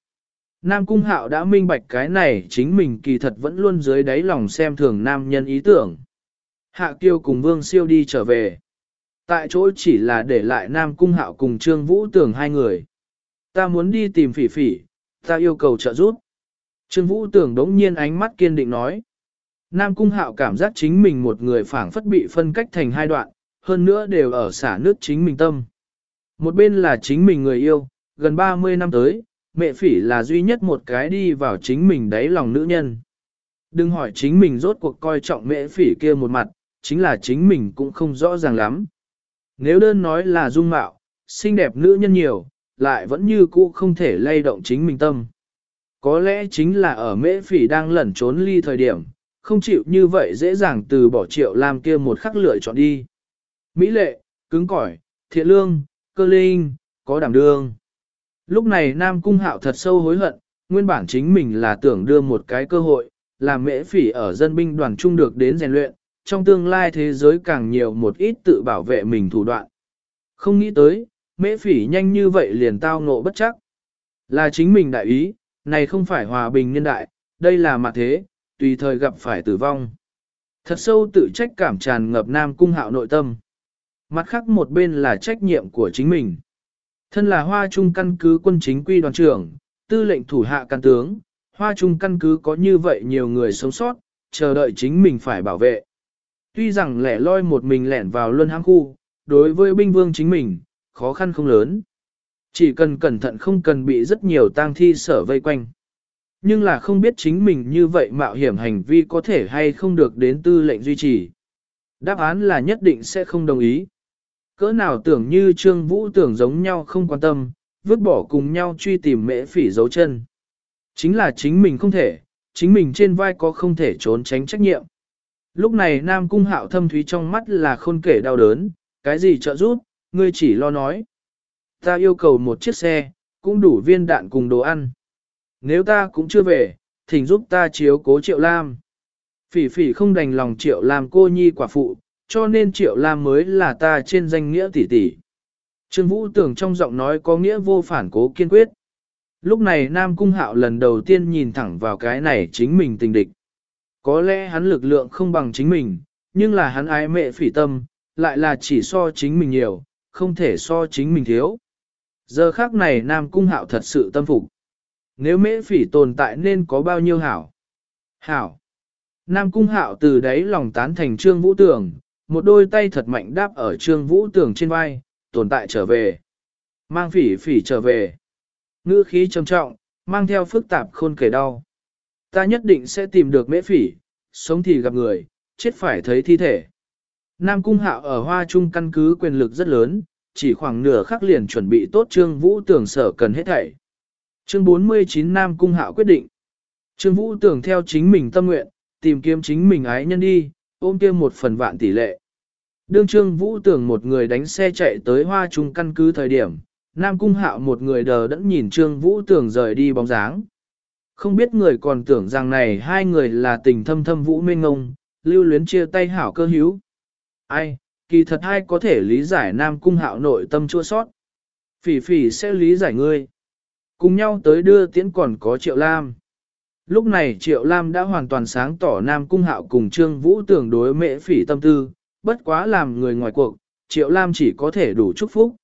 Nam Cung Hạo đã minh bạch cái này chính mình kỳ thật vẫn luôn dưới đáy lòng xem thường nam nhân ý tưởng. Hạ Kiều cùng Vương Siêu đi trở về. Tại chỗ chỉ là để lại Nam Cung Hạo cùng Trương Vũ Tường hai người. Ta muốn đi tìm phỉ phỉ, ta yêu cầu trợ giúp. Trương Vũ Tường đống nhiên ánh mắt kiên định nói. Nam Cung Hạo cảm giác chính mình một người phảng phất bị phân cách thành hai đoạn, hơn nữa đều ở xả nước chính mình tâm. Một bên là chính mình người yêu, gần 30 năm tới, mẹ phỉ là duy nhất một cái đi vào chính mình đáy lòng nữ nhân. Đừng hỏi chính mình rốt cuộc coi trọng mẹ phỉ kia một mặt, chính là chính mình cũng không rõ ràng lắm. Nếu đơn nói là dung mạo, xinh đẹp nữ nhân nhiều, lại vẫn như cũ không thể lay động chính mình tâm. Có lẽ chính là ở mễ phỉ đang lẩn trốn ly thời điểm, không chịu như vậy dễ dàng từ bỏ triệu làm kia một khắc lựa chọn đi. Mỹ lệ, cứng cỏi, thiện lương, cơ linh, có đảm đương. Lúc này Nam Cung Hạo thật sâu hối hận, nguyên bản chính mình là tưởng đưa một cái cơ hội, làm mễ phỉ ở dân binh đoàn trung được đến rèn luyện, trong tương lai thế giới càng nhiều một ít tự bảo vệ mình thủ đoạn. Không nghĩ tới, mễ phỉ nhanh như vậy liền tao ngộ bất chắc. Là chính mình đại ý, này không phải hòa bình nhân đại, đây là mặt thế, tùy thời gặp phải tử vong. Thật sâu tự trách cảm tràn ngập Nam Cung Hạo nội tâm. Mặt khác một bên là trách nhiệm của chính mình. Thân là hoa trung căn cứ quân chính quy đoàn trưởng, tư lệnh thủ hạ căn tướng, hoa trung căn cứ có như vậy nhiều người sống sót, chờ đợi chính mình phải bảo vệ. Tuy rằng lẻ loi một mình lẻn vào luân hãng khu, đối với binh vương chính mình, khó khăn không lớn. Chỉ cần cẩn thận không cần bị rất nhiều tang thi sở vây quanh. Nhưng là không biết chính mình như vậy mạo hiểm hành vi có thể hay không được đến tư lệnh duy trì. Đáp án là nhất định sẽ không đồng ý. Cỡ nào tưởng như Trương Vũ tưởng giống nhau không quan tâm, vứt bỏ cùng nhau truy tìm mễ phỉ dấu chân. Chính là chính mình không thể, chính mình trên vai có không thể trốn tránh trách nhiệm. Lúc này Nam Cung Hạo thâm thúy trong mắt là khôn kể đau đớn, cái gì trợ giúp, ngươi chỉ lo nói. Ta yêu cầu một chiếc xe, cũng đủ viên đạn cùng đồ ăn. Nếu ta cũng chưa về, thỉnh giúp ta chiếu cố Triệu Lam. Phỉ phỉ không đành lòng Triệu Lam cô nhi quả phụ, cho nên Triệu Lam mới là ta trên danh nghĩa tỷ tỷ. Trương Vũ tưởng trong giọng nói có nghĩa vô phản cố kiên quyết. Lúc này Nam Cung Hạo lần đầu tiên nhìn thẳng vào cái này chính mình tình địch. Có lẽ hắn lực lượng không bằng chính mình, nhưng là hắn ái mẹ phỉ tâm, lại là chỉ so chính mình nhiều, không thể so chính mình thiếu. Giờ khác này Nam Cung Hạo thật sự tâm phục. Nếu mễ phỉ tồn tại nên có bao nhiêu hảo? Hảo. Nam Cung Hạo từ đấy lòng tán thành Trương Vũ Tường, một đôi tay thật mạnh đáp ở Trương Vũ Tường trên vai, tồn tại trở về. Mang phỉ phỉ trở về. Ngữ khí trầm trọng, mang theo phức tạp khôn kể đau. Ta nhất định sẽ tìm được mễ phỉ, sống thì gặp người, chết phải thấy thi thể. Nam Cung Hạo ở Hoa Trung căn cứ quyền lực rất lớn, chỉ khoảng nửa khắc liền chuẩn bị tốt Trương Vũ tường sở cần hết thảy. Chương 49 Nam Cung Hạo quyết định. Trương Vũ Tưởng theo chính mình tâm nguyện, tìm kiếm chính mình ái nhân đi, ôm kia một phần vạn tỷ lệ. Đương Trương Vũ Tưởng một người đánh xe chạy tới Hoa Trung căn cứ thời điểm, Nam Cung Hạo một người đờ đẫn nhìn Trương Vũ Tưởng rời đi bóng dáng. Không biết người còn tưởng rằng này hai người là tình thâm thâm vũ minh ngông, lưu luyến chia tay hảo cơ hữu. Ai, kỳ thật ai có thể lý giải Nam Cung Hạo nội tâm chua sót. Phỉ phỉ sẽ lý giải ngươi. Cùng nhau tới đưa tiễn còn có Triệu Lam. Lúc này Triệu Lam đã hoàn toàn sáng tỏ Nam Cung Hạo cùng Trương Vũ tưởng đối mệ phỉ tâm tư, bất quá làm người ngoài cuộc, Triệu Lam chỉ có thể đủ chúc phúc.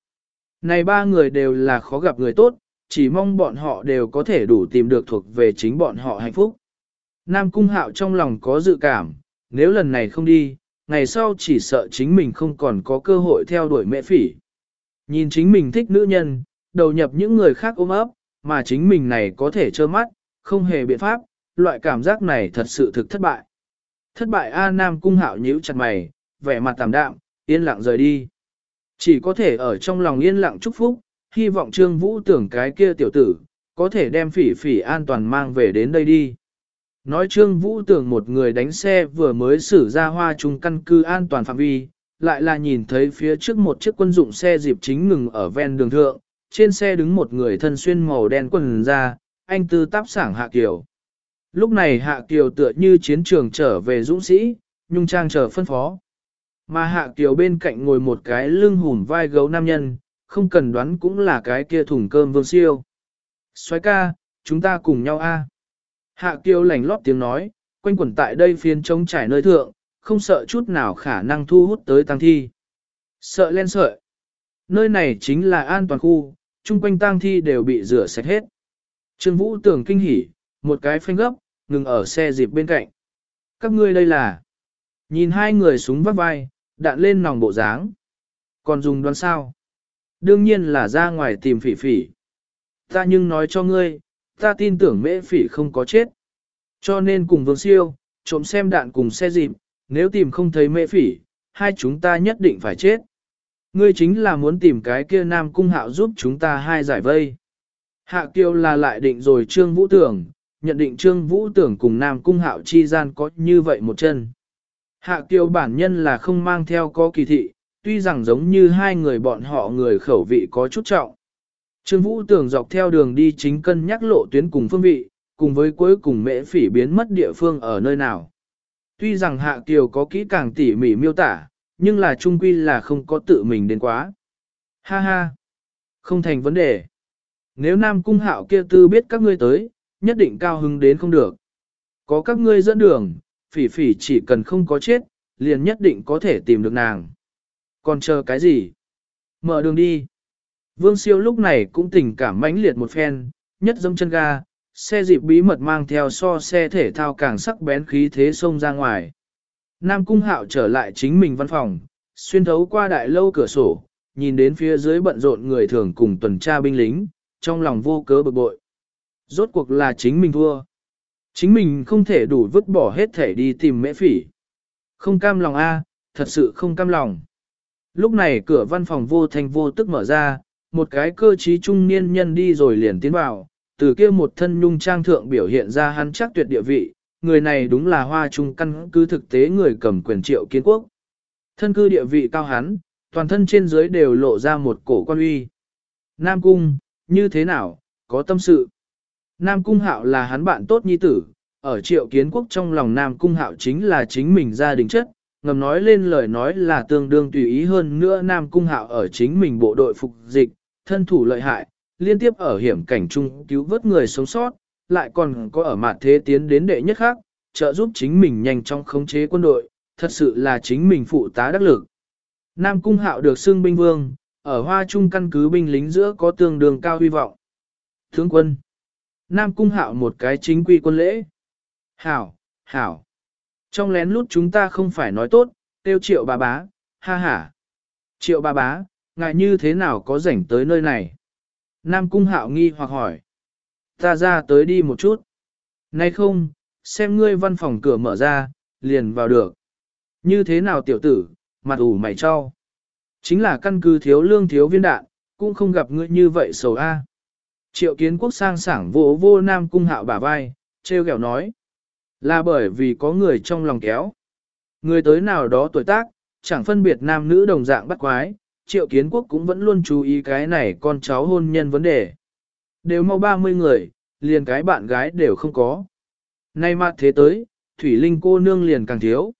Này ba người đều là khó gặp người tốt, chỉ mong bọn họ đều có thể đủ tìm được thuộc về chính bọn họ hạnh phúc. Nam Cung Hạo trong lòng có dự cảm, nếu lần này không đi, ngày sau chỉ sợ chính mình không còn có cơ hội theo đuổi mẹ phỉ. Nhìn chính mình thích nữ nhân, đầu nhập những người khác ôm ấp, mà chính mình này có thể trơ mắt, không hề biện pháp, loại cảm giác này thật sự thực thất bại. Thất bại A Nam Cung Hạo nhíu chặt mày, vẻ mặt tạm đạm, yên lặng rời đi. Chỉ có thể ở trong lòng yên lặng chúc phúc, hy vọng Trương Vũ tưởng cái kia tiểu tử, có thể đem phỉ phỉ an toàn mang về đến đây đi. Nói Trương Vũ tưởng một người đánh xe vừa mới xử ra hoa trung căn cứ an toàn phạm vi, lại là nhìn thấy phía trước một chiếc quân dụng xe dịp chính ngừng ở ven đường thượng, trên xe đứng một người thân xuyên màu đen quần ra, anh tư táp sảng Hạ Kiều. Lúc này Hạ Kiều tựa như chiến trường trở về dũng sĩ, nhung trang chờ phân phó. Mà Hạ Kiều bên cạnh ngồi một cái lưng hùm vai gấu nam nhân, không cần đoán cũng là cái kia thùng cơm vương siêu. Xoái ca, chúng ta cùng nhau a. Hạ Kiều lành lót tiếng nói, quanh quẩn tại đây phiên trống trải nơi thượng, không sợ chút nào khả năng thu hút tới tăng thi. Sợ len sợi. Nơi này chính là an toàn khu, chung quanh tang thi đều bị rửa sạch hết. Trương Vũ tưởng kinh hỉ, một cái phanh gấp, ngừng ở xe dịp bên cạnh. Các ngươi đây là... Nhìn hai người súng vắt vai, đạn lên nòng bộ dáng. Còn dùng đoán sao? Đương nhiên là ra ngoài tìm phỉ phỉ. Ta nhưng nói cho ngươi, ta tin tưởng mễ phỉ không có chết. Cho nên cùng vương siêu, trộm xem đạn cùng xe dịp, nếu tìm không thấy mễ phỉ, hai chúng ta nhất định phải chết. Ngươi chính là muốn tìm cái kia nam cung hạo giúp chúng ta hai giải vây. Hạ kiều là lại định rồi trương vũ tưởng, nhận định trương vũ tưởng cùng nam cung hạo chi gian có như vậy một chân. Hạ kiều bản nhân là không mang theo có kỳ thị, tuy rằng giống như hai người bọn họ người khẩu vị có chút trọng. Trương Vũ tưởng dọc theo đường đi chính cân nhắc lộ tuyến cùng phương vị, cùng với cuối cùng mễ phỉ biến mất địa phương ở nơi nào. Tuy rằng Hạ Kiều có kỹ càng tỉ mỉ miêu tả, nhưng là trung quy là không có tự mình đến quá. Ha ha! Không thành vấn đề. Nếu Nam Cung Hạo kia tư biết các ngươi tới, nhất định cao hứng đến không được. Có các ngươi dẫn đường, phỉ phỉ chỉ cần không có chết, liền nhất định có thể tìm được nàng. Còn chờ cái gì? Mở đường đi. Vương siêu lúc này cũng tình cảm mãnh liệt một phen, nhất dâm chân ga, xe dịp bí mật mang theo so xe thể thao càng sắc bén khí thế xông ra ngoài. Nam Cung Hạo trở lại chính mình văn phòng, xuyên thấu qua đại lâu cửa sổ, nhìn đến phía dưới bận rộn người thường cùng tuần tra binh lính, trong lòng vô cớ bực bội. Rốt cuộc là chính mình thua. Chính mình không thể đủ vứt bỏ hết thể đi tìm mễ phỉ. Không cam lòng a, thật sự không cam lòng. Lúc này cửa văn phòng vô thành vô tức mở ra, một cái cơ trí trung niên nhân đi rồi liền tiến vào, từ kia một thân nhung trang thượng biểu hiện ra hắn chắc tuyệt địa vị, người này đúng là hoa trung căn cứ thực tế người cầm quyền triệu kiến quốc. Thân cư địa vị cao hắn, toàn thân trên dưới đều lộ ra một cổ quan uy. Nam Cung, như thế nào, có tâm sự. Nam Cung Hạo là hắn bạn tốt nhi tử, ở triệu kiến quốc trong lòng Nam Cung Hạo chính là chính mình gia đình chất, ngầm nói lên lời nói là tương đương tùy ý hơn nữa Nam Cung Hạo ở chính mình bộ đội phục dịch, thân thủ lợi hại, liên tiếp ở hiểm cảnh chung cứu vớt người sống sót, lại còn có ở mặt thế tiến đến đệ nhất khác, trợ giúp chính mình nhanh chóng khống chế quân đội, thật sự là chính mình phụ tá đắc lực. Nam Cung Hạo được xưng binh vương, ở Hoa Trung căn cứ binh lính giữa có tương đương cao hy vọng. Thướng quân. Nam Cung Hạo một cái chính quy quân lễ. Hảo, hảo. Trong lén lút chúng ta không phải nói tốt, tiêu triệu bà bá, ha ha. Triệu bà bá, ngài như thế nào có rảnh tới nơi này? Nam Cung Hạo nghi hoặc hỏi. Ta ra tới đi một chút. Nay không, xem ngươi văn phòng cửa mở ra, liền vào được. Như thế nào tiểu tử, mặt ủ mày cho. Chính là căn cứ thiếu lương thiếu viên đạn, cũng không gặp ngươi như vậy sầu a. Triệu kiến quốc sang sảng vô vô Nam Cung Hạo bả vai, treo kẹo nói. Là bởi vì có người trong lòng kéo. Người tới nào đó tuổi tác, chẳng phân biệt nam nữ đồng dạng bắt quái, triệu kiến quốc cũng vẫn luôn chú ý cái này con cháu hôn nhân vấn đề. Đều mau 30 người, liền cái bạn gái đều không có. Nay mà thế tới, Thủy Linh cô nương liền càng thiếu.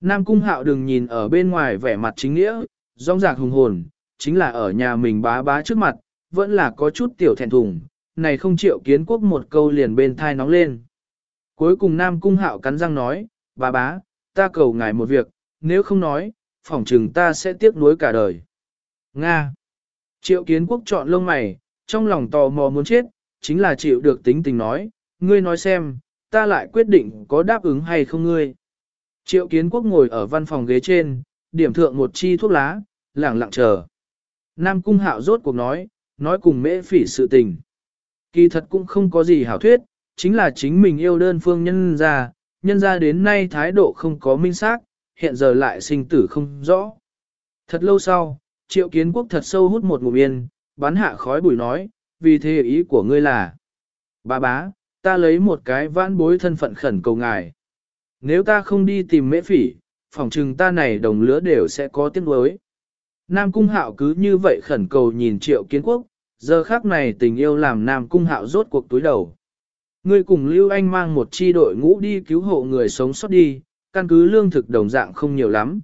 Nam Cung Hạo đừng nhìn ở bên ngoài vẻ mặt chính nghĩa, rong rạc hùng hồn, chính là ở nhà mình bá bá trước mặt, vẫn là có chút tiểu thẹn thùng, này không chịu kiến quốc một câu liền bên thai nóng lên. Cuối cùng Nam Cung Hạo cắn răng nói, bá bá, ta cầu ngài một việc, nếu không nói, phỏng chừng ta sẽ tiếc nuối cả đời. Nga. Triệu kiến quốc chọn lông mày, trong lòng tò mò muốn chết, chính là chịu được tính tình nói, ngươi nói xem, ta lại quyết định có đáp ứng hay không ngươi. Triệu kiến quốc ngồi ở văn phòng ghế trên, điểm thượng một chi thuốc lá, lẳng lặng chờ. Nam cung hạo rốt cuộc nói, nói cùng mễ phỉ sự tình. Kỳ thật cũng không có gì hảo thuyết, chính là chính mình yêu đơn phương nhân ra, nhân ra đến nay thái độ không có minh xác, hiện giờ lại sinh tử không rõ. Thật lâu sau, triệu kiến quốc thật sâu hút một ngụm yên, bắn hạ khói bụi nói, vì thế ý của ngươi là, bà bá, ta lấy một cái vãn bối thân phận khẩn cầu ngài. Nếu ta không đi tìm mễ phỉ, phòng trừng ta này đồng lứa đều sẽ có tiếng đối. Nam Cung Hạo cứ như vậy khẩn cầu nhìn triệu kiến quốc, giờ khác này tình yêu làm Nam Cung Hạo rốt cuộc túi đầu. Ngươi cùng Lưu Anh mang một chi đội ngũ đi cứu hộ người sống sót đi, căn cứ lương thực đồng dạng không nhiều lắm.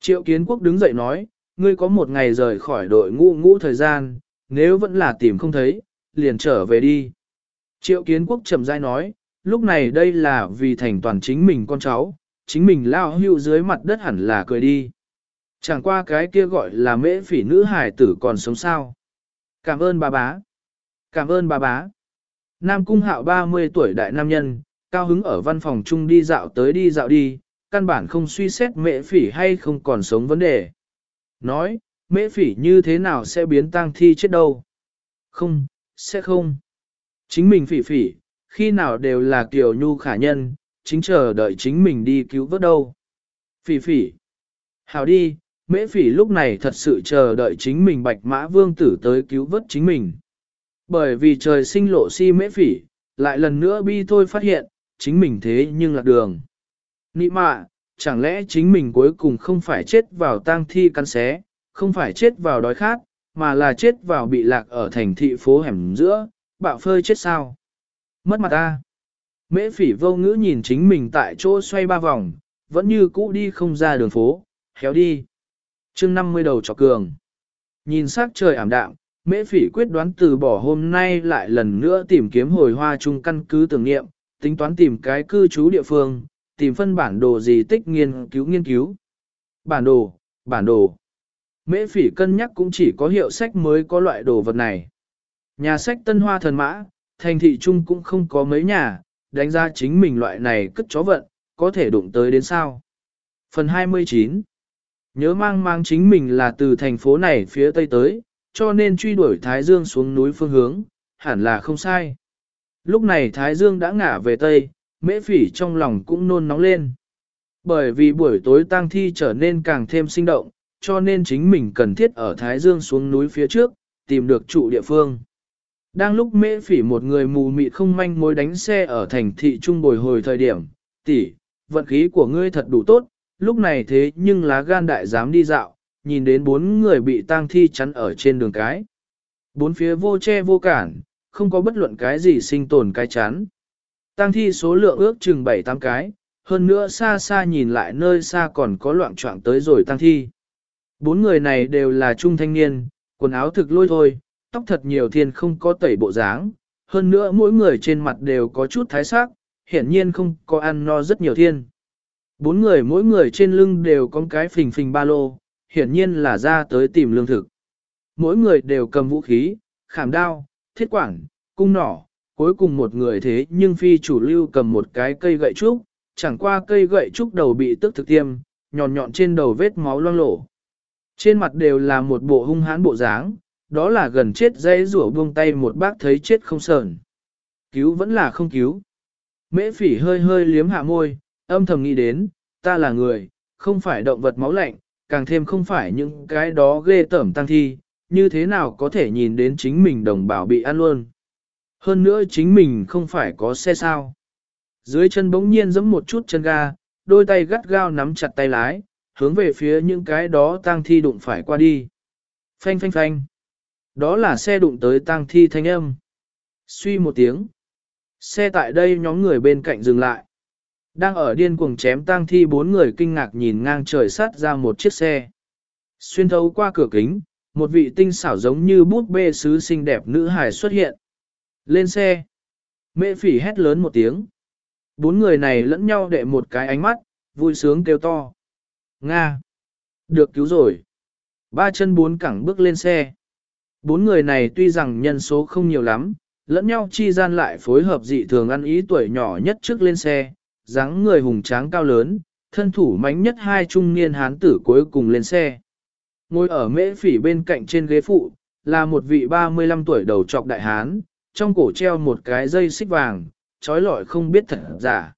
Triệu kiến quốc đứng dậy nói, ngươi có một ngày rời khỏi đội ngũ ngũ thời gian, nếu vẫn là tìm không thấy, liền trở về đi. Triệu kiến quốc chậm rãi nói, lúc này đây là vì thành toàn chính mình con cháu, chính mình lao hưu dưới mặt đất hẳn là cười đi. Chẳng qua cái kia gọi là mễ phỉ nữ hải tử còn sống sao. Cảm ơn bà bá. Cảm ơn bà bá. Nam cung hạo 30 tuổi đại nam nhân, cao hứng ở văn phòng chung đi dạo tới đi dạo đi, căn bản không suy xét mễ phỉ hay không còn sống vấn đề. Nói, mễ phỉ như thế nào sẽ biến tang thi chết đâu? Không, sẽ không. Chính mình phỉ phỉ, khi nào đều là kiểu nhu khả nhân, chính chờ đợi chính mình đi cứu vớt đâu. Phỉ phỉ. Hào đi, mễ phỉ lúc này thật sự chờ đợi chính mình bạch mã vương tử tới cứu vớt chính mình. Bởi vì trời sinh lộ si mễ phỉ, lại lần nữa bi thôi phát hiện, chính mình thế nhưng lạc đường. Nị mạ, chẳng lẽ chính mình cuối cùng không phải chết vào tang thi cắn xé, không phải chết vào đói khát, mà là chết vào bị lạc ở thành thị phố hẻm giữa, bạo phơi chết sao? Mất mặt ta. Mễ phỉ vô ngữ nhìn chính mình tại chỗ xoay ba vòng, vẫn như cũ đi không ra đường phố, héo đi. chương 50 đầu trọc cường. Nhìn sắc trời ảm đạm, mễ phỉ quyết đoán từ bỏ hôm nay lại lần nữa tìm kiếm hồi hoa chung căn cứ tưởng nghiệm, tính toán tìm cái cư trú địa phương, tìm phân bản đồ gì tích nghiên cứu nghiên cứu. Bản đồ, bản đồ. Mễ phỉ cân nhắc cũng chỉ có hiệu sách mới có loại đồ vật này. Nhà sách Tân Hoa Thần Mã, thành thị trung cũng không có mấy nhà, đánh ra chính mình loại này cất chó vận, có thể đụng tới đến sao. Phần 29 Nhớ mang mang chính mình là từ thành phố này phía tây tới, cho nên truy đuổi Thái Dương xuống núi phương hướng, hẳn là không sai. Lúc này Thái Dương đã ngả về tây, mễ phỉ trong lòng cũng nôn nóng lên. Bởi vì buổi tối tang thi trở nên càng thêm sinh động, cho nên chính mình cần thiết ở Thái Dương xuống núi phía trước, tìm được trụ địa phương. Đang lúc mễ phỉ một người mù mịt không manh mối đánh xe ở thành thị trung bồi hồi thời điểm, tỷ, vận khí của ngươi thật đủ tốt, lúc này thế nhưng lá gan đại dám đi dạo, nhìn đến bốn người bị tang thi chắn ở trên đường cái. Bốn phía vô che vô cản, không có bất luận cái gì sinh tồn cái chắn. Tăng thi số lượng ước chừng 7-8 cái, hơn nữa xa xa nhìn lại nơi xa còn có loạn trọng tới rồi tăng thi. Bốn người này đều là trung thanh niên, quần áo thực lôi thôi, tóc thật nhiều thiên không có tẩy bộ dáng, hơn nữa mỗi người trên mặt đều có chút thái sắc, hiển nhiên không có ăn no rất nhiều thiên. Bốn người mỗi người trên lưng đều có cái phình phình ba lô, hiển nhiên là ra tới tìm lương thực. Mỗi người đều cầm vũ khí, khảm đao, thiết quản, cung nỏ, cuối cùng một người thế nhưng phi chủ lưu cầm một cái cây gậy trúc, chẳng qua cây gậy trúc đầu bị tức thực tiêm, nhọn nhọn trên đầu vết máu loang lổ. Trên mặt đều là một bộ hung hãn bộ dáng, đó là gần chết dây rủa buông tay một bác thấy chết không sờn. Cứu vẫn là không cứu. Mễ phỉ hơi hơi liếm hạ môi, âm thầm nghĩ đến, ta là người, không phải động vật máu lạnh, càng thêm không phải những cái đó ghê tởm tăng thi, như thế nào có thể nhìn đến chính mình đồng bào bị ăn luôn. Hơn nữa chính mình không phải có xe sao. Dưới chân bỗng nhiên giẫm một chút chân ga, đôi tay gắt gao nắm chặt tay lái, hướng về phía những cái đó tang thi đụng phải qua đi. Phanh phanh phanh. Đó là xe đụng tới tang thi thanh âm. Suy một tiếng. Xe tại đây nhóm người bên cạnh dừng lại. Đang ở điên cuồng chém tang thi bốn người kinh ngạc nhìn ngang trời sát ra một chiếc xe. Xuyên thấu qua cửa kính, một vị tinh xảo giống như bút bê sứ xinh đẹp nữ hài xuất hiện. Lên xe. Mẹ phỉ hét lớn một tiếng. Bốn người này lẫn nhau đệ một cái ánh mắt, vui sướng kêu to. Nga. Được cứu rồi. Ba chân bốn cẳng bước lên xe. Bốn người này tuy rằng nhân số không nhiều lắm, lẫn nhau chi gian lại phối hợp dị thường ăn ý tuổi nhỏ nhất trước lên xe, dáng người hùng tráng cao lớn, thân thủ mánh nhất hai trung niên hán tử cuối cùng lên xe. Ngồi ở mễ phỉ bên cạnh trên ghế phụ, là một vị 35 tuổi đầu trọc đại hán, trong cổ treo một cái dây xích vàng, trói lọi không biết thật giả.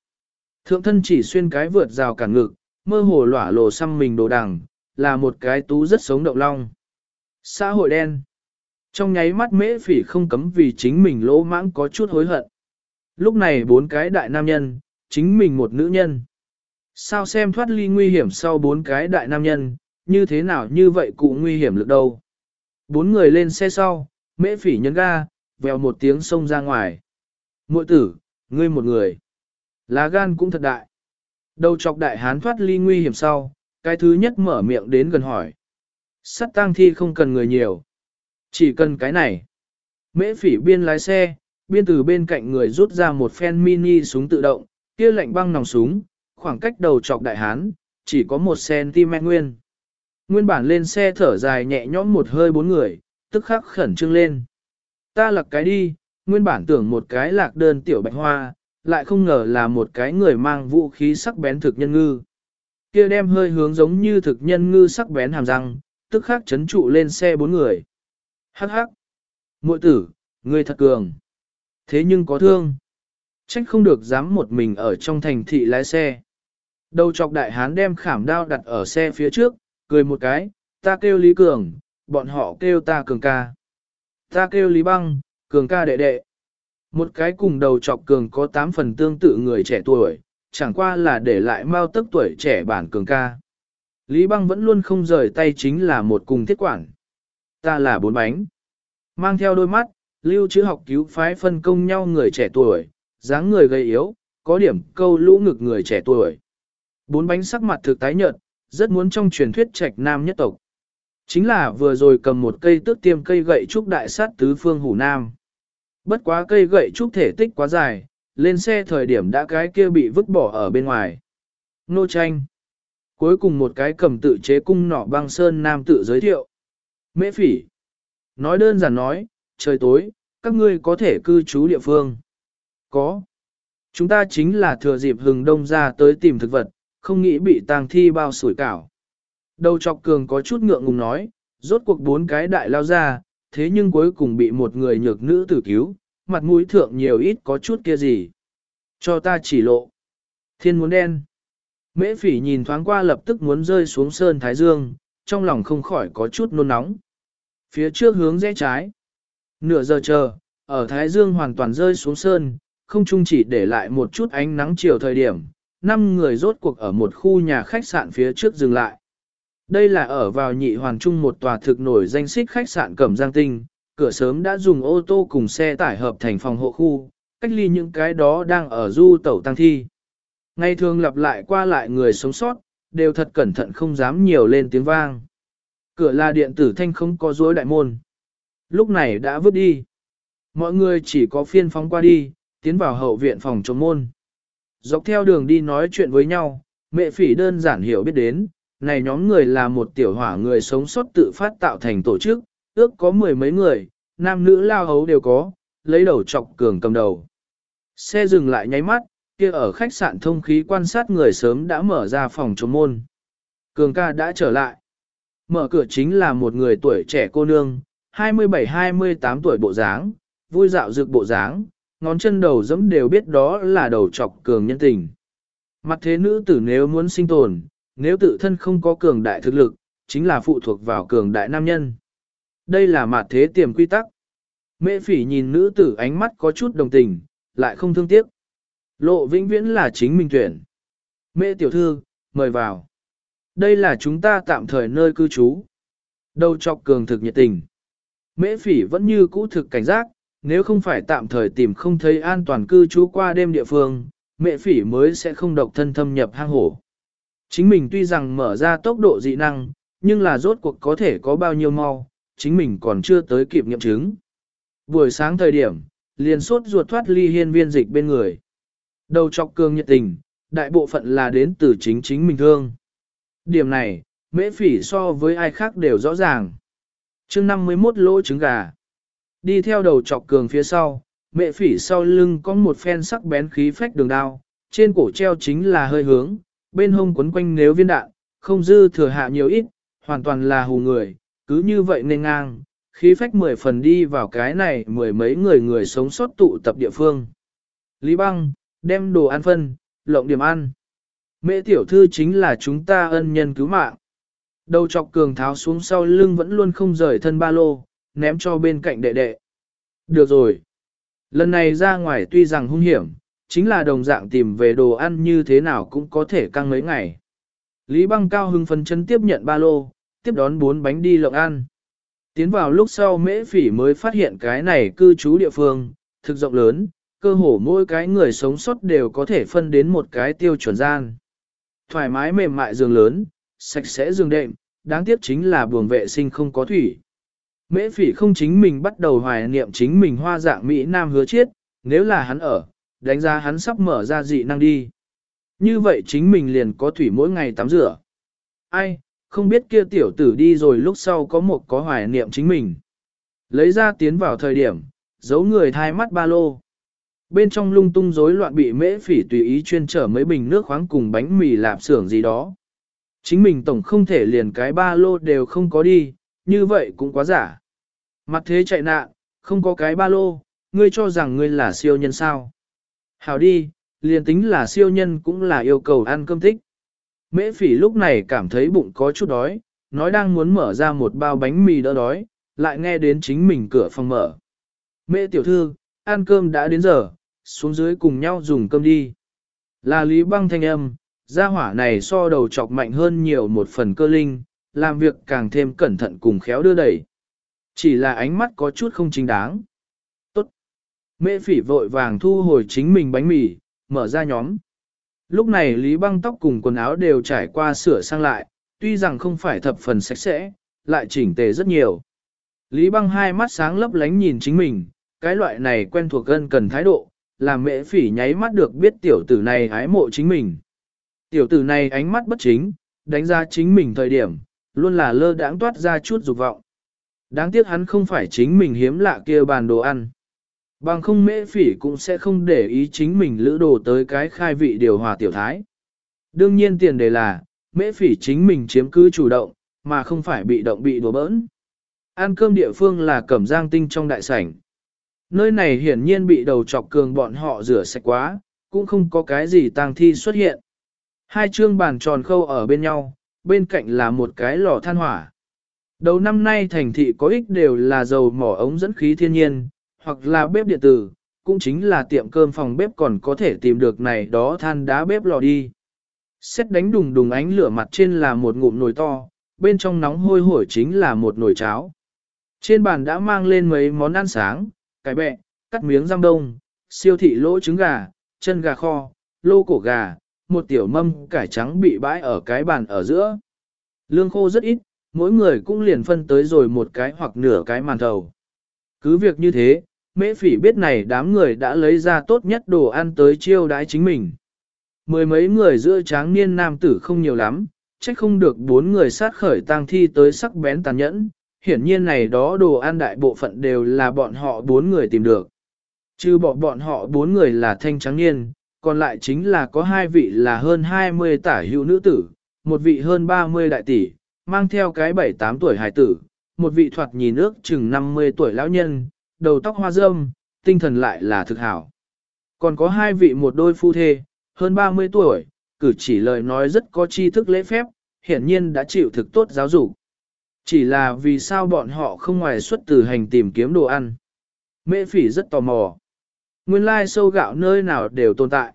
Thượng thân chỉ xuyên cái vượt rào cả ngực, mơ hồ lỏa lồ xăm mình đồ đằng, là một cái tú rất sống động long. Xã hội đen. Trong nháy mắt mễ phỉ không cấm vì chính mình lỗ mãng có chút hối hận. Lúc này bốn cái đại nam nhân, chính mình một nữ nhân. Sao xem thoát ly nguy hiểm sau bốn cái đại nam nhân, như thế nào như vậy cụ nguy hiểm lực đâu. Bốn người lên xe sau, mễ phỉ nhấn ga, vèo một tiếng xông ra ngoài. Muội tử, ngươi một người. Lá gan cũng thật đại. Đầu chọc đại hán thoát ly nguy hiểm sau, cái thứ nhất mở miệng đến gần hỏi. Sắt tang thi không cần người nhiều. Chỉ cần cái này. Mễ phỉ biên lái xe, biên từ bên cạnh người rút ra một phen mini súng tự động, kia lạnh băng nòng súng, khoảng cách đầu chọc đại hán, chỉ có một cm nguyên. Nguyên bản lên xe thở dài nhẹ nhõm một hơi bốn người, tức khắc khẩn trương lên. Ta lặc cái đi, nguyên bản tưởng một cái lạc đơn tiểu bạch hoa, lại không ngờ là một cái người mang vũ khí sắc bén thực nhân ngư. Kia đem hơi hướng giống như thực nhân ngư sắc bén hàm răng, tức khắc chấn trụ lên xe bốn người. Hắc hắc. Muội tử, ngươi thật cường. Thế nhưng có thương. Trách không được dám một mình ở trong thành thị lái xe. Đầu chọc đại hán đem khảm đao đặt ở xe phía trước, cười một cái, ta kêu Lý Cường, bọn họ kêu ta Cường ca. Ta kêu Lý Băng, Cường ca đệ đệ. Một cái cùng đầu chọc Cường có tám phần tương tự người trẻ tuổi, chẳng qua là để lại mau tức tuổi trẻ bản Cường ca. Lý Băng vẫn luôn không rời tay chính là một cùng thiết quản. Ta là bốn bánh. Mang theo đôi mắt, lưu chữ học cứu phái phân công nhau người trẻ tuổi, dáng người gầy yếu, có điểm câu lũ ngực người trẻ tuổi. Bốn bánh sắc mặt thực tái nhợt, rất muốn trong truyền thuyết trạch nam nhất tộc. Chính là vừa rồi cầm một cây tước tiêm cây gậy trúc đại sát tứ phương hủ nam. Bất quá cây gậy trúc thể tích quá dài, lên xe thời điểm đã cái kia bị vứt bỏ ở bên ngoài. Nô tranh. Cuối cùng một cái cầm tự chế cung nỏ băng sơn nam tự giới thiệu. Mễ phỉ. Nói đơn giản nói, trời tối, các ngươi có thể cư trú địa phương. Có. Chúng ta chính là thừa dịp hừng đông ra tới tìm thực vật, không nghĩ bị tang thi bao sủi cảo. Đầu chọc cường có chút ngượng ngùng nói, rốt cuộc bốn cái đại lao ra, thế nhưng cuối cùng bị một người nhược nữ tử cứu, mặt mũi thượng nhiều ít có chút kia gì. Cho ta chỉ lộ. Thiên muốn đen. Mễ phỉ nhìn thoáng qua lập tức muốn rơi xuống sơn Thái Dương, trong lòng không khỏi có chút nôn nóng. Phía trước hướng rẽ trái. Nửa giờ chờ, ở Thái Dương hoàn toàn rơi xuống sơn, không chung chỉ để lại một chút ánh nắng chiều thời điểm, năm người rốt cuộc ở một khu nhà khách sạn phía trước dừng lại. Đây là ở vào nhị hoàn trung một tòa thực nổi danh xích khách sạn Cẩm Giang Tinh, cửa sớm đã dùng ô tô cùng xe tải hợp thành phòng hộ khu, cách ly những cái đó đang ở du tẩu tăng thi. Ngày thường lặp lại qua lại người sống sót, đều thật cẩn thận không dám nhiều lên tiếng vang. Cửa là điện tử thanh không có dối đại môn. Lúc này đã vứt đi. Mọi người chỉ có phiên phóng qua đi, tiến vào hậu viện phòng chống môn. Dọc theo đường đi nói chuyện với nhau, mẹ phỉ đơn giản hiểu biết đến, này nhóm người là một tiểu hỏa người sống sót tự phát tạo thành tổ chức, ước có mười mấy người, nam nữ lao hấu đều có, lấy đầu chọc cường cầm đầu. Xe dừng lại nháy mắt, kia ở khách sạn thông khí quan sát người sớm đã mở ra phòng chống môn. Cường ca đã trở lại. Mở cửa chính là một người tuổi trẻ cô nương, 27-28 tuổi bộ dáng, vui dạo dược bộ dáng, ngón chân đầu dẫm đều biết đó là đầu chọc cường nhân tình. Mặt thế nữ tử nếu muốn sinh tồn, nếu tự thân không có cường đại thực lực, chính là phụ thuộc vào cường đại nam nhân. Đây là mặt thế tiềm quy tắc. Mễ phỉ nhìn nữ tử ánh mắt có chút đồng tình, lại không thương tiếc. Lộ vĩnh viễn là chính mình tuyển. Mễ tiểu thư, mời vào. Đây là chúng ta tạm thời nơi cư trú. Đầu chọc cường thực nhiệt tình. Mễ phỉ vẫn như cũ thực cảnh giác, nếu không phải tạm thời tìm không thấy an toàn cư trú qua đêm địa phương, mẹ phỉ mới sẽ không độc thân thâm nhập hang hổ. Chính mình tuy rằng mở ra tốc độ dị năng, nhưng là rốt cuộc có thể có bao nhiêu mau, chính mình còn chưa tới kịp nghiệm chứng. Buổi sáng thời điểm, liền sốt ruột thoát ly hiên viên dịch bên người. Đầu chọc cương nhiệt tình, đại bộ phận là đến từ chính chính mình thương. Điểm này, mễ phỉ so với ai khác đều rõ ràng. chương 51 lỗ trứng gà. Đi theo đầu chọc cường phía sau, mễ phỉ sau lưng có một phen sắc bén khí phách đường đao, trên cổ treo chính là hơi hướng, bên hông quấn quanh nếu viên đạn, không dư thừa hạ nhiều ít, hoàn toàn là hù người, cứ như vậy nên ngang, khí phách mười phần đi vào cái này mười mấy người người sống sót tụ tập địa phương. Lý băng, đem đồ ăn phân, lộng điểm ăn. Mẹ tiểu thư chính là chúng ta ân nhân cứu mạng. Đầu chọc cường tháo xuống sau lưng vẫn luôn không rời thân ba lô, ném cho bên cạnh đệ đệ. Được rồi. Lần này ra ngoài tuy rằng hung hiểm, chính là đồng dạng tìm về đồ ăn như thế nào cũng có thể căng mấy ngày. Lý băng cao hưng phấn chân tiếp nhận ba lô, tiếp đón bốn bánh đi lộng ăn. Tiến vào lúc sau mễ phỉ mới phát hiện cái này cư trú địa phương, thực rộng lớn, cơ hồ mỗi cái người sống sót đều có thể phân đến một cái tiêu chuẩn gian. Thoải mái mềm mại giường lớn, sạch sẽ giường đệm, đáng tiếc chính là buồng vệ sinh không có thủy. Mễ phỉ không chính mình bắt đầu hoài niệm chính mình hoa dạng Mỹ Nam hứa chiết, nếu là hắn ở, đánh giá hắn sắp mở ra dị năng đi. Như vậy chính mình liền có thủy mỗi ngày tắm rửa. Ai, không biết kia tiểu tử đi rồi lúc sau có một có hoài niệm chính mình. Lấy ra tiến vào thời điểm, giấu người thai mắt ba lô. Bên trong lung tung rối loạn bị mễ phỉ tùy ý chuyên trở mấy bình nước khoáng cùng bánh mì lạp xưởng gì đó. Chính mình tổng không thể liền cái ba lô đều không có đi, như vậy cũng quá giả. Mặt thế chạy nạn, không có cái ba lô, ngươi cho rằng ngươi là siêu nhân sao. Hảo đi, liền tính là siêu nhân cũng là yêu cầu ăn cơm thích. Mễ phỉ lúc này cảm thấy bụng có chút đói, nói đang muốn mở ra một bao bánh mì đỡ đói, lại nghe đến chính mình cửa phòng mở. Mễ tiểu thư, ăn cơm đã đến giờ, xuống dưới cùng nhau dùng cơm đi. Là lý băng thanh âm, gia hỏa này so đầu chọc mạnh hơn nhiều một phần cơ linh, làm việc càng thêm cẩn thận cùng khéo đưa đẩy. Chỉ là ánh mắt có chút không chính đáng. Mễ phỉ vội vàng thu hồi chính mình bánh mì, mở ra nhóm. Lúc này Lý băng tóc cùng quần áo đều trải qua sửa sang lại, tuy rằng không phải thập phần sạch sẽ, lại chỉnh tề rất nhiều. Lý băng hai mắt sáng lấp lánh nhìn chính mình, cái loại này quen thuộc gân cần thái độ, làm mẹ phỉ nháy mắt được biết tiểu tử này hái mộ chính mình. Tiểu tử này ánh mắt bất chính, đánh ra chính mình thời điểm, luôn là lơ đãng toát ra chút dục vọng. Đáng tiếc hắn không phải chính mình hiếm lạ kia bàn đồ ăn. Bằng không mễ phỉ cũng sẽ không để ý chính mình lữ đồ tới cái khai vị điều hòa tiểu thái. Đương nhiên tiền đề là, mễ phỉ chính mình chiếm cứ chủ động, mà không phải bị động bị đùa bỡn. Ăn cơm địa phương là cẩm giang tinh trong đại sảnh. Nơi này hiển nhiên bị đầu chọc cường bọn họ rửa sạch quá, cũng không có cái gì tang thi xuất hiện. Hai chương bàn tròn khâu ở bên nhau, bên cạnh là một cái lò than hỏa. Đầu năm nay thành thị có ích đều là dầu mỏ ống dẫn khí thiên nhiên, hoặc là bếp điện tử, cũng chính là tiệm cơm phòng bếp còn có thể tìm được này đó than đá bếp lò đi. Xét đánh đùng đùng ánh lửa mặt trên là một ngụm nồi to, bên trong nóng hôi hổi chính là một nồi cháo. Trên bàn đã mang lên mấy món ăn sáng, cải bẹ, cắt miếng răm đông, siêu thị lỗ trứng gà, chân gà kho, lô cổ gà, một tiểu mâm cải trắng bị bãi ở cái bàn ở giữa. Lương khô rất ít, mỗi người cũng liền phân tới rồi một cái hoặc nửa cái màn thầu. Cứ việc như thế, mễ phỉ biết này đám người đã lấy ra tốt nhất đồ ăn tới chiêu đãi chính mình. Mười mấy người giữa tráng niên nam tử không nhiều lắm, trách không được bốn người sát khởi tang thi tới sắc bén tàn nhẫn, hiển nhiên này đó đồ ăn đại bộ phận đều là bọn họ bốn người tìm được. Chứ bỏ bọn họ bốn người là thanh trắng niên, còn lại chính là có hai vị là hơn 20 tả hữu nữ tử, một vị hơn 30 đại tỷ, mang theo cái 7-8 tuổi hài tử, một vị thoạt nhìn ước chừng 50 tuổi lão nhân, đầu tóc hoa râm, tinh thần lại là thực hảo. Còn có hai vị một đôi phu thê, hơn 30 tuổi, cử chỉ lời nói rất có tri thức lễ phép, hiển nhiên đã chịu thực tốt giáo dục. Chỉ là vì sao bọn họ không ngoài xuất từ hành tìm kiếm đồ ăn. Mễ phỉ rất tò mò. Nguyên lai sâu gạo nơi nào đều tồn tại.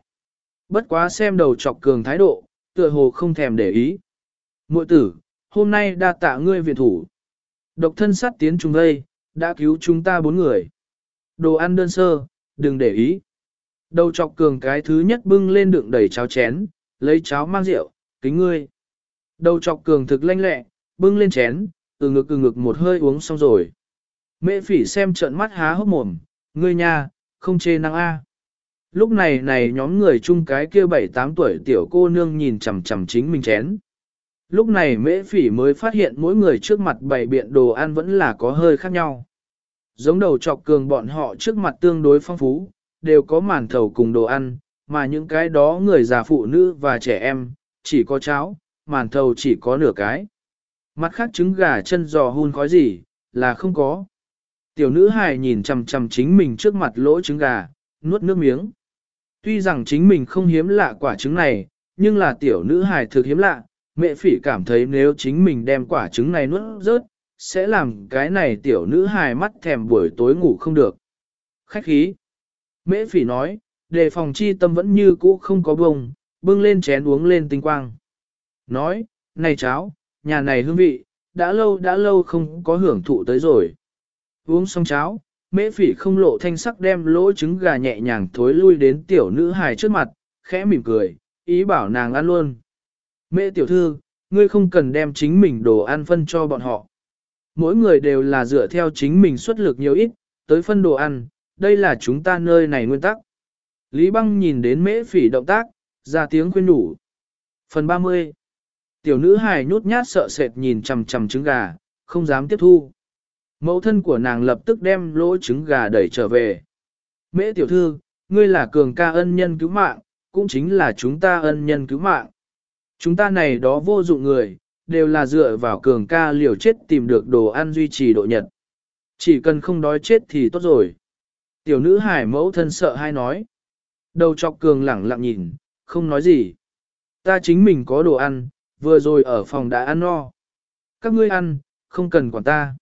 Bất quá xem đầu chọc cường thái độ, tựa hồ không thèm để ý. Mội tử, hôm nay đa tạ ngươi viện thủ. Độc thân sát tiến trùng đây, đã cứu chúng ta bốn người. Đồ ăn đơn sơ, đừng để ý. Đầu chọc cường cái thứ nhất bưng lên đựng đầy cháo chén, lấy cháo mang rượu, kính ngươi. Đầu chọc cường thực lanh lẹ, bưng lên chén, từ ngực từ ngực một hơi uống xong rồi. Mẹ phỉ xem trận mắt há hốc mồm, ngươi nha, không chê năng a. Lúc này này nhóm người chung cái kia bảy tám tuổi tiểu cô nương nhìn chằm chằm chính mình chén. Lúc này mễ phỉ mới phát hiện mỗi người trước mặt bày biện đồ ăn vẫn là có hơi khác nhau. Giống đầu chọc cường bọn họ trước mặt tương đối phong phú, đều có màn thầu cùng đồ ăn, mà những cái đó người già phụ nữ và trẻ em, chỉ có cháo, màn thầu chỉ có nửa cái. Mặt khác trứng gà chân giò hun khói gì, là không có. Tiểu nữ hài nhìn chằm chằm chính mình trước mặt lỗ trứng gà, nuốt nước miếng. Tuy rằng chính mình không hiếm lạ quả trứng này, nhưng là tiểu nữ hài thực hiếm lạ, mẹ phỉ cảm thấy nếu chính mình đem quả trứng này nuốt rớt, sẽ làm cái này tiểu nữ hài mắt thèm buổi tối ngủ không được. Khách khí. Mễ phỉ nói, đề phòng chi tâm vẫn như cũ không có bông, bưng lên chén uống lên tinh quang. Nói, này cháo, nhà này hương vị, đã lâu đã lâu không có hưởng thụ tới rồi. Uống xong cháo, mễ phỉ không lộ thanh sắc đem lỗ trứng gà nhẹ nhàng thối lui đến tiểu nữ hài trước mặt, khẽ mỉm cười, ý bảo nàng ăn luôn. Mẹ tiểu thư, ngươi không cần đem chính mình đồ ăn phân cho bọn họ. Mỗi người đều là dựa theo chính mình xuất lực nhiều ít, tới phân đồ ăn, đây là chúng ta nơi này nguyên tắc. Lý băng nhìn đến mễ phỉ động tác, ra tiếng khuyên đủ. Phần 30 Tiểu nữ hài nhút nhát sợ sệt nhìn chằm chằm trứng gà, không dám tiếp thu. Mẫu thân của nàng lập tức đem lỗ trứng gà đẩy trở về. Mễ tiểu thư, ngươi là cường ca ân nhân cứu mạng, cũng chính là chúng ta ân nhân cứu mạng. Chúng ta này đó vô dụng người, đều là dựa vào cường ca liều chết tìm được đồ ăn duy trì độ nhật. Chỉ cần không đói chết thì tốt rồi. Tiểu nữ hải mẫu thân sợ hay nói. Đầu chọc cường lẳng lặng nhìn, không nói gì. Ta chính mình có đồ ăn, vừa rồi ở phòng đã ăn no. Các ngươi ăn, không cần quản ta.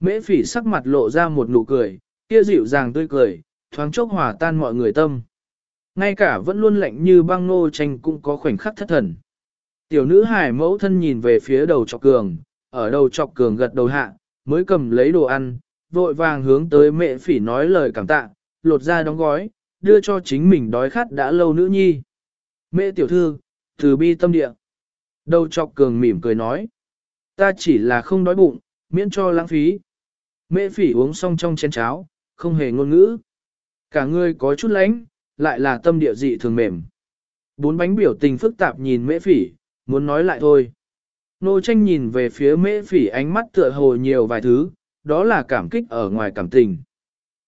Mễ phỉ sắc mặt lộ ra một nụ cười, kia dịu dàng tươi cười, thoáng chốc hòa tan mọi người tâm. Ngay cả vẫn luôn lạnh như băng nô tranh cũng có khoảnh khắc thất thần. Tiểu nữ hải mẫu thân nhìn về phía đầu chọc cường, ở đầu chọc cường gật đầu hạ, mới cầm lấy đồ ăn, vội vàng hướng tới mẹ phỉ nói lời cảm tạ, lột ra đóng gói, đưa cho chính mình đói khát đã lâu nữ nhi. Mẹ tiểu thư, từ bi tâm địa. Đầu chọc cường mỉm cười nói, ta chỉ là không đói bụng, miễn cho lãng phí. Mẹ phỉ uống xong trong chén cháo, không hề ngôn ngữ. Cả người có chút lánh, lại là tâm địa dị thường mềm. Bốn bánh biểu tình phức tạp nhìn mễ phỉ, muốn nói lại thôi. Nô tranh nhìn về phía mễ phỉ ánh mắt tựa hồ nhiều vài thứ, đó là cảm kích ở ngoài cảm tình.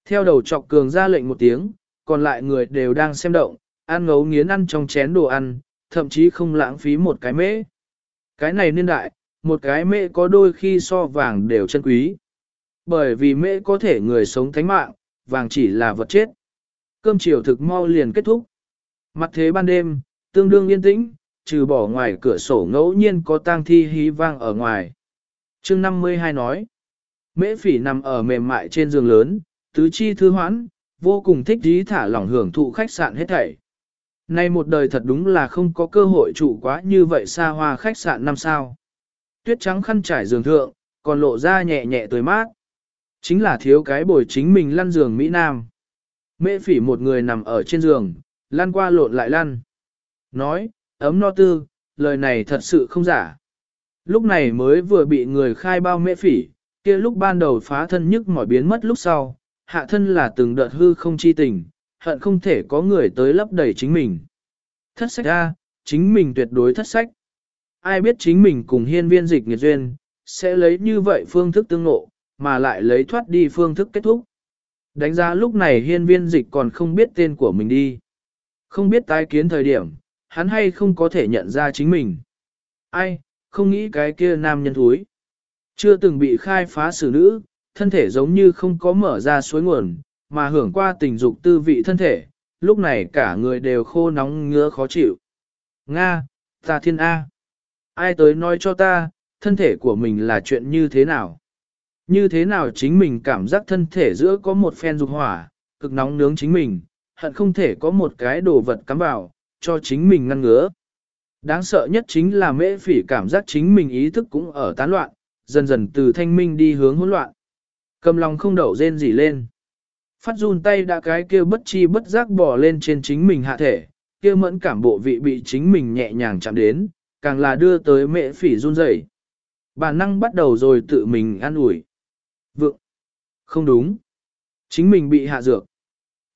Theo đầu chọc cường ra lệnh một tiếng, còn lại người đều đang xem động, ăn ngấu nghiến ăn trong chén đồ ăn, thậm chí không lãng phí một cái mễ. Cái này niên đại, một cái mễ có đôi khi so vàng đều chân quý. Bởi vì mễ có thể người sống thánh mạng, vàng chỉ là vật chết. Cơm chiều thực mau liền kết thúc. Mặt thế ban đêm, tương đương yên tĩnh, trừ bỏ ngoài cửa sổ ngẫu nhiên có tang thi hí vang ở ngoài. chương 52 nói, mễ phỉ nằm ở mềm mại trên giường lớn, tứ chi thư hoãn, vô cùng thích dí thả lỏng hưởng thụ khách sạn hết thảy. Nay một đời thật đúng là không có cơ hội trụ quá như vậy xa hoa khách sạn năm sao. Tuyết trắng khăn trải giường thượng, còn lộ ra nhẹ nhẹ tươi mát. Chính là thiếu cái bồi chính mình lăn giường Mỹ Nam. Mễ phỉ một người nằm ở trên giường, lăn qua lộn lại lăn. Nói, ấm no tư, lời này thật sự không giả. Lúc này mới vừa bị người khai bao mễ phỉ, kia lúc ban đầu phá thân nhức mỏi biến mất lúc sau, hạ thân là từng đợt hư không chi tình, hận không thể có người tới lấp đầy chính mình. Thất sách ra, chính mình tuyệt đối thất sách. Ai biết chính mình cùng hiên viên dịch nghiệt duyên, sẽ lấy như vậy phương thức tương ngộ, mà lại lấy thoát đi phương thức kết thúc. Đánh giá lúc này hiên viên dịch còn không biết tên của mình đi. Không biết tái kiến thời điểm, hắn hay không có thể nhận ra chính mình. Ai, không nghĩ cái kia nam nhân thúi. Chưa từng bị khai phá xử nữ, thân thể giống như không có mở ra suối nguồn, mà hưởng qua tình dục tư vị thân thể, lúc này cả người đều khô nóng ngứa khó chịu. Nga, ta thiên A. Ai tới nói cho ta, thân thể của mình là chuyện như thế nào? Như thế nào chính mình cảm giác thân thể giữa có một phen dục hỏa, cực nóng nướng chính mình, hận không thể có một cái đồ vật cắm vào, cho chính mình ngăn ngứa. Đáng sợ nhất chính là mễ phỉ cảm giác chính mình ý thức cũng ở tán loạn, dần dần từ thanh minh đi hướng hỗn loạn. Cầm lòng không đậu rên gì lên. Phát run tay đã cái kia bất chi bất giác bỏ lên trên chính mình hạ thể, kia mẫn cảm bộ vị bị chính mình nhẹ nhàng chạm đến, càng là đưa tới mễ phỉ run rẩy. Bản năng bắt đầu rồi tự mình ăn ủi. Vượng. Không đúng. Chính mình bị hạ dược.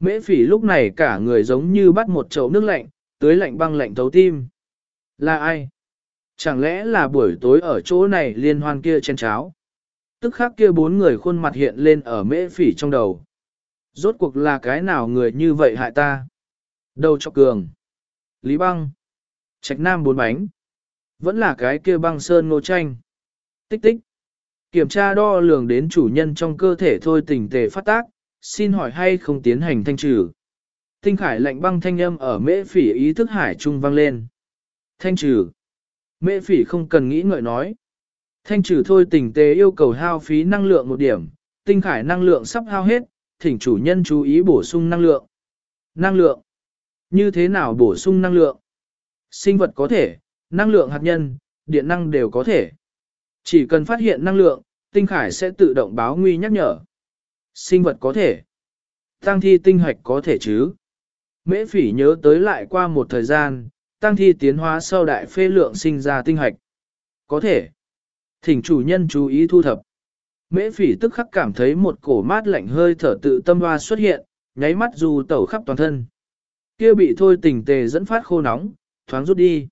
Mễ phỉ lúc này cả người giống như bắt một chậu nước lạnh, tưới lạnh băng lạnh thấu tim. Là ai? Chẳng lẽ là buổi tối ở chỗ này liên hoan kia chen cháo? Tức khắc kia bốn người khuôn mặt hiện lên ở mễ phỉ trong đầu. Rốt cuộc là cái nào người như vậy hại ta? Đầu cho cường. Lý băng. Trạch nam bốn bánh. Vẫn là cái kia băng sơn ngô tranh. Tích tích. Kiểm tra đo lường đến chủ nhân trong cơ thể thôi tình tề phát tác, xin hỏi hay không tiến hành thanh trừ. Tinh khải lạnh băng thanh âm ở mễ phỉ ý thức hải trung vang lên. Thanh trừ. Mễ phỉ không cần nghĩ ngợi nói. Thanh trừ thôi tình tế yêu cầu hao phí năng lượng một điểm, tinh khải năng lượng sắp hao hết, thỉnh chủ nhân chú ý bổ sung năng lượng. Năng lượng. Như thế nào bổ sung năng lượng? Sinh vật có thể, năng lượng hạt nhân, điện năng đều có thể. Chỉ cần phát hiện năng lượng, tinh khải sẽ tự động báo nguy nhắc nhở. Sinh vật có thể. Tăng thi tinh hoạch có thể chứ. Mễ phỉ nhớ tới lại qua một thời gian, tăng thi tiến hóa sau đại phê lượng sinh ra tinh hạch. Có thể. Thỉnh chủ nhân chú ý thu thập. Mễ phỉ tức khắc cảm thấy một cổ mát lạnh hơi thở tự tâm hoa xuất hiện, nháy mắt dù tẩu khắp toàn thân. Kia bị thôi tình tề dẫn phát khô nóng, thoáng rút đi.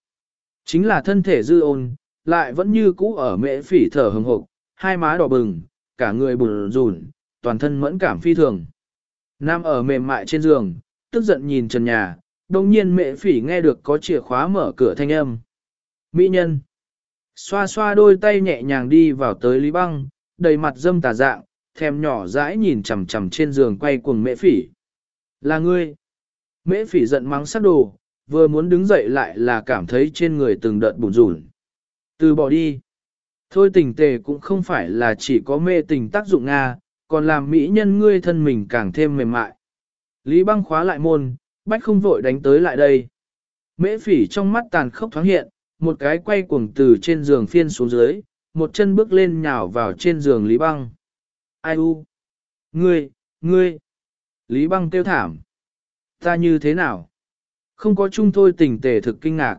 Chính là thân thể dư ôn, lại vẫn như cũ ở mễ phỉ thở hừng hộp, hai má đỏ bừng, cả người bùn rùn, toàn thân mẫn cảm phi thường. Nam ở mềm mại trên giường, tức giận nhìn trần nhà, đồng nhiên mẹ phỉ nghe được có chìa khóa mở cửa thanh âm. Mỹ nhân. Xoa xoa đôi tay nhẹ nhàng đi vào tới Lý Băng, đầy mặt dâm tà dạng, thèm nhỏ dãi nhìn chằm chằm trên giường quay cuồng mẹ phỉ. Là ngươi. Mễ phỉ giận mắng sắc đồ, vừa muốn đứng dậy lại là cảm thấy trên người từng đợt bùn rùn. Từ bỏ đi. Thôi tình tề cũng không phải là chỉ có mê tình tác dụng Nga, còn làm mỹ nhân ngươi thân mình càng thêm mềm mại. Lý băng khóa lại môn, bách không vội đánh tới lại đây. Mễ phỉ trong mắt tàn khốc thoáng hiện, một cái quay cuồng từ trên giường phiên xuống dưới, một chân bước lên nhào vào trên giường Lý băng. Ai u? Ngươi, ngươi! Lý băng kêu thảm. Ta như thế nào? Không có chung thôi tình tề thực kinh ngạc.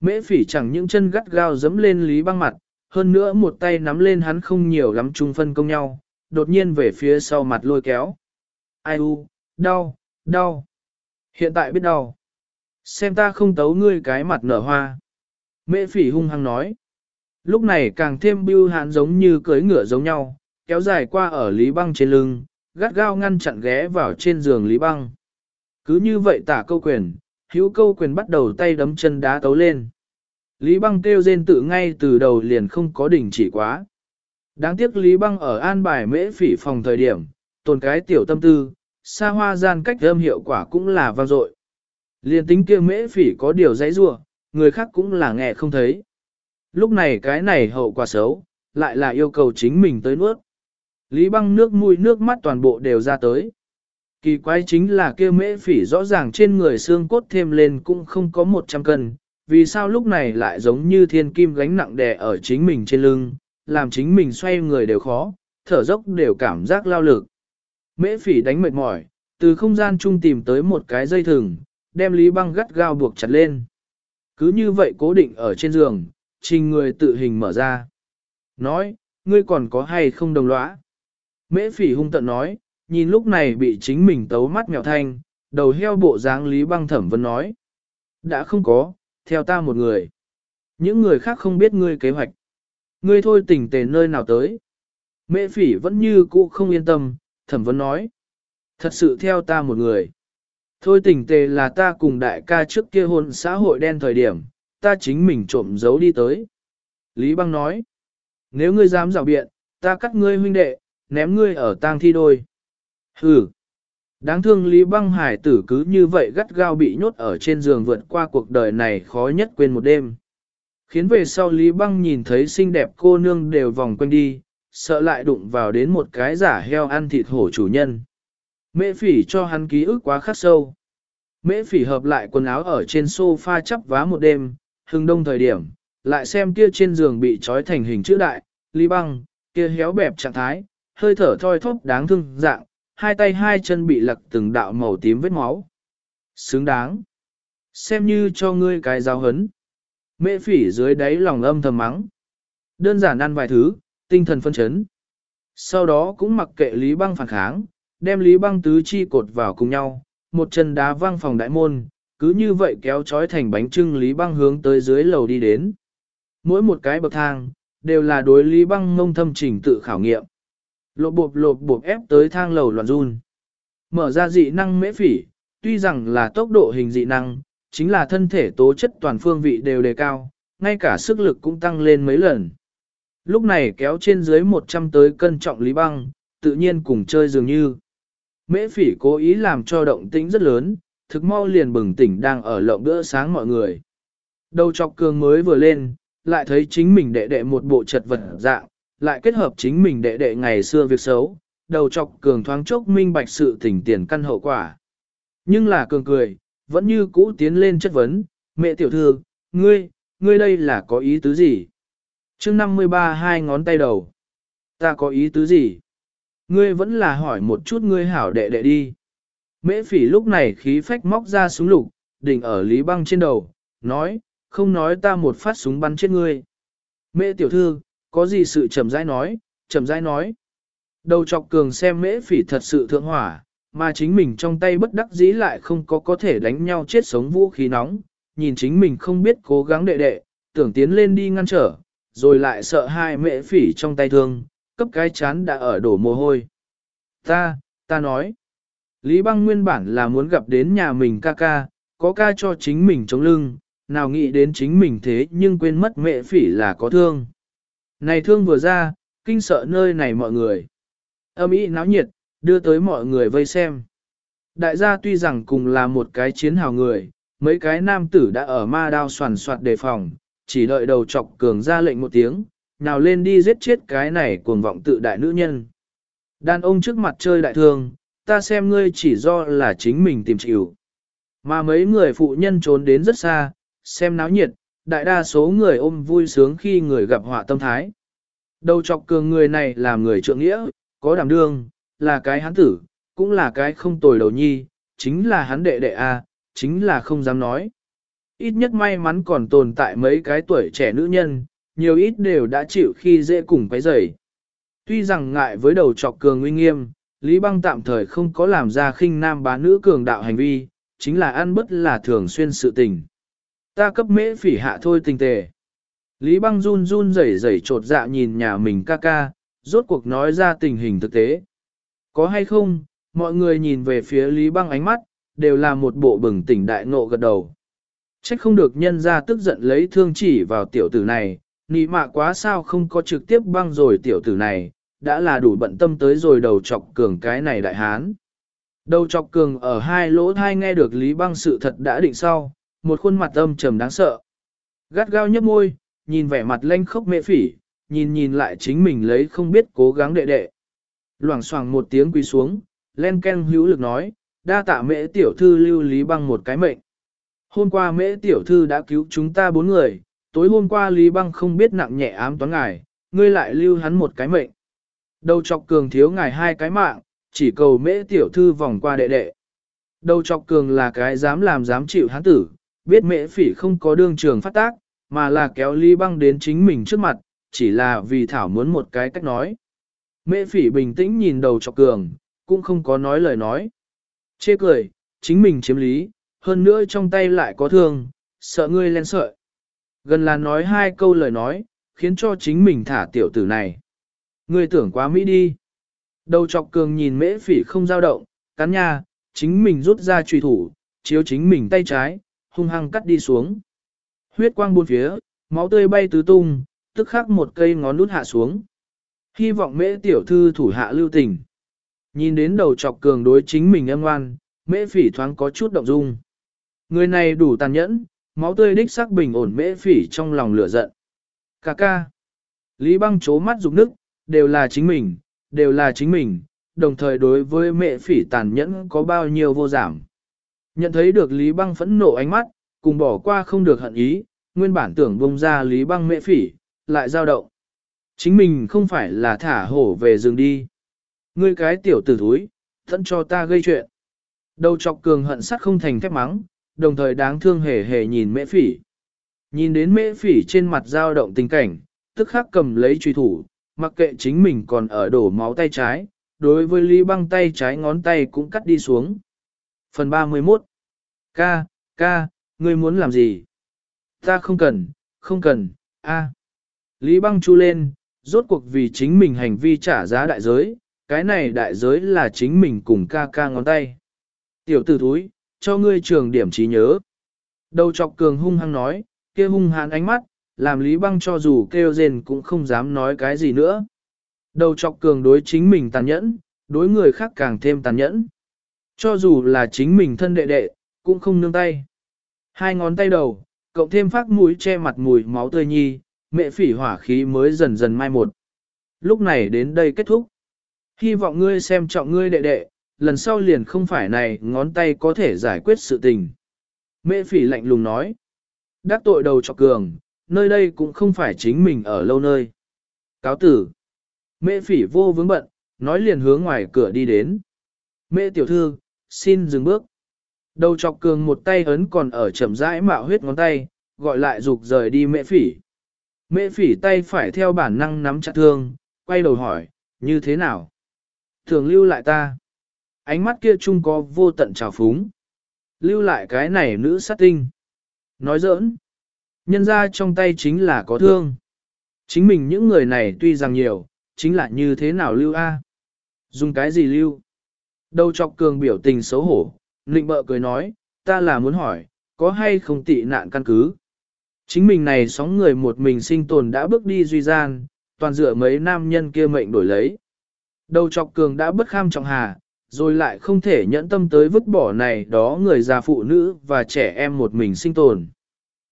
Mễ phỉ chẳng những chân gắt gao dấm lên Lý băng mặt, hơn nữa một tay nắm lên hắn không nhiều lắm chung phân công nhau, đột nhiên về phía sau mặt lôi kéo. Ai u, đau, đau. Hiện tại biết đau. Xem ta không tấu ngươi cái mặt nở hoa. Mễ phỉ hung hăng nói. Lúc này càng thêm bưu hán giống như cưới ngựa giống nhau, kéo dài qua ở Lý Băng trên lưng, gắt gao ngăn chặn ghé vào trên giường Lý Băng. Cứ như vậy tả câu quyền, hữu câu quyền bắt đầu tay đấm chân đá tấu lên. Lý Băng kêu rên tự ngay từ đầu liền không có đỉnh chỉ quá. Đáng tiếc Lý Băng ở an bài mễ phỉ phòng thời điểm, tồn cái tiểu tâm tư, xa hoa gian cách âm hiệu quả cũng là vang dội. Liên tính kia mễ phỉ có điều dãy rua, người khác cũng là nghe không thấy. Lúc này cái này hậu quả xấu, lại là yêu cầu chính mình tới nuốt. Lý băng nước mũi nước mắt toàn bộ đều ra tới. Kỳ quái chính là kia mễ phỉ rõ ràng trên người xương cốt thêm lên cũng không có 100 cân, vì sao lúc này lại giống như thiên kim gánh nặng đè ở chính mình trên lưng, làm chính mình xoay người đều khó, thở dốc đều cảm giác lao lực. Mễ phỉ đánh mệt mỏi, từ không gian chung tìm tới một cái dây thừng, đem Lý băng gắt gao buộc chặt lên. Cứ như vậy cố định ở trên giường, trình người tự hình mở ra. Nói, ngươi còn có hay không đồng lõa? Mễ phỉ hung tận nói, nhìn lúc này bị chính mình tấu mắt mèo thanh, đầu heo bộ dáng Lý băng thẩm vấn nói. Đã không có, theo ta một người. Những người khác không biết ngươi kế hoạch. Ngươi thôi tỉnh tề nơi nào tới. Mễ phỉ vẫn như cũ không yên tâm, thẩm vấn nói. Thật sự theo ta một người. Thôi tỉnh tề là ta cùng đại ca trước kia hôn xã hội đen thời điểm, ta chính mình trộm giấu đi tới. Lý băng nói. Nếu ngươi dám rào biện, ta cắt ngươi huynh đệ, ném ngươi ở tang thi đôi. Hừ. Đáng thương Lý băng hải tử cứ như vậy gắt gao bị nhốt ở trên giường vượt qua cuộc đời này khó nhất quên một đêm. Khiến về sau Lý băng nhìn thấy xinh đẹp cô nương đều vòng quanh đi, sợ lại đụng vào đến một cái giả heo ăn thịt hổ chủ nhân. Mễ phỉ cho hắn ký ức quá khắc sâu. Mễ phỉ hợp lại quần áo ở trên sofa chắp vá một đêm, hưng đông thời điểm, lại xem kia trên giường bị trói thành hình chữ đại, ly băng, kia héo bẹp trạng thái, hơi thở thoi thóp đáng thương dạng, hai tay hai chân bị lật từng đạo màu tím vết máu. Xứng đáng. Xem như cho ngươi cái giáo hấn. Mễ phỉ dưới đáy lòng âm thầm mắng. Đơn giản ăn vài thứ, tinh thần phân chấn. Sau đó cũng mặc kệ Lý Băng phản kháng, đem Lý Băng tứ chi cột vào cùng nhau, một chân đá văng phòng đại môn, cứ như vậy kéo trói thành bánh trưng Lý Băng hướng tới dưới lầu đi đến. Mỗi một cái bậc thang, đều là đối Lý Băng ngông thâm trình tự khảo nghiệm. Lộp bộp lộp bộp ép tới thang lầu loạn run. Mở ra dị năng mễ phỉ, tuy rằng là tốc độ hình dị năng, chính là thân thể tố chất toàn phương vị đều đề cao, ngay cả sức lực cũng tăng lên mấy lần. Lúc này kéo trên dưới 100 tới cân trọng lý băng, tự nhiên cùng chơi dường như. Mễ phỉ cố ý làm cho động tĩnh rất lớn, thực mau liền bừng tỉnh đang ở lộng bữa sáng mọi người. Đầu chọc cường mới vừa lên, lại thấy chính mình đệ đệ một bộ trật vật dạng, lại kết hợp chính mình đệ đệ ngày xưa việc xấu, đầu chọc cường thoáng chốc minh bạch sự tỉnh tiền căn hậu quả. Nhưng là cường cười, vẫn như cũ tiến lên chất vấn, mẹ tiểu thư, ngươi, ngươi đây là có ý tứ gì? Chương 53 hai ngón tay đầu. Ta có ý tứ gì? Ngươi vẫn là hỏi một chút ngươi hảo đệ đệ đi. Mễ phỉ lúc này khí phách móc ra súng lục, đỉnh ở lý băng trên đầu, nói, không nói ta một phát súng bắn chết ngươi. Mễ tiểu thư, có gì sự chậm rãi nói, chậm rãi nói. Đầu chọc cường xem mễ phỉ thật sự thượng hỏa, mà chính mình trong tay bất đắc dĩ lại không có có thể đánh nhau chết sống vũ khí nóng, nhìn chính mình không biết cố gắng đệ đệ, tưởng tiến lên đi ngăn trở, rồi lại sợ hai mẹ phỉ trong tay thương, cấp cái chán đã ở đổ mồ hôi. Ta, ta nói, Lý băng nguyên bản là muốn gặp đến nhà mình ca ca, có ca cho chính mình chống lưng, nào nghĩ đến chính mình thế nhưng quên mất mẹ phỉ là có thương. Này thương vừa ra, kinh sợ nơi này mọi người. Âm ý náo nhiệt, đưa tới mọi người vây xem. Đại gia tuy rằng cùng là một cái chiến hào người, mấy cái nam tử đã ở ma đao soàn soạt đề phòng, chỉ đợi đầu chọc cường ra lệnh một tiếng, nào lên đi giết chết cái này cuồng vọng tự đại nữ nhân. Đàn ông trước mặt chơi đại thương, ta xem ngươi chỉ do là chính mình tìm chịu. Mà mấy người phụ nhân trốn đến rất xa, xem náo nhiệt, đại đa số người ôm vui sướng khi người gặp họa tâm thái. Đầu chọc cường người này là người trượng nghĩa, có đảm đương, là cái hắn tử, cũng là cái không tồi đầu nhi, chính là hắn đệ đệ A, chính là không dám nói. Ít nhất may mắn còn tồn tại mấy cái tuổi trẻ nữ nhân, nhiều ít đều đã chịu khi dễ cùng cái rầy. Tuy rằng ngại với đầu trọc cường uy nghiêm, Lý Băng tạm thời không có làm ra khinh nam bá nữ cường đạo hành vi, chính là ăn bất là thường xuyên sự tình. Ta cấp mễ phỉ hạ thôi tình tề. Lý Băng run run rẩy rẩy trột dạ nhìn nhà mình ca ca, rốt cuộc nói ra tình hình thực tế. Có hay không, mọi người nhìn về phía Lý Băng ánh mắt, đều là một bộ bừng tỉnh đại ngộ gật đầu. Trách không được nhân ra tức giận lấy thương chỉ vào tiểu tử này, nị mạ quá sao không có trực tiếp băng rồi tiểu tử này, đã là đủ bận tâm tới rồi đầu chọc cường cái này đại hán. Đầu chọc cường ở hai lỗ thai nghe được Lý Băng sự thật đã định sau, một khuôn mặt âm trầm đáng sợ. Gắt gao nhấp môi, nhìn vẻ mặt lanh khốc mệ phỉ, nhìn nhìn lại chính mình lấy không biết cố gắng đệ đệ. Loảng xoảng một tiếng quỳ xuống, len ken hữu lực nói, đa tạ mễ tiểu thư lưu Lý Băng một cái mệnh. Hôm qua mễ tiểu thư đã cứu chúng ta bốn người, tối hôm qua Lý Băng không biết nặng nhẹ ám toán ngài, ngươi lại lưu hắn một cái mệnh. Đầu chọc cường thiếu ngài hai cái mạng, chỉ cầu mễ tiểu thư vòng qua đệ đệ. Đầu chọc cường là cái dám làm dám chịu hắn tử, biết mễ phỉ không có đương trường phát tác, mà là kéo Lý Băng đến chính mình trước mặt, chỉ là vì Thảo muốn một cái cách nói. Mễ phỉ bình tĩnh nhìn đầu chọc cường, cũng không có nói lời nói. Chê cười, chính mình chiếm lý, hơn nữa trong tay lại có thương, sợ ngươi len sợi. Gần là nói hai câu lời nói, khiến cho chính mình thả tiểu tử này. Ngươi tưởng quá mỹ đi. Đầu chọc cường nhìn mễ phỉ không dao động, cắn nha, chính mình rút ra trùy thủ, chiếu chính mình tay trái, hung hăng cắt đi xuống. Huyết quang buôn phía, máu tươi bay tứ tung, tức khắc một cây ngón nút hạ xuống. Hy vọng mễ tiểu thư thủ hạ lưu tình. Nhìn đến đầu chọc cường đối chính mình âm ngoan, mễ phỉ thoáng có chút động dung. Người này đủ tàn nhẫn, máu tươi đích sắc bình ổn mễ phỉ trong lòng lửa giận. Cà ca. Lý băng chố mắt rụng nức, đều là chính mình, đều là chính mình, đồng thời đối với mẹ phỉ tàn nhẫn có bao nhiêu vô giảm. Nhận thấy được Lý băng phẫn nộ ánh mắt, cùng bỏ qua không được hận ý, nguyên bản tưởng bông ra Lý băng mẹ phỉ, lại dao động. Chính mình không phải là thả hổ về rừng đi. Ngươi cái tiểu tử thúi, thẫn cho ta gây chuyện. Đầu chọc cường hận sắt không thành thép mắng, đồng thời đáng thương hề hề nhìn mễ phỉ. Nhìn đến mễ phỉ trên mặt dao động tình cảnh, tức khắc cầm lấy truy thủ, mặc kệ chính mình còn ở đổ máu tay trái, đối với Lý băng tay trái ngón tay cũng cắt đi xuống. Phần 31 Ca, ca, ngươi muốn làm gì? Ta không cần, không cần, a. Lý băng chu lên, rốt cuộc vì chính mình hành vi trả giá đại giới, cái này đại giới là chính mình cùng ca ca ngón tay. Tiểu tử thúi, cho ngươi trường điểm trí nhớ. Đầu chọc cường hung hăng nói, kia hung hàn ánh mắt, làm Lý Băng cho dù kêu rền cũng không dám nói cái gì nữa. Đầu chọc cường đối chính mình tàn nhẫn, đối người khác càng thêm tàn nhẫn. Cho dù là chính mình thân đệ đệ, cũng không nương tay. Hai ngón tay đầu, cộng thêm phát mũi che mặt mùi máu tươi nhi, mẹ phỉ hỏa khí mới dần dần mai một. Lúc này đến đây kết thúc. Hy vọng ngươi xem trọng ngươi đệ đệ, lần sau liền không phải này ngón tay có thể giải quyết sự tình. Mẹ phỉ lạnh lùng nói. Đắc tội đầu chọc cường, nơi đây cũng không phải chính mình ở lâu nơi. Cáo tử. Mẹ phỉ vô vướng bận, nói liền hướng ngoài cửa đi đến. Mẹ tiểu thư, xin dừng bước. Đầu chọc cường một tay ấn còn ở chậm rãi mạo huyết ngón tay, gọi lại dục rời đi mẹ phỉ. Mẹ phỉ tay phải theo bản năng nắm chặt thương, quay đầu hỏi, như thế nào? Thường lưu lại ta. Ánh mắt kia chung có vô tận trào phúng. Lưu lại cái này nữ sát tinh. Nói giỡn. Nhân ra trong tay chính là có thương. Chính mình những người này tuy rằng nhiều, chính là như thế nào lưu a? Dùng cái gì lưu? Đầu chọc cường biểu tình xấu hổ, nịnh bợ cười nói, ta là muốn hỏi, có hay không tị nạn căn cứ? Chính mình này sóng người một mình sinh tồn đã bước đi duy gian, toàn dựa mấy nam nhân kia mệnh đổi lấy. Đầu chọc cường đã bất kham trọng hà, rồi lại không thể nhẫn tâm tới vứt bỏ này đó người già phụ nữ và trẻ em một mình sinh tồn.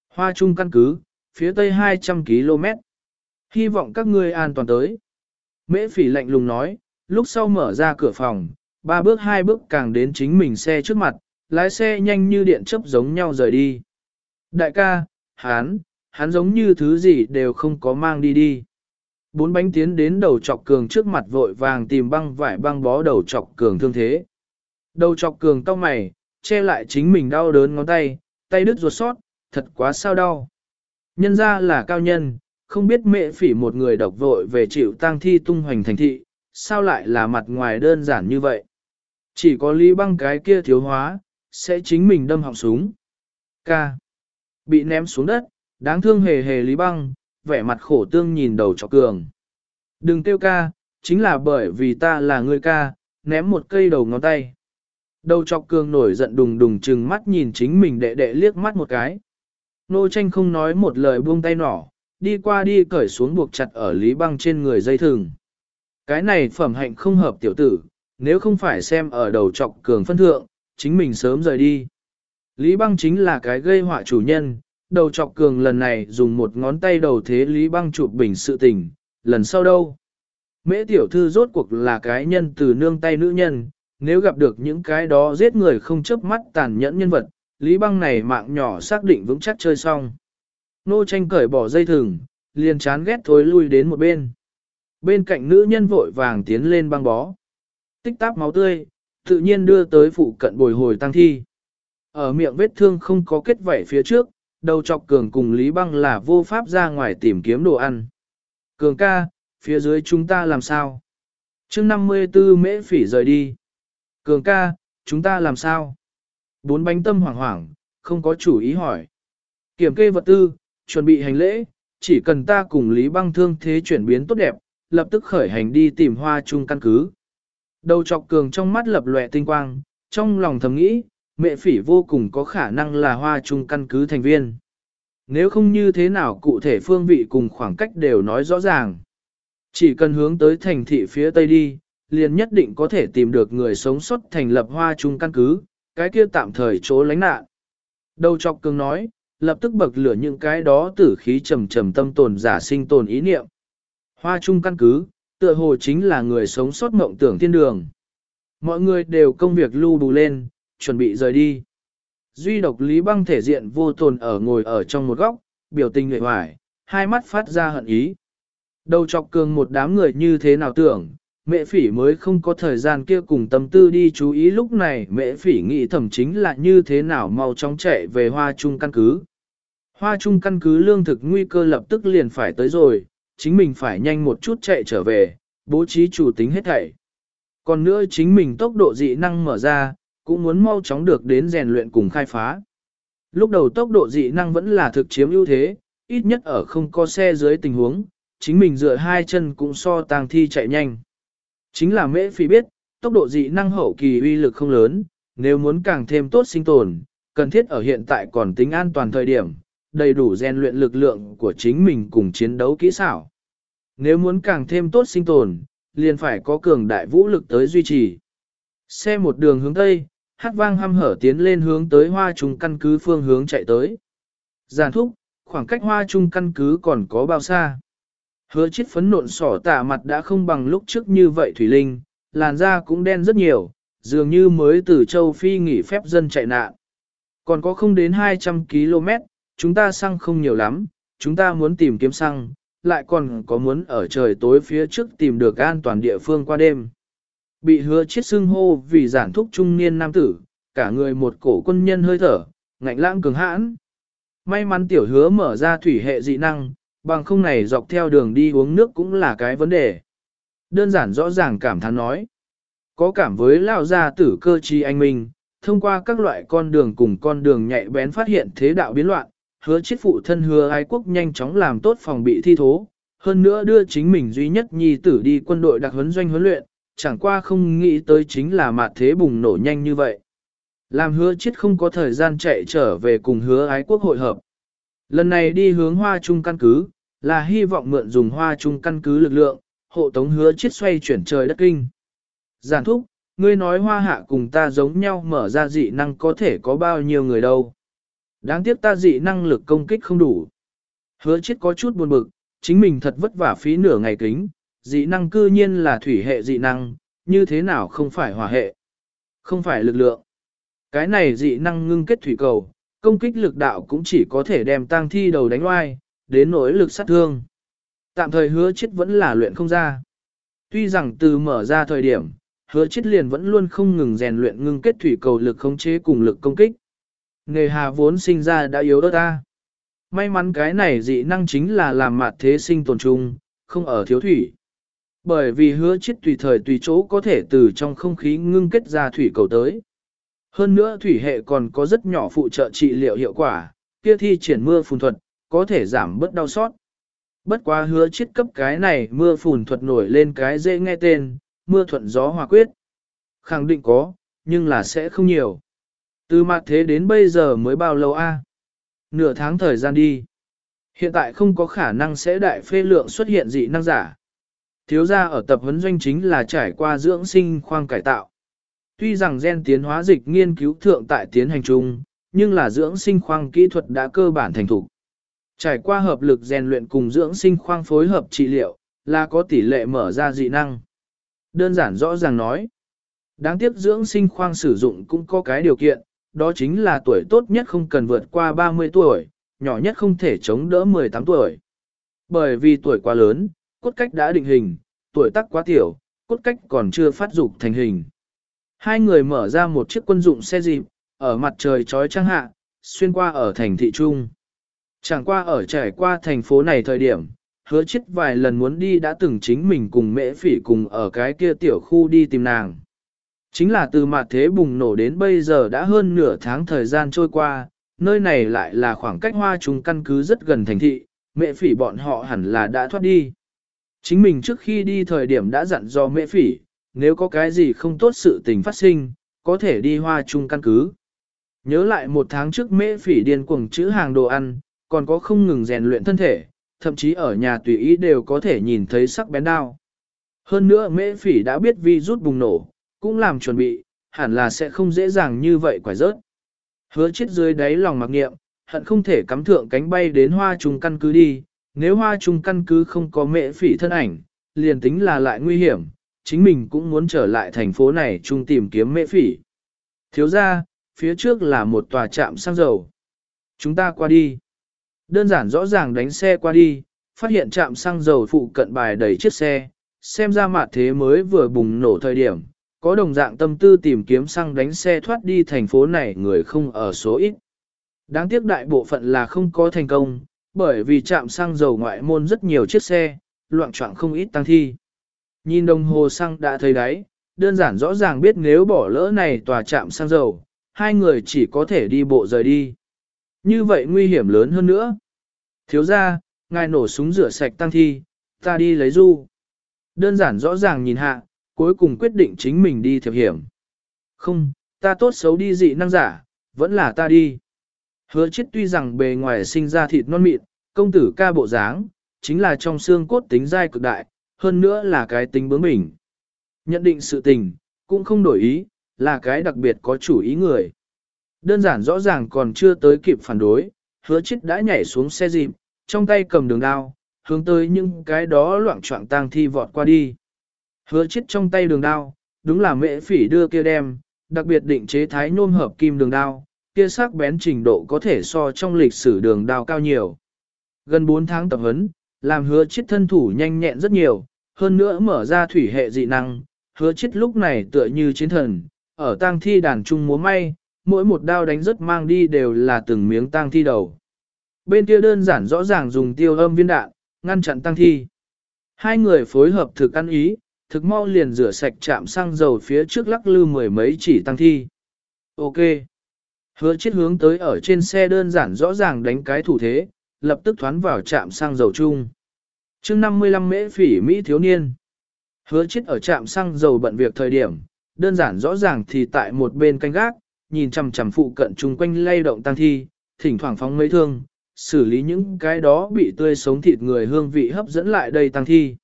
Hoa trung căn cứ, phía tây 200 km. Hy vọng các ngươi an toàn tới. Mễ phỉ lạnh lùng nói, lúc sau mở ra cửa phòng, ba bước hai bước càng đến chính mình xe trước mặt, lái xe nhanh như điện chớp giống nhau rời đi. Đại ca, hắn, hắn giống như thứ gì đều không có mang đi đi. Bốn bánh tiến đến đầu chọc cường trước mặt vội vàng tìm băng vải băng bó đầu chọc cường thương thế. Đầu chọc cường cau mày, che lại chính mình đau đớn ngón tay, tay đứt ruột sót, thật quá sao đau. Nhân ra là cao nhân, không biết mẹ phỉ một người độc vội về chịu tang thi tung hoành thành thị, sao lại là mặt ngoài đơn giản như vậy. Chỉ có lý băng cái kia thiếu hóa, sẽ chính mình đâm họng súng. Ca. Bị ném xuống đất, đáng thương hề hề lý băng, vẻ mặt khổ tương nhìn đầu chọc cường. Đừng tiêu ca, chính là bởi vì ta là người ca, ném một cây đầu ngón tay. Đầu chọc cường nổi giận đùng đùng chừng mắt nhìn chính mình đệ đệ liếc mắt một cái. Nô tranh không nói một lời buông tay nỏ, đi qua đi cởi xuống buộc chặt ở lý băng trên người dây thừng. Cái này phẩm hạnh không hợp tiểu tử, nếu không phải xem ở đầu chọc cường phân thượng, chính mình sớm rời đi. Lý băng chính là cái gây họa chủ nhân, đầu chọc cường lần này dùng một ngón tay đầu thế Lý băng chụp bình sự tình, lần sau đâu. Mễ tiểu thư rốt cuộc là cái nhân từ nương tay nữ nhân, nếu gặp được những cái đó giết người không chớp mắt tàn nhẫn nhân vật, Lý băng này mạng nhỏ xác định vững chắc chơi xong. Nô tranh cởi bỏ dây thừng, liền chán ghét thối lui đến một bên. Bên cạnh nữ nhân vội vàng tiến lên băng bó. Tích táp máu tươi, tự nhiên đưa tới phụ cận bồi hồi tăng thi. Ở miệng vết thương không có kết vảy phía trước, đầu chọc cường cùng Lý Băng là vô pháp ra ngoài tìm kiếm đồ ăn. Cường ca, phía dưới chúng ta làm sao? chương 54 mễ phỉ rời đi. Cường ca, chúng ta làm sao? Bốn bánh tâm hoảng hoảng, không có chủ ý hỏi. Kiểm kê vật tư, chuẩn bị hành lễ, chỉ cần ta cùng Lý Băng thương thế chuyển biến tốt đẹp, lập tức khởi hành đi tìm hoa chung căn cứ. Đầu chọc cường trong mắt lập lòe tinh quang, trong lòng thầm nghĩ, mẹ phỉ vô cùng có khả năng là hoa Trung căn cứ thành viên. Nếu không như thế nào cụ thể phương vị cùng khoảng cách đều nói rõ ràng. Chỉ cần hướng tới thành thị phía tây đi, liền nhất định có thể tìm được người sống sót thành lập hoa Trung căn cứ, cái kia tạm thời chỗ lánh nạn. Đầu chọc cường nói, lập tức bậc lửa những cái đó tử khí trầm trầm tâm tồn giả sinh tồn ý niệm. Hoa Trung căn cứ, tựa hồ chính là người sống sót mộng tưởng thiên đường. Mọi người đều công việc lưu bù lên, chuẩn bị rời đi. Duy độc lý băng thể diện vô tồn ở ngồi ở trong một góc, biểu tình nghệ hoài, hai mắt phát ra hận ý. Đầu chọc cường một đám người như thế nào tưởng, mẹ phỉ mới không có thời gian kia cùng tâm tư đi chú ý lúc này mẹ phỉ nghĩ thẩm chính là như thế nào mau chóng chạy về hoa trung căn cứ. Hoa trung căn cứ lương thực nguy cơ lập tức liền phải tới rồi, chính mình phải nhanh một chút chạy trở về, bố trí chủ tính hết thảy. Còn nữa chính mình tốc độ dị năng mở ra, cũng muốn mau chóng được đến rèn luyện cùng khai phá. Lúc đầu tốc độ dị năng vẫn là thực chiếm ưu thế, ít nhất ở không có xe dưới tình huống, chính mình dựa hai chân cũng so tang thi chạy nhanh. Chính là mễ phi biết, tốc độ dị năng hậu kỳ uy lực không lớn, nếu muốn càng thêm tốt sinh tồn, cần thiết ở hiện tại còn tính an toàn thời điểm, đầy đủ rèn luyện lực lượng của chính mình cùng chiến đấu kỹ xảo. Nếu muốn càng thêm tốt sinh tồn, liền phải có cường đại vũ lực tới duy trì. Xe một đường hướng Tây, hát vang hăm hở tiến lên hướng tới hoa trung căn cứ phương hướng chạy tới. Giàn thúc, khoảng cách hoa trung căn cứ còn có bao xa? Hứa chiết phấn nộn sỏ tả mặt đã không bằng lúc trước như vậy Thủy Linh, làn da cũng đen rất nhiều, dường như mới từ châu Phi nghỉ phép dân chạy nạn. Còn có không đến 200 km, chúng ta xăng không nhiều lắm, chúng ta muốn tìm kiếm xăng, lại còn có muốn ở trời tối phía trước tìm được an toàn địa phương qua đêm. Bị hứa chiết xưng hô vì giản thúc trung niên nam tử, cả người một cổ quân nhân hơi thở, ngạnh lãng cường hãn. May mắn tiểu hứa mở ra thủy hệ dị năng, bằng không này dọc theo đường đi uống nước cũng là cái vấn đề. Đơn giản rõ ràng cảm thán nói. Có cảm với lao gia tử cơ chi anh minh, thông qua các loại con đường cùng con đường nhạy bén phát hiện thế đạo biến loạn, hứa chiết phụ thân hứa ái quốc nhanh chóng làm tốt phòng bị thi thố, hơn nữa đưa chính mình duy nhất nhi tử đi quân đội đặc huấn doanh huấn luyện, chẳng qua không nghĩ tới chính là mặt thế bùng nổ nhanh như vậy. Làm hứa chết không có thời gian chạy trở về cùng hứa ái quốc hội hợp. Lần này đi hướng hoa trung căn cứ, là hy vọng mượn dùng hoa trung căn cứ lực lượng, hộ tống hứa chết xoay chuyển trời đất kinh. Giản thúc, ngươi nói hoa hạ cùng ta giống nhau mở ra dị năng có thể có bao nhiêu người đâu. Đáng tiếc ta dị năng lực công kích không đủ. Hứa chết có chút buồn bực, chính mình thật vất vả phí nửa ngày kính, dị năng cư nhiên là thủy hệ dị năng, như thế nào không phải hỏa hệ, không phải lực lượng. Cái này dị năng ngưng kết thủy cầu, công kích lực đạo cũng chỉ có thể đem tang thi đầu đánh oai, đến nỗi lực sát thương. Tạm thời hứa chết vẫn là luyện không ra. Tuy rằng từ mở ra thời điểm, hứa chết liền vẫn luôn không ngừng rèn luyện ngưng kết thủy cầu lực khống chế cùng lực công kích. Nghề hà vốn sinh ra đã yếu đó ta. May mắn cái này dị năng chính là làm mạt thế sinh tồn chung, không ở thiếu thủy. Bởi vì hứa chết tùy thời tùy chỗ có thể từ trong không khí ngưng kết ra thủy cầu tới. Hơn nữa thủy hệ còn có rất nhỏ phụ trợ trị liệu hiệu quả, kia thi triển mưa phùn thuật, có thể giảm bớt đau sót. Bất quá hứa chết cấp cái này mưa phùn thuật nổi lên cái dễ nghe tên, mưa thuận gió hòa quyết. Khẳng định có, nhưng là sẽ không nhiều. Từ mặt thế đến bây giờ mới bao lâu a? Nửa tháng thời gian đi. Hiện tại không có khả năng sẽ đại phê lượng xuất hiện dị năng giả. Thiếu gia ở tập huấn doanh chính là trải qua dưỡng sinh khoang cải tạo. Tuy rằng gen tiến hóa dịch nghiên cứu thượng tại tiến hành chung, nhưng là dưỡng sinh khoang kỹ thuật đã cơ bản thành thục. Trải qua hợp lực rèn luyện cùng dưỡng sinh khoang phối hợp trị liệu, là có tỷ lệ mở ra dị năng. Đơn giản rõ ràng nói. Đáng tiếc dưỡng sinh khoang sử dụng cũng có cái điều kiện, đó chính là tuổi tốt nhất không cần vượt qua 30 tuổi, nhỏ nhất không thể chống đỡ 18 tuổi. Bởi vì tuổi quá lớn, cốt cách đã định hình, tuổi tác quá tiểu, cốt cách còn chưa phát dục thành hình. Hai người mở ra một chiếc quân dụng xe dịp, ở mặt trời trói trăng hạ, xuyên qua ở thành thị trung. Chẳng qua ở trải qua thành phố này thời điểm, hứa chết vài lần muốn đi đã từng chính mình cùng mễ phỉ cùng ở cái kia tiểu khu đi tìm nàng. Chính là từ mặt thế bùng nổ đến bây giờ đã hơn nửa tháng thời gian trôi qua, nơi này lại là khoảng cách hoa trung căn cứ rất gần thành thị, mẹ phỉ bọn họ hẳn là đã thoát đi. Chính mình trước khi đi thời điểm đã dặn do mẹ phỉ, nếu có cái gì không tốt sự tình phát sinh, có thể đi hoa trung căn cứ. Nhớ lại một tháng trước mễ phỉ điên cuồng chữ hàng đồ ăn, còn có không ngừng rèn luyện thân thể, thậm chí ở nhà tùy ý đều có thể nhìn thấy sắc bén đao. Hơn nữa mễ phỉ đã biết vi rút bùng nổ, cũng làm chuẩn bị, hẳn là sẽ không dễ dàng như vậy quải rớt. Hứa chết dưới đáy lòng mặc nghiệm, hận không thể cắm thượng cánh bay đến hoa trùng căn cứ đi, nếu hoa Trung căn cứ không có mệ phỉ thân ảnh, liền tính là lại nguy hiểm, chính mình cũng muốn trở lại thành phố này chung tìm kiếm mệ phỉ. Thiếu ra, phía trước là một tòa trạm xăng dầu. Chúng ta qua đi. Đơn giản rõ ràng đánh xe qua đi, phát hiện trạm xăng dầu phụ cận bài đầy chiếc xe, xem ra mặt thế mới vừa bùng nổ thời điểm, có đồng dạng tâm tư tìm kiếm xăng đánh xe thoát đi thành phố này người không ở số ít. Đáng tiếc đại bộ phận là không có thành công, bởi vì trạm xăng dầu ngoại môn rất nhiều chiếc xe, loạn trọng không ít tăng thi. Nhìn đồng hồ xăng đã thấy đấy, đơn giản rõ ràng biết nếu bỏ lỡ này tòa trạm xăng dầu, hai người chỉ có thể đi bộ rời đi. Như vậy nguy hiểm lớn hơn nữa. Thiếu ra, ngài nổ súng rửa sạch tăng thi, ta đi lấy du. Đơn giản rõ ràng nhìn hạ, cuối cùng quyết định chính mình đi thiệp hiểm. Không, ta tốt xấu đi dị năng giả, vẫn là ta đi. Hứa chết tuy rằng bề ngoài sinh ra thịt non mịn, công tử ca bộ dáng, chính là trong xương cốt tính dai cực đại, hơn nữa là cái tính bướng bỉnh. Nhận định sự tình, cũng không đổi ý, là cái đặc biệt có chủ ý người. Đơn giản rõ ràng còn chưa tới kịp phản đối, hứa chết đã nhảy xuống xe dịp, trong tay cầm đường đao, hướng tới những cái đó loạn trọng tang thi vọt qua đi. Hứa chết trong tay đường đao, đúng là mễ phỉ đưa kia đem, đặc biệt định chế thái nôm hợp kim đường đao, kia sắc bén trình độ có thể so trong lịch sử đường đao cao nhiều. Gần 4 tháng tập huấn, làm hứa chết thân thủ nhanh nhẹn rất nhiều, hơn nữa mở ra thủy hệ dị năng, hứa chết lúc này tựa như chiến thần, ở tang thi đàn trung múa may, mỗi một đao đánh rất mang đi đều là từng miếng tang thi đầu. Bên kia đơn giản rõ ràng dùng tiêu âm viên đạn, ngăn chặn tang thi. Hai người phối hợp thực ăn ý, thực mau liền rửa sạch chạm xăng dầu phía trước lắc lư mười mấy chỉ tăng thi. Ok. Hứa chết hướng tới ở trên xe đơn giản rõ ràng đánh cái thủ thế, lập tức thoán vào trạm xăng dầu chung. chương 55 mễ phỉ Mỹ thiếu niên. Hứa chết ở trạm xăng dầu bận việc thời điểm, đơn giản rõ ràng thì tại một bên canh gác, nhìn chằm chằm phụ cận chung quanh lay động tăng thi, thỉnh thoảng phóng mấy thương, xử lý những cái đó bị tươi sống thịt người hương vị hấp dẫn lại đây tăng thi.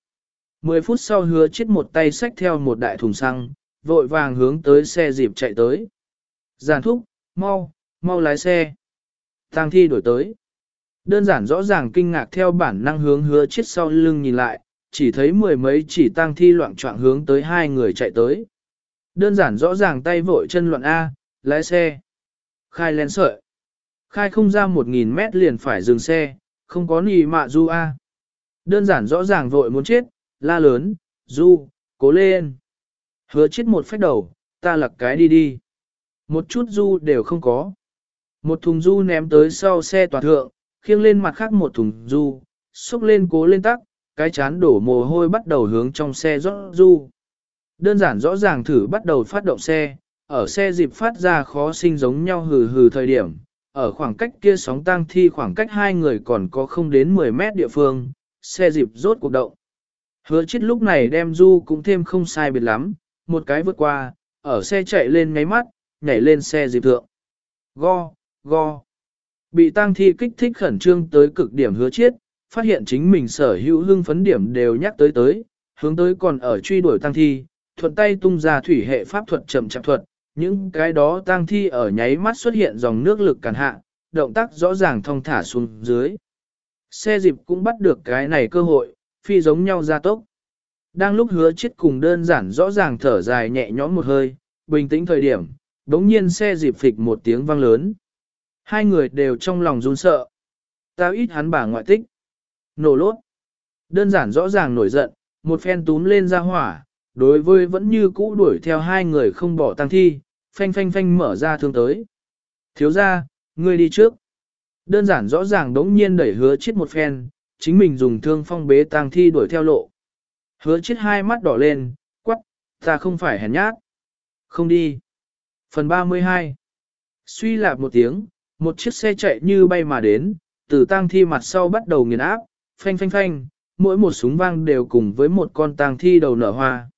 Mười phút sau hứa chết một tay xách theo một đại thùng xăng, vội vàng hướng tới xe dịp chạy tới. Giàn thúc, mau, mau lái xe. Tang thi đổi tới. Đơn giản rõ ràng kinh ngạc theo bản năng hướng hứa chết sau lưng nhìn lại, chỉ thấy mười mấy chỉ Tang thi loạn trọng hướng tới hai người chạy tới. Đơn giản rõ ràng tay vội chân loạn A, lái xe. Khai lén sợi. Khai không ra một nghìn mét liền phải dừng xe, không có nì mạ du A. Đơn giản rõ ràng vội muốn chết, la lớn, du, cố lên. Hứa chết một phách đầu, ta lật cái đi đi. Một chút du đều không có. Một thùng du ném tới sau xe tòa thượng, khiêng lên mặt khác một thùng du, xúc lên cố lên tắc, cái chán đổ mồ hôi bắt đầu hướng trong xe rót du. Đơn giản rõ ràng thử bắt đầu phát động xe, ở xe dịp phát ra khó sinh giống nhau hừ hừ thời điểm, ở khoảng cách kia sóng tang thi khoảng cách hai người còn có không đến 10 mét địa phương, xe dịp rốt cuộc động. Hứa chết lúc này đem du cũng thêm không sai biệt lắm, một cái vượt qua, ở xe chạy lên ngáy mắt, nhảy lên xe dịp thượng. Go, go. Bị tang thi kích thích khẩn trương tới cực điểm hứa chiết, phát hiện chính mình sở hữu hưng phấn điểm đều nhắc tới tới, hướng tới còn ở truy đuổi tang thi, thuận tay tung ra thủy hệ pháp thuật chậm chậm thuật, những cái đó tang thi ở nháy mắt xuất hiện dòng nước lực cản hạ, động tác rõ ràng thong thả xuống dưới. Xe dịp cũng bắt được cái này cơ hội, phi giống nhau ra tốc. Đang lúc hứa chết cùng đơn giản rõ ràng thở dài nhẹ nhõm một hơi, bình tĩnh thời điểm, đống nhiên xe dịp phịch một tiếng vang lớn. Hai người đều trong lòng run sợ. Tao ít hắn bà ngoại tích. Nổ lốt. Đơn giản rõ ràng nổi giận, một phen túm lên ra hỏa, đối với vẫn như cũ đuổi theo hai người không bỏ tăng thi, phanh phanh phanh mở ra thương tới. Thiếu ra, ngươi đi trước. Đơn giản rõ ràng đống nhiên đẩy hứa chết một phen, chính mình dùng thương phong bế tang thi đuổi theo lộ. Hứa chết hai mắt đỏ lên, quắc, ta không phải hèn nhát. Không đi. Phần 32 Suy lạp một tiếng, một chiếc xe chạy như bay mà đến, từ tang thi mặt sau bắt đầu nghiền áp, phanh phanh phanh, mỗi một súng vang đều cùng với một con tang thi đầu nở hoa.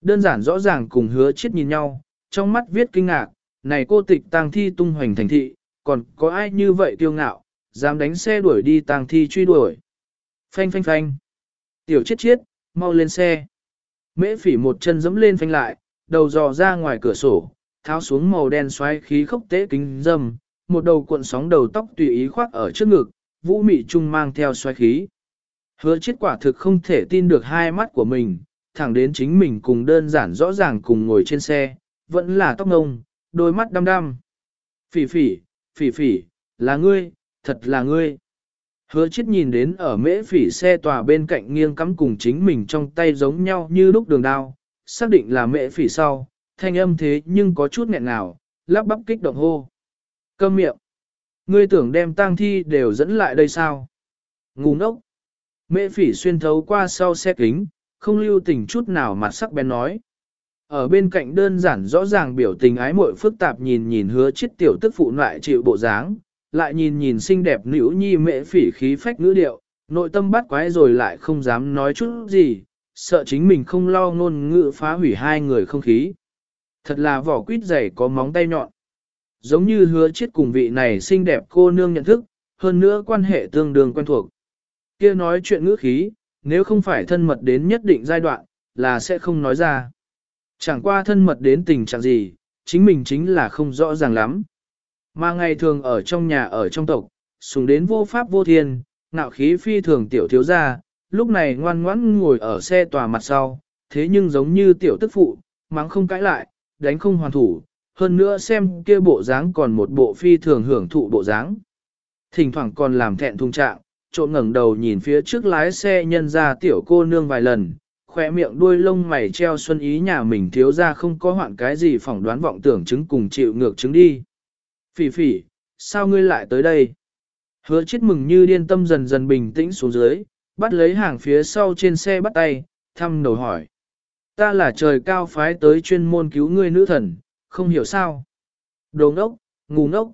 Đơn giản rõ ràng cùng hứa chết nhìn nhau, trong mắt viết kinh ngạc, này cô tịch tang thi tung hoành thành thị, còn có ai như vậy kiêu ngạo, dám đánh xe đuổi đi tang thi truy đuổi. Phanh phanh phanh. Tiểu chết chết, mau lên xe. Mễ phỉ một chân dẫm lên phanh lại, đầu dò ra ngoài cửa sổ, tháo xuống màu đen xoáy khí khốc tế kính dâm, một đầu cuộn sóng đầu tóc tùy ý khoác ở trước ngực, vũ mị trung mang theo xoáy khí. Hứa chết quả thực không thể tin được hai mắt của mình, thẳng đến chính mình cùng đơn giản rõ ràng cùng ngồi trên xe, vẫn là tóc ngông, đôi mắt đăm đăm. Phỉ phỉ, phỉ phỉ, là ngươi, thật là ngươi. Hứa chết nhìn đến ở mễ phỉ xe tòa bên cạnh nghiêng cắm cùng chính mình trong tay giống nhau như lúc đường đao, xác định là mễ phỉ sau, thanh âm thế nhưng có chút nghẹn ngào, lắp bắp kích động hô. Câm miệng. Ngươi tưởng đem tang thi đều dẫn lại đây sao? Ngu ngốc. Mễ phỉ xuyên thấu qua sau xe kính, không lưu tình chút nào mặt sắc bén nói. Ở bên cạnh đơn giản rõ ràng biểu tình ái muội phức tạp nhìn nhìn hứa chết tiểu tức phụ lại chịu bộ dáng, lại nhìn nhìn xinh đẹp nữ nhi mễ phỉ khí phách ngữ điệu, nội tâm bắt quái rồi lại không dám nói chút gì, sợ chính mình không lo ngôn ngữ phá hủy hai người không khí. Thật là vỏ quýt dày có móng tay nhọn. Giống như hứa chết cùng vị này xinh đẹp cô nương nhận thức, hơn nữa quan hệ tương đương quen thuộc. kia nói chuyện ngữ khí, nếu không phải thân mật đến nhất định giai đoạn, là sẽ không nói ra. Chẳng qua thân mật đến tình trạng gì, chính mình chính là không rõ ràng lắm. Mà ngày thường ở trong nhà ở trong tộc, sùng đến vô pháp vô thiên, nạo khí phi thường tiểu thiếu gia, lúc này ngoan ngoãn ngồi ở xe tòa mặt sau, thế nhưng giống như tiểu tức phụ, mắng không cãi lại, đánh không hoàn thủ, hơn nữa xem kia bộ dáng còn một bộ phi thường hưởng thụ bộ dáng. Thỉnh thoảng còn làm thẹn thùng trạng, trộn ngẩng đầu nhìn phía trước lái xe nhân ra tiểu cô nương vài lần, khỏe miệng đuôi lông mày treo xuân ý nhà mình thiếu ra không có hoạn cái gì phỏng đoán vọng tưởng chứng cùng chịu ngược chứng đi. Phỉ phỉ, sao ngươi lại tới đây? Hứa chết mừng như điên tâm dần dần bình tĩnh xuống dưới, bắt lấy hàng phía sau trên xe bắt tay, thăm đầu hỏi. Ta là trời cao phái tới chuyên môn cứu ngươi nữ thần, không hiểu sao. Đồ ngốc, ngu ngốc.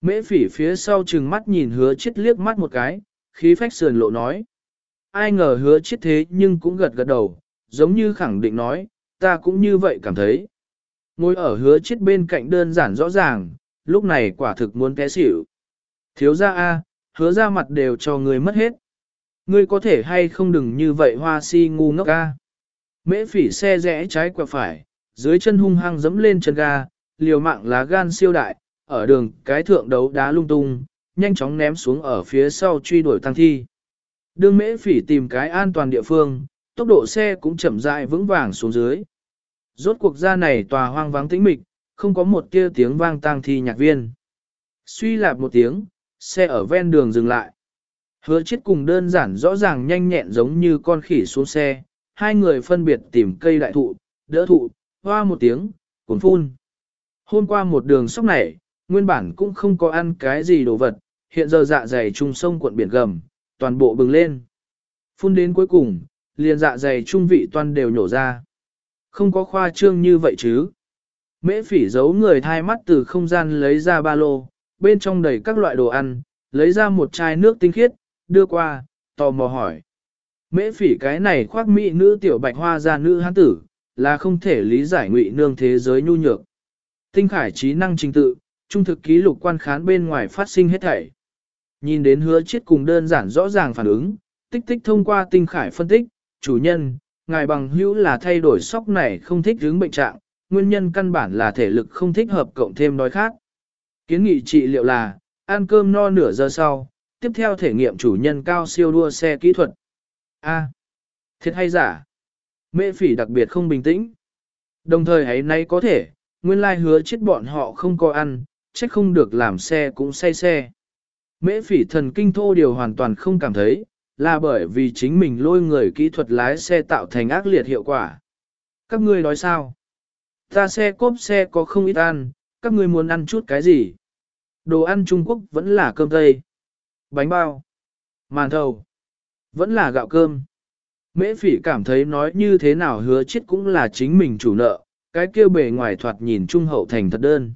Mễ phỉ phía sau chừng mắt nhìn hứa chết liếc mắt một cái, khí phách sườn lộ nói. Ai ngờ hứa chết thế nhưng cũng gật gật đầu, giống như khẳng định nói, ta cũng như vậy cảm thấy. Ngồi ở hứa chết bên cạnh đơn giản rõ ràng, lúc này quả thực muốn té xỉu. Thiếu ra a, hứa ra mặt đều cho người mất hết. Ngươi có thể hay không đừng như vậy hoa si ngu ngốc a. Mễ phỉ xe rẽ trái quẹo phải, dưới chân hung hăng dẫm lên chân ga, liều mạng lá gan siêu đại, ở đường cái thượng đấu đá lung tung, nhanh chóng ném xuống ở phía sau truy đuổi tăng thi. Đường mễ phỉ tìm cái an toàn địa phương, tốc độ xe cũng chậm rãi vững vàng xuống dưới. Rốt cuộc ra này tòa hoang vắng tĩnh mịch, không có một tia tiếng vang tang thi nhạc viên. Suy lạp một tiếng, xe ở ven đường dừng lại. Hứa chết cùng đơn giản rõ ràng nhanh nhẹn giống như con khỉ xuống xe, hai người phân biệt tìm cây đại thụ, đỡ thụ, hoa một tiếng, cuốn phun. Hôm qua một đường sóc này, nguyên bản cũng không có ăn cái gì đồ vật, hiện giờ dạ dày trung sông cuộn biển gầm, toàn bộ bừng lên. Phun đến cuối cùng, liền dạ dày trung vị toàn đều nhổ ra. Không có khoa trương như vậy chứ. Mễ phỉ giấu người thai mắt từ không gian lấy ra ba lô, bên trong đầy các loại đồ ăn, lấy ra một chai nước tinh khiết, đưa qua, tò mò hỏi. Mễ phỉ cái này khoác mỹ nữ tiểu bạch hoa ra nữ hán tử, là không thể lý giải ngụy nương thế giới nhu nhược. Tinh khải trí năng trình tự, trung thực ký lục quan khán bên ngoài phát sinh hết thảy. Nhìn đến hứa chết cùng đơn giản rõ ràng phản ứng, tích tích thông qua tinh khải phân tích, chủ nhân, ngài bằng hữu là thay đổi sóc này không thích hướng bệnh trạng, nguyên nhân căn bản là thể lực không thích hợp cộng thêm đói khác. Kiến nghị trị liệu là, ăn cơm no nửa giờ sau, tiếp theo thể nghiệm chủ nhân cao siêu đua xe kỹ thuật. A. thiệt hay giả? Mễ phỉ đặc biệt không bình tĩnh. Đồng thời ấy nay có thể, nguyên lai hứa chết bọn họ không có ăn, trách không được làm xe cũng say xe. Mễ phỉ thần kinh thô điều hoàn toàn không cảm thấy, là bởi vì chính mình lôi người kỹ thuật lái xe tạo thành ác liệt hiệu quả. Các ngươi nói sao? Ta xe cốp xe có không ít ăn, các ngươi muốn ăn chút cái gì? Đồ ăn Trung Quốc vẫn là cơm tây, bánh bao, màn thầu, vẫn là gạo cơm. Mễ phỉ cảm thấy nói như thế nào hứa chết cũng là chính mình chủ nợ, cái kia bề ngoài thoạt nhìn trung hậu thành thật đơn.